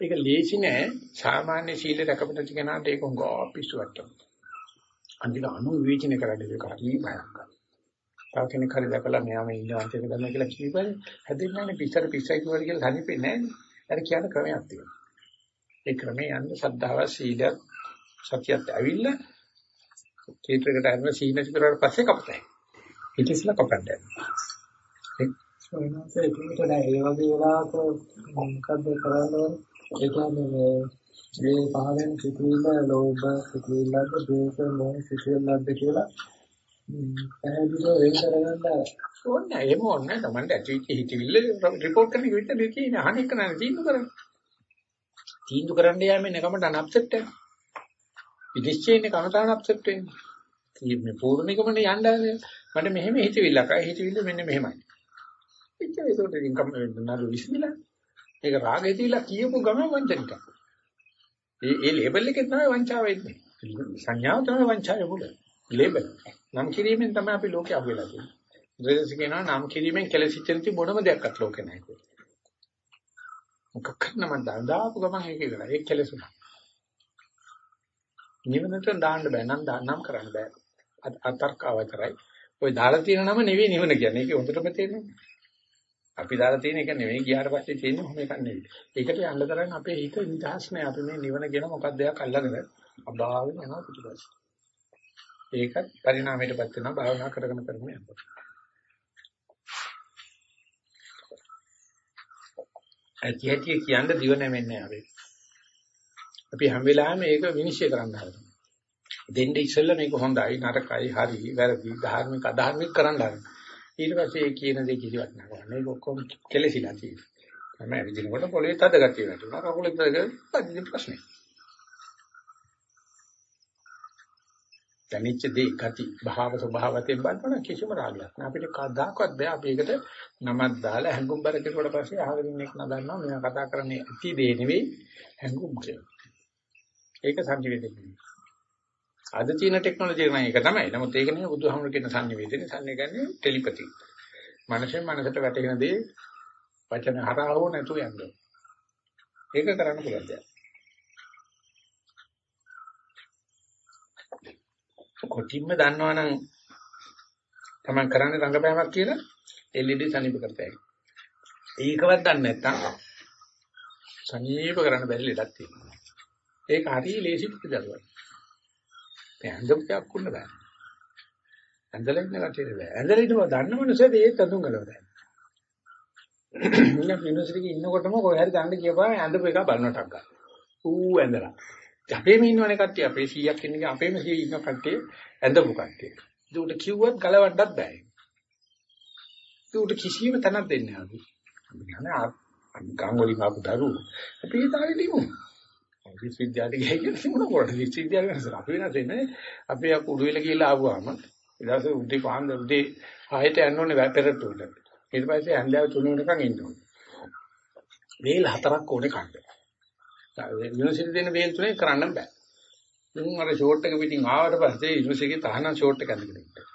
ඒක ලේසි නෑ. සාමාන්‍ය සීල රැකපිට කෙනාට ඒක උංගා පිස්සුවට. අන්තිම අනු විවේචනය කරන්න ඒක හරි භයංකරයි. තව කෙනෙක් හරි දැකලා මෙයාම ඉන්න වංචක ධර්ම කියලා කියපුවා හැදෙන්නේ නැහැ පිස්සර පිස්සයි කියලා කියලා හනිපෙන්නේ නැහැ. අර කියන ක්‍රමයක් තියෙනවා. ඒ ක්‍රමේ යන්න සද්ධාව සීල සතියත් ඇවිල්ලා චේතනකට අරන සීනති කරලා පස්සේ කපතයි. ඊට ඉස්සෙල්ලා කපන්න. වෙනස ඒකට දැන් ඒ වගේ වෙලාවක මොකද්ද කරන්න ඕනේ? ඒ කියන්නේ මේ මේ පහවෙන් සිතුවිල්ල ලෝභ සිතුවිල්ලද ද්වේෂ මොහ සිතුවිල්ලද කියලා පැහැදිලිව වෙන් කරගන්න ඕනේ. එහෙම ඕනේ. Tamanට ඇතුල්ට හිතවිල්ල report කරන එක විතර දෙකේ අහන එක නෑ තීන්දුව කරන්නේ. තීන්දුව කරන්න යෑමෙන් එකමට අනප්සෙට් වෙනවා. විනිශ්චයනේ කමතාන අප්සෙට් වෙන්නේ. මේ පූර්ණිකමනේ යන්න මට මෙහෙම හිතවිල්ලක් ආයි හිතවිල්ල මෙන්න මෙහෙමයි. එච්චර ඒකට ඉන්කම් නඩු විශ්මිලා. ඒක රාග හිතවිල්ල කියපු ගමන් වංචනික. ඒ ඒ ලේබල් එකේ තමයි වංචාව වෙන්නේ. සංඥාව තමයි වංචාවේ මුල. ලේබල්. නම් කිරීමෙන් තමයි අපි ලෝකේ අහුවෙලා තියෙන්නේ. ද්‍රේස කියනවා නම් කිරීමෙන් කෙලසිච්ච නැති මොනම දෙයක්වත් ලෝකේ නැහැ කියලා. මොකක්ද නම දාපු ගමන් ඒක ඉවරයි. ඒක කෙලසුණා. නිවනට දාන්න බෑ නම් නම් කරන්න බෑ. අතර්ක අවතරයි. ඔය දාලා තියෙන නම නෙවෙයි නිවන කියන්නේ. ඒක හොඳටම තේරෙනවා. අපි දාලා තියෙන එක නෙවෙයි ගියාට පස්සේ තියෙන්නේ මොන එකක් නෙවෙයි. ඒකට යන්න තරම් අපේ හිත නිදහස් නෑ. අපි මේ නිවන කියන මොකක්ද දෙයක් අල්ලගෙන අභාවෙන් යනවා පිටිපස්සේ. ඒකත් පරිණාමයටපත් වෙනවා භාවනා කරගෙන කරගෙන යනකොට. ඇති ඇති කියන්න දිව නැමෙන්නේ අපි. අපි හැම වෙලාවෙම මේක විනිශ්චය කරන්න හදනවා. දෙන්න ඉස්සෙල්ලා මේක හොඳයි නරකයි හරි වැරදි ධාර්මික අධාර්මික කරන්න හදනවා. ඊට පස්සේ ඒ කියන දේ කිසිවක් නැහැ. මේක ඔක්කොම කෙලෙසිලා තියෙනවා. තමයි විදිනකොට පොළවේ තද ගතිය වැටුණා. කකුලේ තද ගතිය ප්‍රශ්නේ. දැනෙච්ච දේ ගති භාව ස්වභාවයෙන් බලන කිසිම රාගයක් නෑ අපිට කවදාකවත් බෑ අපි ඒකට නමක් දාලා හැංගුම් බර කෙරුවට පස්සේ අහගෙන ඉන්න එක නදන්නවා මෙයා කතා කරන්නේ ඇති දේ නෙවෙයි හැංගුම් කියලා ඒක සංජීවිතේ අද තියෙන ටෙක්නොලොජි එක නම් ඒක තමයි නමුත් ඒක නෙවෙයි බුදුහාමුදුරු කියන සංනිවේදනේ සංනිගන්නේ ටෙලිපති මනසෙන් මනසට වැටෙන දේ වචන හරහා හෝ නැතුව යන්නේ ඒක කරන්න පුළුවන් දෙයක් කොටින්ම දන්නවනම් තමන් කරන්නේ රංගපෑමක් කියලා LED සනීප කරතයි. ඒකවත් දන්නේ නැත්නම් සනීප කරන්න බැරි ලෙඩක් තියෙනවා. ඒක හරිය ලේසි පිටදරුවක්. දැන් අඳුම්කයක් කුන්න බෑ. ඇඳලා ඉන්න කටියට බෑ. ඇඳලා ඉන්නවා දන්න මනුස්සයෙක් ඒත් අඳුම් ගලව දැන්. ඉන්න යුනිවර්සිටි එකේ ඉන්නකොටම කොහේ හරි ගන්න කියපුවා ඇඳපු එක බලනටක් ගන්න. ඌ ඇඳලා. අපේම ඉන්නවනේ කට්ටිය අපේ 100ක් ඉන්නේ අපේම 100 ඉන්න කට්ටිය ඇඳපු කට්ටිය. ඒකට කිව්වත් ගලවන්නත් බෑ. ඒකට කිසිම තැනක් දෙන්නේ නැහැ අපි. අපි කියන්නේ ගංගොලි මාපු දරු. අපි ඒ තාලේ දිමු. විශ්වවිද්‍යාලේ ගිහින් මොන කරන්නේ විශ්වවිද්‍යාලේ වෙනස අපි වෙනස් වෙන්නේ අපි ආ කුඩු වෙල කියලා ආවම ඊට උදේ පාන්දර උදේ ආයෙත් යන්න ඕනේ වැපෙරට උඩ. ඊට පස්සේ හන්දෑව 3 වෙනකන් ඉන්න ඕනේ. මේල් හතරක් ඕනේ කන්න. යුනිවර්සිටි දෙන වේල් තුනේ කරන්න බෑ. මුන් අර ෂෝට් එක පිටින් ආවට පස්සේ යුනිවර්සිටි එකේ තහනම් ෂෝට් එක අඳගෙන ඉන්න.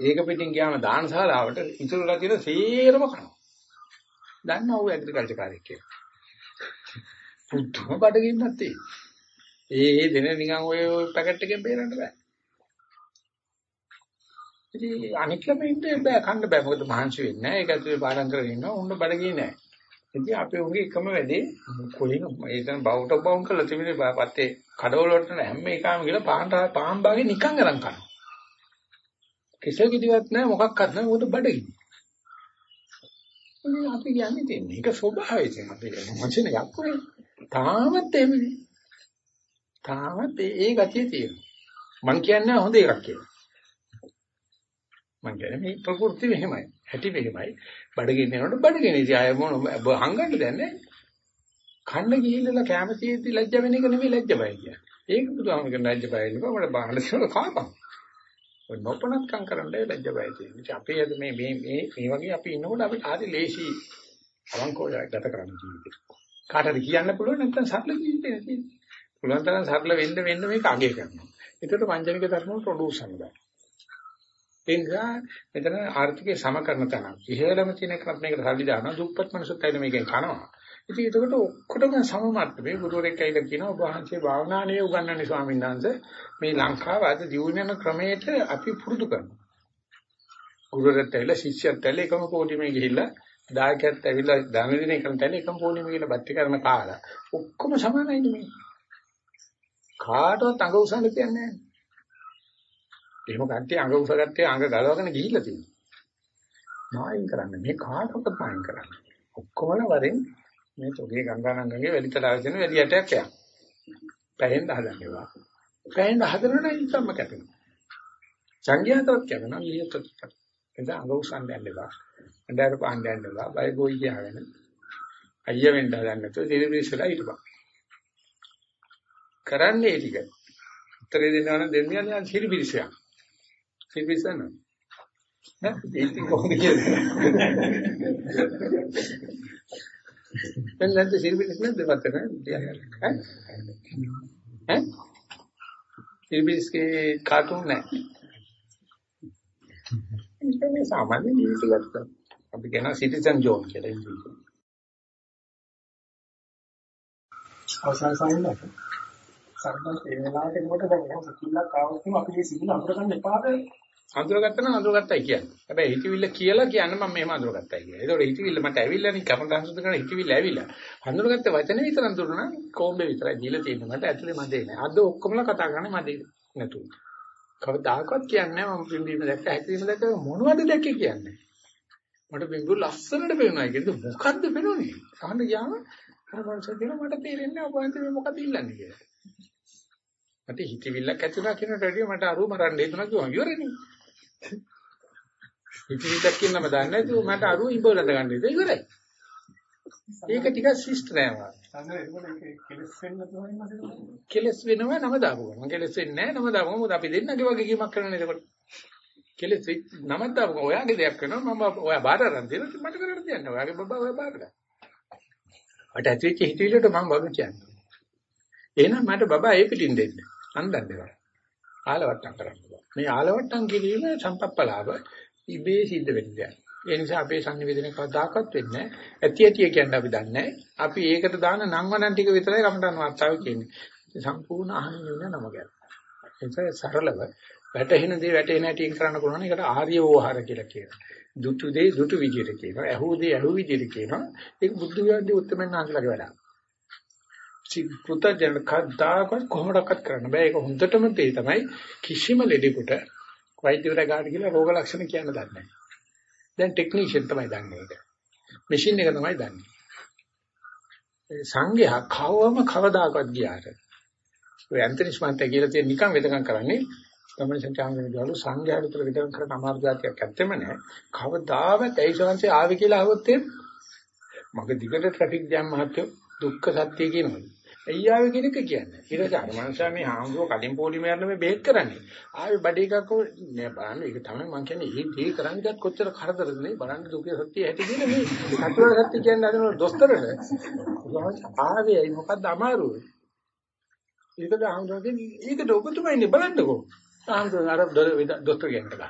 ඒක පිටින් ගියාම දානශාලාවට ඉතුරුලා තියෙන සේරම කනවා. දන්නා ඌ ඇග්‍රිකල්චර් කාර්යයක් කියලා. පුදුම බඩගින්නක් තියෙනවා. ඒ ඒ දෙන නිකන් ඔය ඔය පැකට් එකෙන් බේරන්න බෑ. ඉතින් අනික් ළමයින්ට බෑ කන්න බෑ මොකද මහන්සි වෙන්නේ නැහැ. ඒක ඇතුලේ පාඩම් කරගෙන ඉන්නවා. උන්න බඩගින්නේ නැහැ. ඉතින් අපේ උගේ එකම වැඩේ කොහෙන් ඒතන බවුට බවුන් කරලා තිබුණේ පත්තේ කඩවල වලට හැම එකම ගිහලා පාන් පාන් බාගේ නිකන් අරන් කරනවා. කෙසෙල් කිදිවත් නැහැ මොකක්වත් නැහැ මොකද බඩගිනි. ඉතින් අපි කියන්නේ තියෙන්නේ ඒක ස්වභාවය තියෙන අපේ මනසේ යක්කුනේ. තාමත් එහෙමනේ. තාමත් ඒ ගතිය තියෙනවා. මං කියන්නේ හොඳ එකක් කියලා. මං කියන්නේ මේ ප්‍රകൃති මෙහෙමයි. හැටි මෙහෙමයි. බඩගින්න යනකොට බඩගින්න ඉතින් ආය මොන හංගන්න දැන් නැහැ. කන්න ගිහිල්ලා කැමතියි ලැජ්ජ වෙන එක නෙමෙයි ලැජ්ජ බය කියන්නේ. ඒක බුදුහාම කියන ලැජ්ජ බය නෙමෙයි මට බාහන දේවල් කාපන්. ඔය නොපනත්කම් කරන්නේ ලැජ්ජ බය තියෙනවා. ඉතින් අපේ අද මේ මේ මේ මේ වගේ අපි ඉන්නකොට අපිට හරි ලේසි අවංකව ගත කරන්න ජීවිතේ. කාටද කියන්න පුළුවන් නැත්නම් සරල ජීවිතේ තියෙන්නේ. පුළුවන් තරම් සරල වෙන්න වෙන්න මේක අගය කරනවා. ඒකට පංචමික ධර්ම ප්‍රොඩියුස් කරන්න බෑ. ඒ නිසා මෙතන ආර්ථිකයේ සම කරන තැන. ඉහළම තියෙන ක්‍රම මේකට සල්ලි දානවා. දුප්පත් මිනිස්සුත් ඇවිල්ලා මේකෙන් කනවා. ඉතින් ඒකට ඔක්කොටම සමමත් මේ ගුරුවරයෙක් ඇවිල්ලා කියනවා ඔබ වහන්සේ භාවනානේ උගන්වන්නේ ස්වාමීන් වහන්සේ මේ ලංකාව අද දියුණු වෙන ක්‍රමයට අපි පුරුදු කරනවා. ගුරුවරයෙක් ඇවිල්ලා ශිෂ්‍යයෙක් ඇවිල්ලා එකම පොඩිමේ ගිහිල්ලා දායකයෙක් ඇවිල්ලා ධන දිනේ කරන තැන එකම පොඩිමේ ගිහිල්ලා බත් කරන කාලා ඔක්කොම සමානයිනේ මේ. කාටවත් අඟ උසන්න තියන්නේ නැහැ. එහෙම කට්ටිය අඟ උසගත්තේ අඟ ගලවගෙන ගිහිල්ලා තියෙනවා. මායින් කරන්නේ මේ කාටවත් මායින් කරන්නේ. ඔක්කොම වරෙන් මේ තොගේ ගංගානංගගේ වැලිතලාවේ තියෙන වැලි ඇටයක් යක්. පැහෙන්න හදන්නේවා. පැහෙන්න හදනවනම් ඉස්සම්ම කැපෙනවා. සංඝයාතවත් කැපෙනවා ලියතත් කැපෙනවා. එතන අඟ උසන්න යන්නේවා. අnder පාන්න යන්නේවා. බය ගොයි කියගෙන අයිය වෙන්න හදන්න නැතුව දිරිවිසලා හිටපන්. කරන්නේ ඒ ටික. උත්තරේ දෙනවා නම් දෙන්නේ නැහැ සිරිබිරිසයක්. සිරිබිරිසන. නෑ ඒක කොහොමද කියන්නේ? දැන් නැද්ද සිරිබිරිස් නැද්ද වත්තන? ඈ? ඈ? සිරිබිරිස්ගේ කාටුන් නැහැ. ඒක මේ සාමාන්‍ය ජීවිතයක්. අපි කියනවා සිටිසන් ජෝන් කියලා ඉංග්‍රීසියෙන්. අවසන් සම්මත. සම්මත ඒ වෙලාවට එනකොට දැන් එහෙම සිතිල්ලක් ආවොත් අපි මේ සිතිල්ල අඳුරගන්න එපාද? අඳුරගත්තා නම් අඳුරගත්තයි කියන්නේ. හැබැයි හිතවිල්ල කියලා කියන්නේ මම මෙහෙම අඳුරගත්තයි කියලා. ඒතකොට හිතවිල්ල මට ඇවිල්ලානේ කමට හසුද කරන හිතවිල්ල ඇවිල්ලා. අඳුරගත්ත වචනේ විතර අඳුරන කොම්බේ විතරයි දීලා තියෙන්නේ. මට ඇතුලේ මදේ නෑ. අද ඔක්කොමලා කතා කරන්නේ මදේ නැතුව. කවදාකවත් කියන්නේ මම පින්බීම දැක්ක හැකිරීම දැක්ක මොනවද දැක්කේ කියන්නේ. මට බින්දු ලස්සනට පේනවා කියන්නේ මොකද්ද පේනෝනේ. අහන්න ගියාම අර මනුස්සය කියනවා මට තේරෙන්නේ නැහැ ඔබ අන්තිමේ මොකද ඉල්ලන්නේ කියලා. මට හිතවිල්ලක් ඇති වුණා කියන රෙඩිය මට අරුව මරන්න හේතුණා කිව්වා ඉවරනේ. හිතවිල්ලක් කියනම දන්නේ නැතුව මට අරුව ඉඹලඳ ගන්න ඉතින් ඉවරයි. ඒක ටිකක් ශිෂ්ට නෑවා. කෙලස් වෙනවා නම දාපුවා. මම කෙලස් වෙන්නේ නැහැ නම දාපුවා. මොකද අපි දෙන්නගේ වගේ කීමක් කරන්නේ එතකොට. කෙලස් නම දාපුවා. ඔයාගේ දෙයක් කරනවා මම ඔයා බාර අරන් දෙනවා මට කරන්න දෙයක් නැහැ. ඔයාගේ බබා ඔයා බාර ගන්න. මට ඇතිවෙච්ච හිතවිල්ලට මම බබ කියන්නේ. එහෙනම් මට බබා ඒ පිටින් දෙන්න. අන්දන්න දෙනවා. ආලවට්ටම් කරන්න. මේ ආලවට්ටම් කිරීම සම්පප්පලාව ඉබේ සිද්ධ වෙන්නේ. ඒ නිසා අපේ සංනිවේදනය කවදාකවත් වෙන්නේ නැහැ. ඇති ඇති කියන්නේ අපි දන්නේ නැහැ. අපි ඒකට දාන නංවනන් ටික විතරයි කමටන් වාර්තාව කියන්නේ. සම්පූර්ණ අහන්නේ නෑ නම ගැන. ඒ සරලව වැටෙන දේ වැටෙන හැටි කරන්න පුළුවන්. ඒකට ආර්ය වෝහාර කියලා කියනවා. දුටු දේ දුටු විදියට කියනවා. ඇහු දේ ඇහු විදියට කියනවා. ඒක බුද්ධ විද්‍යාවේ උත්තරමෙන් ආන්සලගේ වැඩක්. පුතජන කද්දාකවත් කොහොමඩක්වත් කරන්න බෑ. ඒක හොඳටම තේ තමයි කිසිම ලෙඩෙකුට වෛද්‍යවරයා ගාට කියලා රෝග ලක්ෂණ කියන්න දන්නේ නැහැ. දැන් ටෙක්නීෂියන් තමයි දන්නේ ඒක. මැෂින් එක තමයි දන්නේ. සංඝයා කවවම කවදාකවත් ගියාට. ඔය ඇන්තනිස් මන්ට කියලා තියෙන නිකන් වෙදකම් කරන්නේ තමයි සංචාංගනේ දවලු සංඝයා විතර වෙදකම් කරන අමාරු જાතියක් ඇත්තෙම නැහැ. කවදාවත් ඇයිසවන්සේ ආවේ කියලා අහුවොත් මග දිගට ට්‍රැෆික් ජෑම් මහත්තයෝ දුක්ඛ සත්‍ය කියනවා. ඇයි ආවේ කියන එක කියන්නේ. ඊට පස්සේ අර මනුස්සයා මේ හාමුදුරුවෝ කලින් පොලිමේ යන මේ බෙහෙත් කරන්නේ. ආවේ බඩ එකක් නෑ බලන්න ඒක තමයි මම කියන්නේ මේ දේ කරන්නේ කොච්චර කරදරද නේ බලන්න දුකේ සත්‍ය ඇති කියන මේ සතුරට සත්‍ය කියන්නේ අදන දොස්තරට. ආවේ මොකද්ද අමාරුව? ඒකද හාමුදුරුවෝ ඒකද ඔබතුමයිනේ බලන්නකෝ. හාමුදුරුවෝ අර දොස්තර කියන්න ගන්න.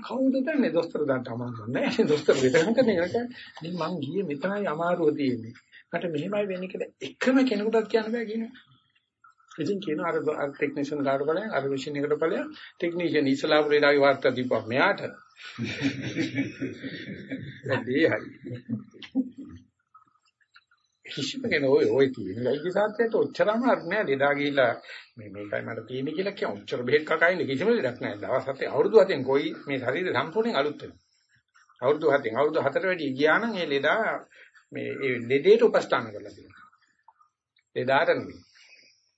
කවුද දන්නේ දොස්තර දාන්න අමාරු නෑ දොස්තර විතරක් නේ මං ගියේ මෙතනයි අමාරුව තියෙන්නේ මට මෙහෙමයි වෙන්නේ කියලා එකම කෙනෙකුටත් කියන්න බෑ කියනවා. ඉතින් කියනවා අර අර ටෙක්නීෂියන් ගාඩ බලයන් අර මැෂින් එකට බලයන් ටෙක්නීෂියන් ඉස්ලාම් රේඩාගේ වාර්තා දීපුවා මෙයාට. දැදී හරි. කිසිම කෙනෙක් ඔය ඔය කියන ලයිකි සාත්‍යයට ඔච්චරම අර්ථනෑ ලෙඩා ගිහිල්ලා මේ මේකයි මට තියෙන්නේ කියලා කියන ඔච්චර බෙහෙත් කකයිනේ කිසිම ලෙඩක් නෑ. දවස් හතේ අවුරුදු හතෙන් කොයි මේ ශරීරය සම්පූර්ණයෙන් අලුත් වෙනවා. අවුරුදු හතෙන් අවුරුදු හතර වැඩි ගියා නම් ඒ ලෙඩා මේ ඒ ලෙඩේට උපස්ථාන කරලා තියෙනවා. ලෙඩාට නෙවෙයි.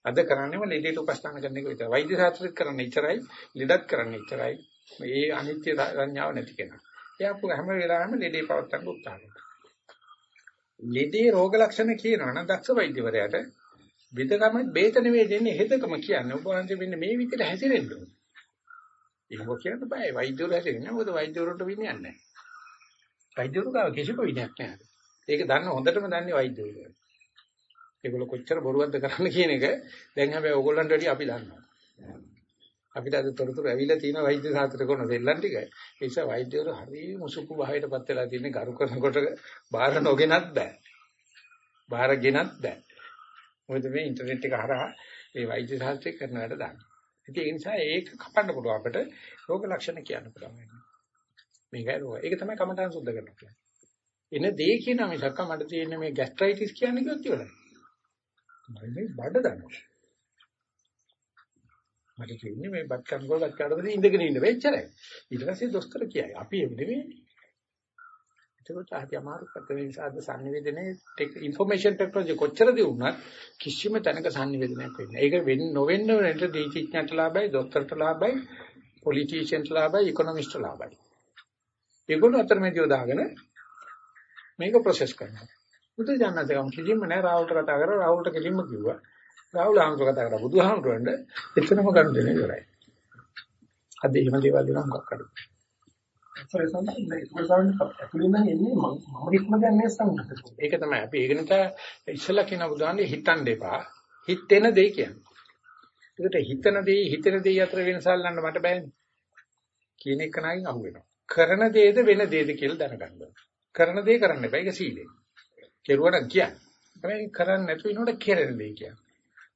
අද කරන්නේම ලෙඩේට උපස්ථාන කරන එක විතරයි. වෛද්‍ය ශාස්ත්‍රෙත් කරන්නේ ඉතරයි, ලෙඩත් කරන්නේ ඉතරයි. මේ අනිත්‍ය සංඥාව නැති කෙනා. එයා පුර හැම වෙලාවෙම ලෙඩේ පවත්තන්න උත්සාහ කරනවා. ලෙඩේ රෝග ලක්ෂණ කියනවා නම් දක්ෂ වෛද්‍යවරයාට විදකම බේත නෙවෙයි දෙන්නේ හෙදකම කියන්නේ. ඔබ වහන්සේ මෙන්න මේ විදිහට හැසිරෙන්න ඕනේ. ඒක කියන්න බෑ. වෛද්‍යවරු හැසිරෙන්නේ මොකද වෛද්‍යවරුන්ට විනයක් නැහැ. වෛද්‍යවරු ගාව කිසිම විනයක් නැහැ. ඒක දන්න හොඳටම දන්නේ වෛද්‍යවරු. ඒගොල්ලෝ කොච්චර බොරුවක්ද කරන්න කියන එක දැන් හැබැයි ඕගොල්ලන්ට වැඩි අපි දන්නවා. අපිට අද තොරතුරු ඇවිල්ලා තියෙන වෛද්‍ය සාත්‍ර කරන දෙල්ලන් ටික. ඒ නිසා වෛද්‍යවරු හරිය මුසුපු භාවයටපත් වෙලා තියෙන්නේ ගරු කරනකොට බාහිර නොගෙනත් බෑ. බාහිර ගෙනත් බෑ. මොකද මේ ඉන්ටර්නෙට් එක හරහා මේ වෛද්‍ය ශාස්ත්‍රය කරන වැඩ දාන්න. ඉතින් ඒ නිසා ඒක කපන්න පුළුවන් අපිට රෝග ලක්ෂණ කියන්න පුළුවන්. මේකයි රෝග. ඒක තමයි කමඨාන් සුද්ධ කරනවා කියන්නේ. එන දේ කියන මිසක් මට තියෙන මේ ગેස්ට්‍රයිටිස් කියන්නේ කිව්වොත් ඉවරයි. මම මේ බඩ දනවා. මට කියන්නේ මේ බත් කනකොට බත් කාඩවල ඉඳගෙන ඉන්න වෙච්චරයි. ඊට පස්සේ දොස්තර කියයි අපි එමු නෙමෙයි. ඒකත් අපි අමාරු පැත්තේ ඉස්සද්ද sannivedanaye information technology කොච්චර දියුණත් කිසිම තැනක sannivedanayak වෙන්නේ. ඒක වෙන්නේ නොවෙන්න වෙනට දීචිඥාට ලාභයි, දොස්තරට ලාභයි, පොලිටිෂියන්ට ලාභයි, ඉකොනොමිස්ට්ට ලාභයි. ඒගොල්ලෝ අතරමැදිව දාගෙන මේක ප්‍රොසෙස් කරනවා. බුදු දඥාතකම් කිලින්ම නෑ රාහුල්ට කතා කරා රාහුල්ට කිලින්ම කිව්වා රාහුල් ආමතුරු කතා කරා බුදුහාමුදුරන්ට එතනම ගන්න දෙන්නේ ඉවරයි. අද එහෙම දේවල් දෙනවා මොකක් අඩු. ඒක තමයි අපි ඒක නිසා ඉස්සලා කියන බුදුහාමුදුරේ හිතන්න එපා. හිතෙන දෙය කියන්නේ. ඒකට හිතන දේ හිතෙන දේ අතර වෙනසල්ලන්න මට බෑනේ. කියන එක නයින් අහු වෙනවා. කරන දේද වෙන දේද කියලා දැනගන්න කරන දේ කරන්න එපා. ඒක සීලය. කෙරුවට කියන්නේ. හැබැයි කරන්නේ නැතු වෙනකොට කෙරෙන දේ කියන්නේ.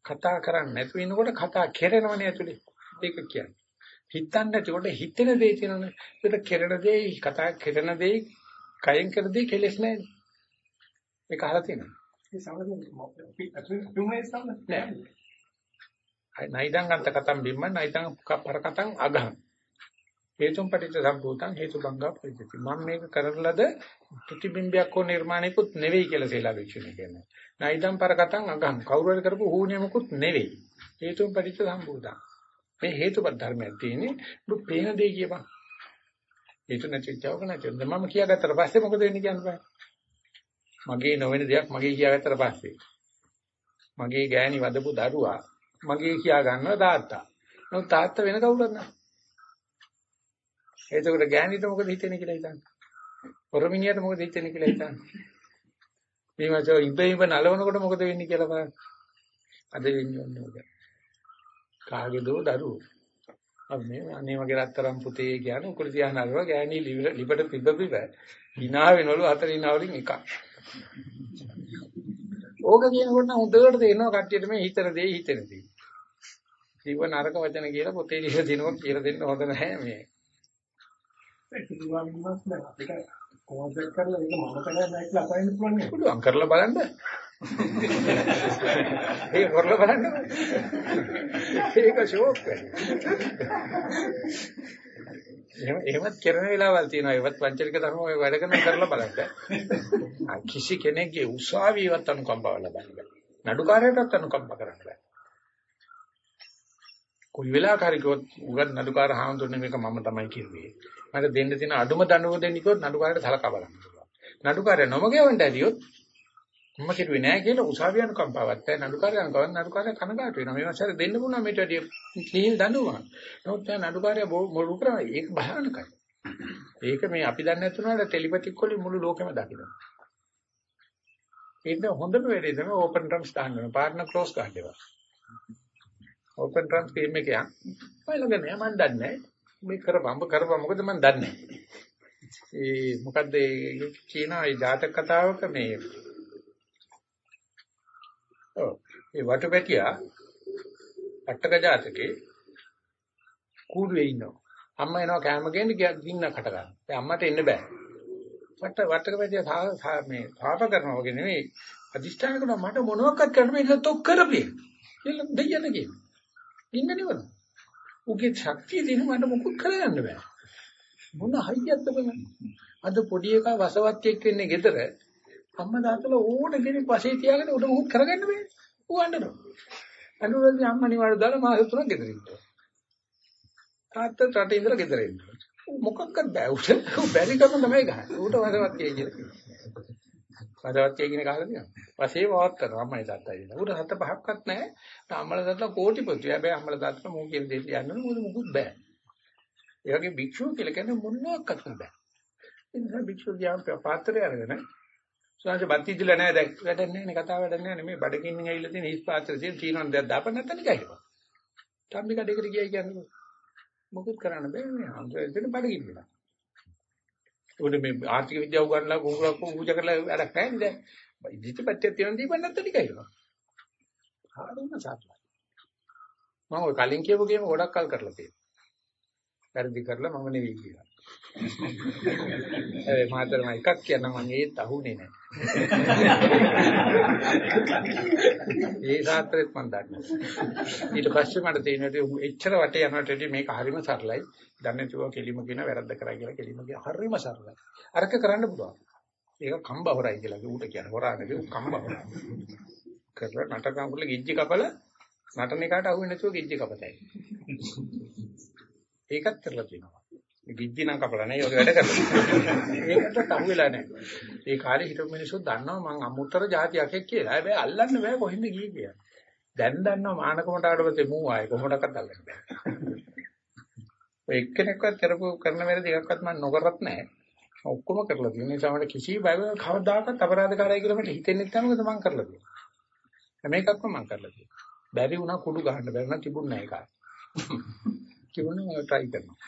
කතා කරන්නේ නැතු වෙනකොට කතා කෙරෙනවනේ ඇතුලේ. ඒක කියන්නේ. හිතන්න නැතිකොට හිතෙන දේ තියෙනවනේ. ඒක කෙරෙන දේ කතා කෙරෙන දේ කයෙන් කරන දේ කෙලෙස් නැහැ. ඒක අහලා තියෙනවා. ඒ නෑ. නයිදං අන්ත කතම් බිම්ම නයිදං පර කතං අගහං හේතුම් පටිච්ච සම්භූතං හේතු බංගා ප්‍රතිති මම මේක කරන ලද ප්‍රතිබිම්බයක් හෝ නිර්මාණයකුත් නෙවෙයි කියලා සීලා වික්ෂණය කියනවා නයිදම් පරකටන් අගම් කවුරු හරි කරපු හුනියමකුත් නෙවෙයි. හේතුම් පටිච්ච සම්භූතං. මේ හේතුපත් ධර්මයක් තියෙන්නේ ඔබ පේන දෙය කියපන්. හේතු නැතිවක නැතිව මම කියාගත්තට පස්සේ මොකද වෙන්නේ කියන්නේ මගේ නොවන දෙයක් මගේ කියාගත්තට පස්සේ. මගේ ගෑණි වදපු දරුවා මගේ කියා ගන්නවා තාත්තා. නමුත් තාත්තා වෙන කවුරුත් නැහැ. එතකොට ගෑණිට මොකද හිතෙන්නේ කියලා හිතන්න. පොරමිනියට මොකද හිතෙන්නේ කියලා හිතන්න. මේ මාසෝ ඉබේම නලවනකොට මොකද වෙන්නේ කියලා බලන්න. අද වෙන්නේ ඔන්න ඔක. කාගේදෝ දරුවෝ. අපි මේ අනේ වගේ රත්තරන් පුතේ කියන්නේ උකුල තියාන අරව ගෑණි ලිබට පිබ පිබ hina වෙනවලු හතර hina වලින් එකක්. ඕක කියනකොට නම් හොඳට තේරෙනවා කට්ටියට මේ හිතන දේ හිතන දේ. ජීව නරක වචන කියලා පොතේ ලියලා දෙනවා කියලා දෙන්න හොඳ නැහැ මේ. කොහොමද කරලා ඒක මම කරලා නැහැ කියලා අපයින් පුළුවන් කරලා බලන්න. ඒක කරලා බලන්න. ඒක ෂෝක් එහෙම එහෙමත් කරන වෙලාවල් තියෙනවා. ඒවත් පංචලික ධර්ම ඔය වැඩ කරන කරලා බලන්න. කිසි කෙනෙක්ගේ උසාවියවත් අනුකම්පාව ලබන්න බෑ. නඩුකාරයටත් අනුකම්පා කරන්න බෑ. කොයි වෙලාවකරි කිව්වොත් උගත් නඩුකාර හාමුදුරනේ මේක මම තමයි කිව්වේ. මට දෙන්න තියෙන අඩුම දඬුවම දෙන්න කිව්වොත් නඩුකාරයට සලකා බලන්න පුළුවන්. නඩුකාරය නොමගෙවන්න ඇරියොත් මම කිව්වේ නෑ කියලා උසාවිය අනුකම්පාවක් නැහැ. නඩුකාරය අනුකම්පාවක් නඩුකාරය කනගාටු වෙනවා. මේ වසර දෙන්න පුළුවන් මේට වැඩිය නිහිල් දඬුවම. නමුත් දැන් නඩුකාරය මොළු කරා ඒක භයානකයි. ඒක මේ අපි දන්නේ නැතුනට ටෙලිපැතික් වලින් මුළු ලෝකෙම දකිනවා. ඒක හොඳම වෙලේ තමයි ඕපන් ට්‍රම්ස් දාන්න ඕන. පාර්ට්නර් ක්ලෝස් ගන්න ඒවා. ඕපන් ට්‍රම්ස් ගේම් එක යන්. මම ළඟ නෑ මම දන්නේ නෑ. මේ කරපම් කරපම් මොකද මම දන්නේ ඒ මොකද්ද කියන ඒ ජාතක කතාවක මේ ඔව් ඒ වටපැටියා අටක ජාතකේ කූඩුවේ ඉන්නවා අම්මා එනවා කෑම ගේන්න ගින්න කට ගන්න. දැන් අම්මට එන්න බෑ. වට වටක පැටියා මේ පාප කරනවා වගේ නෙමෙයි අදිෂ්ඨාන කරනවා මට මොනවක්වත් කරන්න බෑ ඒක තොක් කරපේ. කියලා දෙයියන කියනවා. ඉන්න නෙවෙයි. උගේ ශක්තිය දින මට මොකුත් කරගන්න බෑ. මොන හයියක්ද බලන්න. අද පොඩි එකා වසවත්තියෙක් වෙන්නේ ගෙදර අම්මා තාත්තලා ඕන කෙනෙක් වශයෙන් තියාගෙන උඩ මොකුත් කරගන්න බෑ. ඌ අඬනවා. අඬනදී අම්මා නිවාඩු දාලා මාස තුනක් ගෙදර ඉන්නවා. තාත්තා රටේ ඉඳලා ගෙදර ඉන්නවා. මොකක්වත් බෑ උට බැරි කම තමයි ගහන්නේ. ඌට වසවත්තිය කියලා. වසවත්තිය කියන කාලේ තියෙනවා. වශයෙන් වත් කරනවා අම්මයි තාත්තයි දෙන්න. උට හත පහක්වත් නැහැ. අම්මලා තාත්තලා කෝටිපති. හැබැයි අම්මලා තාත්තලා මෝ කියන දේ කියන්න මොකද මොකුත් බෑ. ඒ වගේ භික්ෂුව කියලා කියන්නේ මොනවාක්වත් බෑ. ඒ නිසා භික්ෂුව දිහා පාත්‍රය අරගෙන සුවංශ බත් ඉදලා නැහැ දැන් වැඩක් නැහැ නේ කතාව වැඩක් නැහැ මේ බඩගින්න ඇවිල්ලා තියෙන හිස් පාත්‍රය තියෙන තීනන දෙයක් දාපන් නැත්නම් නිකන් හිටපන්. තම්බි කඩේකට ගියයි කියන්නේ. මොකද කරන්න බෑ මේ අන්තරයෙන් බඩගින්න වෙනවා. උඩ මේ ආර්ථික විද්‍යාව උගන්ලා කුඹුරක් පූජා කරලා වැඩක් නැහැ නේද? ඉදිරිපත්යක් තියෙන දීපන් නැත්නම් ටිකයි වුණා. හරිම සාර්ථකයි. මම ඔය කලින් කියපු ගේම ගොඩක් කල් කරලා තියෙනවා. වැරදි කරලා මම නෙවෙයි කියලා. ඒ මාතර මම එකක් කියන්න මම ඒත් අහුනේ නැහැ. ඒ සාත්‍රෙත් මම දන්නවා. ඊට පස්සේ මට තේරෙනවා එච්චර වටේ යනකොට මේක හරිම සරලයි. දන්නේ තුවා කෙලිම කියන වැරද්ද කරා කියලා කෙලිම කියන හරිම සරලයි. අරක කරන්න පුළුවන්. ඒක කම්බ හොරයි කියලා ඌට කියන හොරා නෙවෙයි කම්බ හොරා. කරලා නටකම් කරලා ගිජ්ජි කපල නටන එකට අහුවෙන්නේ නැතුව ගිජ්ජි කපතයි. ඒකත් කරලා තියෙනවා. ගිජ්ජි නම් කපලා නැහැ. ඔය වැඩ කරලා. ඒකට අහුවෙලා නැහැ. ඒ කාලේ හිටපු මිනිස්සු දන්නවා මං අමුතර જાතියක් කියලා. හැබැයි අල්ලන්න බෑ කොහෙන්ද ගියේ කියලා. දැන් දන්නවා මානකමට ආඩපතේ මූ ආයේ කොහොමඩක්වත් අල්ලන්න බෑ. ඔය එක්කෙනෙක්වත් කරපු කරන වැරදි එකක්වත් මම නොකරත් නැහැ. ඔක්කොම කරලා තියෙන නිසා මට කිසි බයවක් කවදාකවත් අපරාධකාරයි කියලා මට හිතෙන්නේ නැහැ මොකද මම කරලා තියෙන්නේ. හැම එකක්ම මම කරලා තියෙනවා. බැරි වුණා කුඩු ගහන්න බැරි නම් තිබුණ නැහැ ඒක. තිබුණා try කරනවා.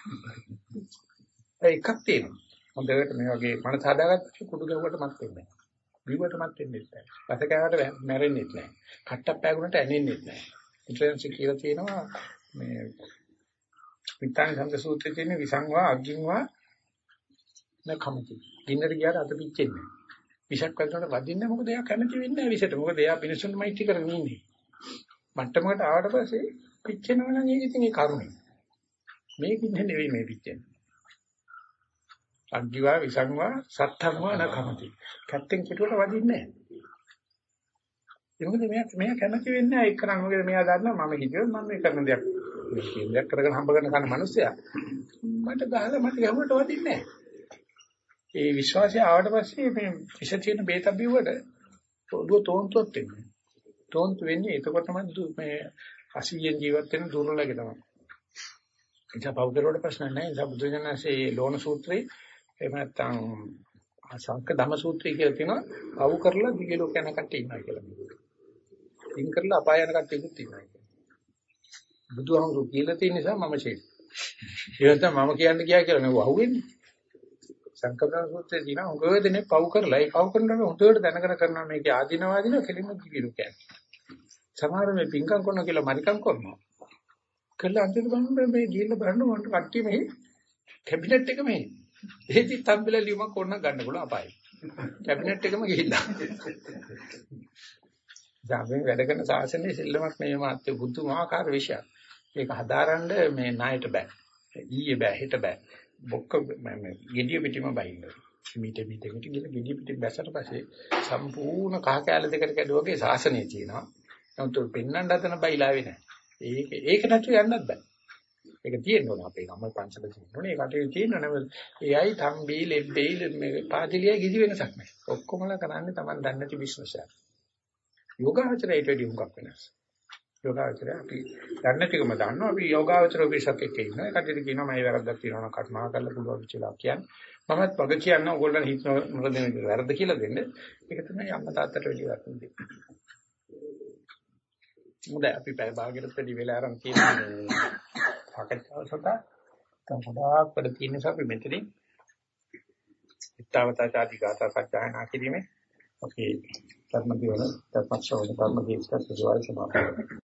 එකක් තියෙනවා. හොඳට මේ වගේ මනස හදාගත්ත කුඩු ගැහුවට මත් වෙන්නේ නැහැ. බිව්වට මත් වෙන්නේ නැහැ. රස කෑවට මැරෙන්නේ නැහැ. කට්ටක් පෑගුණට ඇනෙන්නේ නැහැ. ඉන්ට්‍රන්ස් කියලා තියෙනවා මේ විත්තාන සංග සූත්‍රයේ තියෙන විසංවා අග්ගින්වා නකමති. ගින්නට ගියාට අත පිච්චෙන්නේ නැහැ. විෂක් වලට වදින්නේ මොකද එයා කැමති වෙන්නේ නැහැ විෂට. මොකද එයා පිනිසුන් මෛත්‍රී කරගෙන ඉන්නේ. මට්ටමකට ආවට පස්සේ පිච්චෙනවා නම් ඒක ඉතින් ඒ කරුණේ. මේක නෙවෙයි මේ පිච්චෙන්නේ. අග්ගිවා විසංවා සත්තංවා නකමති. කැත්තෙන් කිටුවට වදින්නේ නැහැ. ඒ මොකද මෙයා මෙයා කැමති වෙන්නේ නැහැ ඒක කරන්න. මොකද මෙයා දන්නවා මම හිතුවොත් මම මේ කරන දෙයක් මේ කියන දෙයක් කරගෙන හම්බ කරන කන මිනිස්සයා මට ගහලා මට ගැහුවට වදින්නේ නැහැ. ඒ විශ්වාසය ආවට පස්සේ මේ විෂ තියෙන බේත බිව්වට ඔළුව තෝන්තුවත් වෙන්නේ. තෝන්තු වෙන්නේ එතකොටම මේ අසීයෙන් ජීවත් වෙන දුර්වලගේ තමයි. එතන පව් කරුවට ප්‍රශ්න නැහැ. ඒ බුදුජානකසේ ලෝණ සූත්‍රයේ එහෙම නැත්නම් සංක ධම සූත්‍රය කියලා තියෙනවා. පව් කරලා දිග ලෝක යන කට්ටිය ඉන්නවා කියලා. ඉන් කරලා අපාය යන කට්ටියකුත් ඉන්නවා කියලා. බුදුහාමුදුරු කියලා තියෙන නිසා මම ෂේක්. ඒ නැත්නම් මම කියන්න ගියා කියලා නෙවෙයි අහුවෙන්නේ. සංකප්පන සූත්‍රයේ තියෙන උගව දෙනේ පව් කරලා ඒ පව් කරනකොට හොඳට දැනගෙන කරනවා මේකේ ආධිනවාදීන කෙලින්ම කිවිරු කියන්නේ. සමහර මේ පිංකම් කරනවා කියලා මරිකම් කරනවා. කළා අන්තිමට බලන්න මේ ගිහිල්ලා බලන්න මොන්ට කට්ටිය මෙහි කැබිනට් එක මෙහි. ඒදි තම්බිල ලියුමක් ඕන ගන්න පුළුවන් අපායි. කැබිනට් එකම ගිහිල්ලා. ජාමෙන් වැඩ කරන සාසනයේ සෙල්ලමක් මේ මාත්‍ය බුදුමාකාර විශයක්. ඒක හදාරන්න මේ ණයට බෑ. ඊයේ බෑ හෙට බෑ. බොක්ක මේ gediya පිටිම බයින්න. මීට මීට මීට ගිහලා gediya පිටින් බැසට පස්සේ සම්පූර්ණ කහ කැල දෙකට කැඩුවාගේ සාසනය තියෙනවා. නමුත් පෙන්වන්න හදන බයිලාවේ නැහැ. ඒක ඒක නැතුව යන්නත් බෑ. ඒක තියෙන්න ඕන අපේ ගම පංචල තියෙන්න ඕනේ. ඒ කටේ තියෙන්න නේද? එයයි තම්බී ලෙබ්බේ මේ පාදිලිය කිසි වෙනසක් නැහැ. ඔක්කොමලා කරන්නේ Taman දන්නේ නැති බිස්නස් එකක්. යෝගාචරයට වැඩි හුඟක් වෙනස්. යෝගාචරය අපි දන්නේ ටිකම දන්නවා. අපි යෝගාචර ඔෆිසක් එක්ක ඉන්නවා. ඒ කටේ කියනවා මම වැරද්දක් තියෙනවා නම් කර්මා කරලා පුළුවන් කියලා කියන්නේ. මමත් වග කියන්න ඕගොල්ලන් හිතන මොකද වැරද්ද කියලා දෙන්න. ඒක තමයි අම්මා තාත්තට වැඩි වටින්නේ. හොඳයි. අපි පැය භාගයකට වැඩි වෙලා ආරම් තියෙනවා සාකච්ඡාව සඳහා තම ගොඩාක් වැඩ තියෙන නිසා අපි මෙතනින් ඉත්තවතා ආදී ගාථා සත්‍යයනා කිරීමේ අපේ ධර්ම දිවන ධර්ම ශ්‍රවණ ධර්ම දේශක සුවය සමාප්ත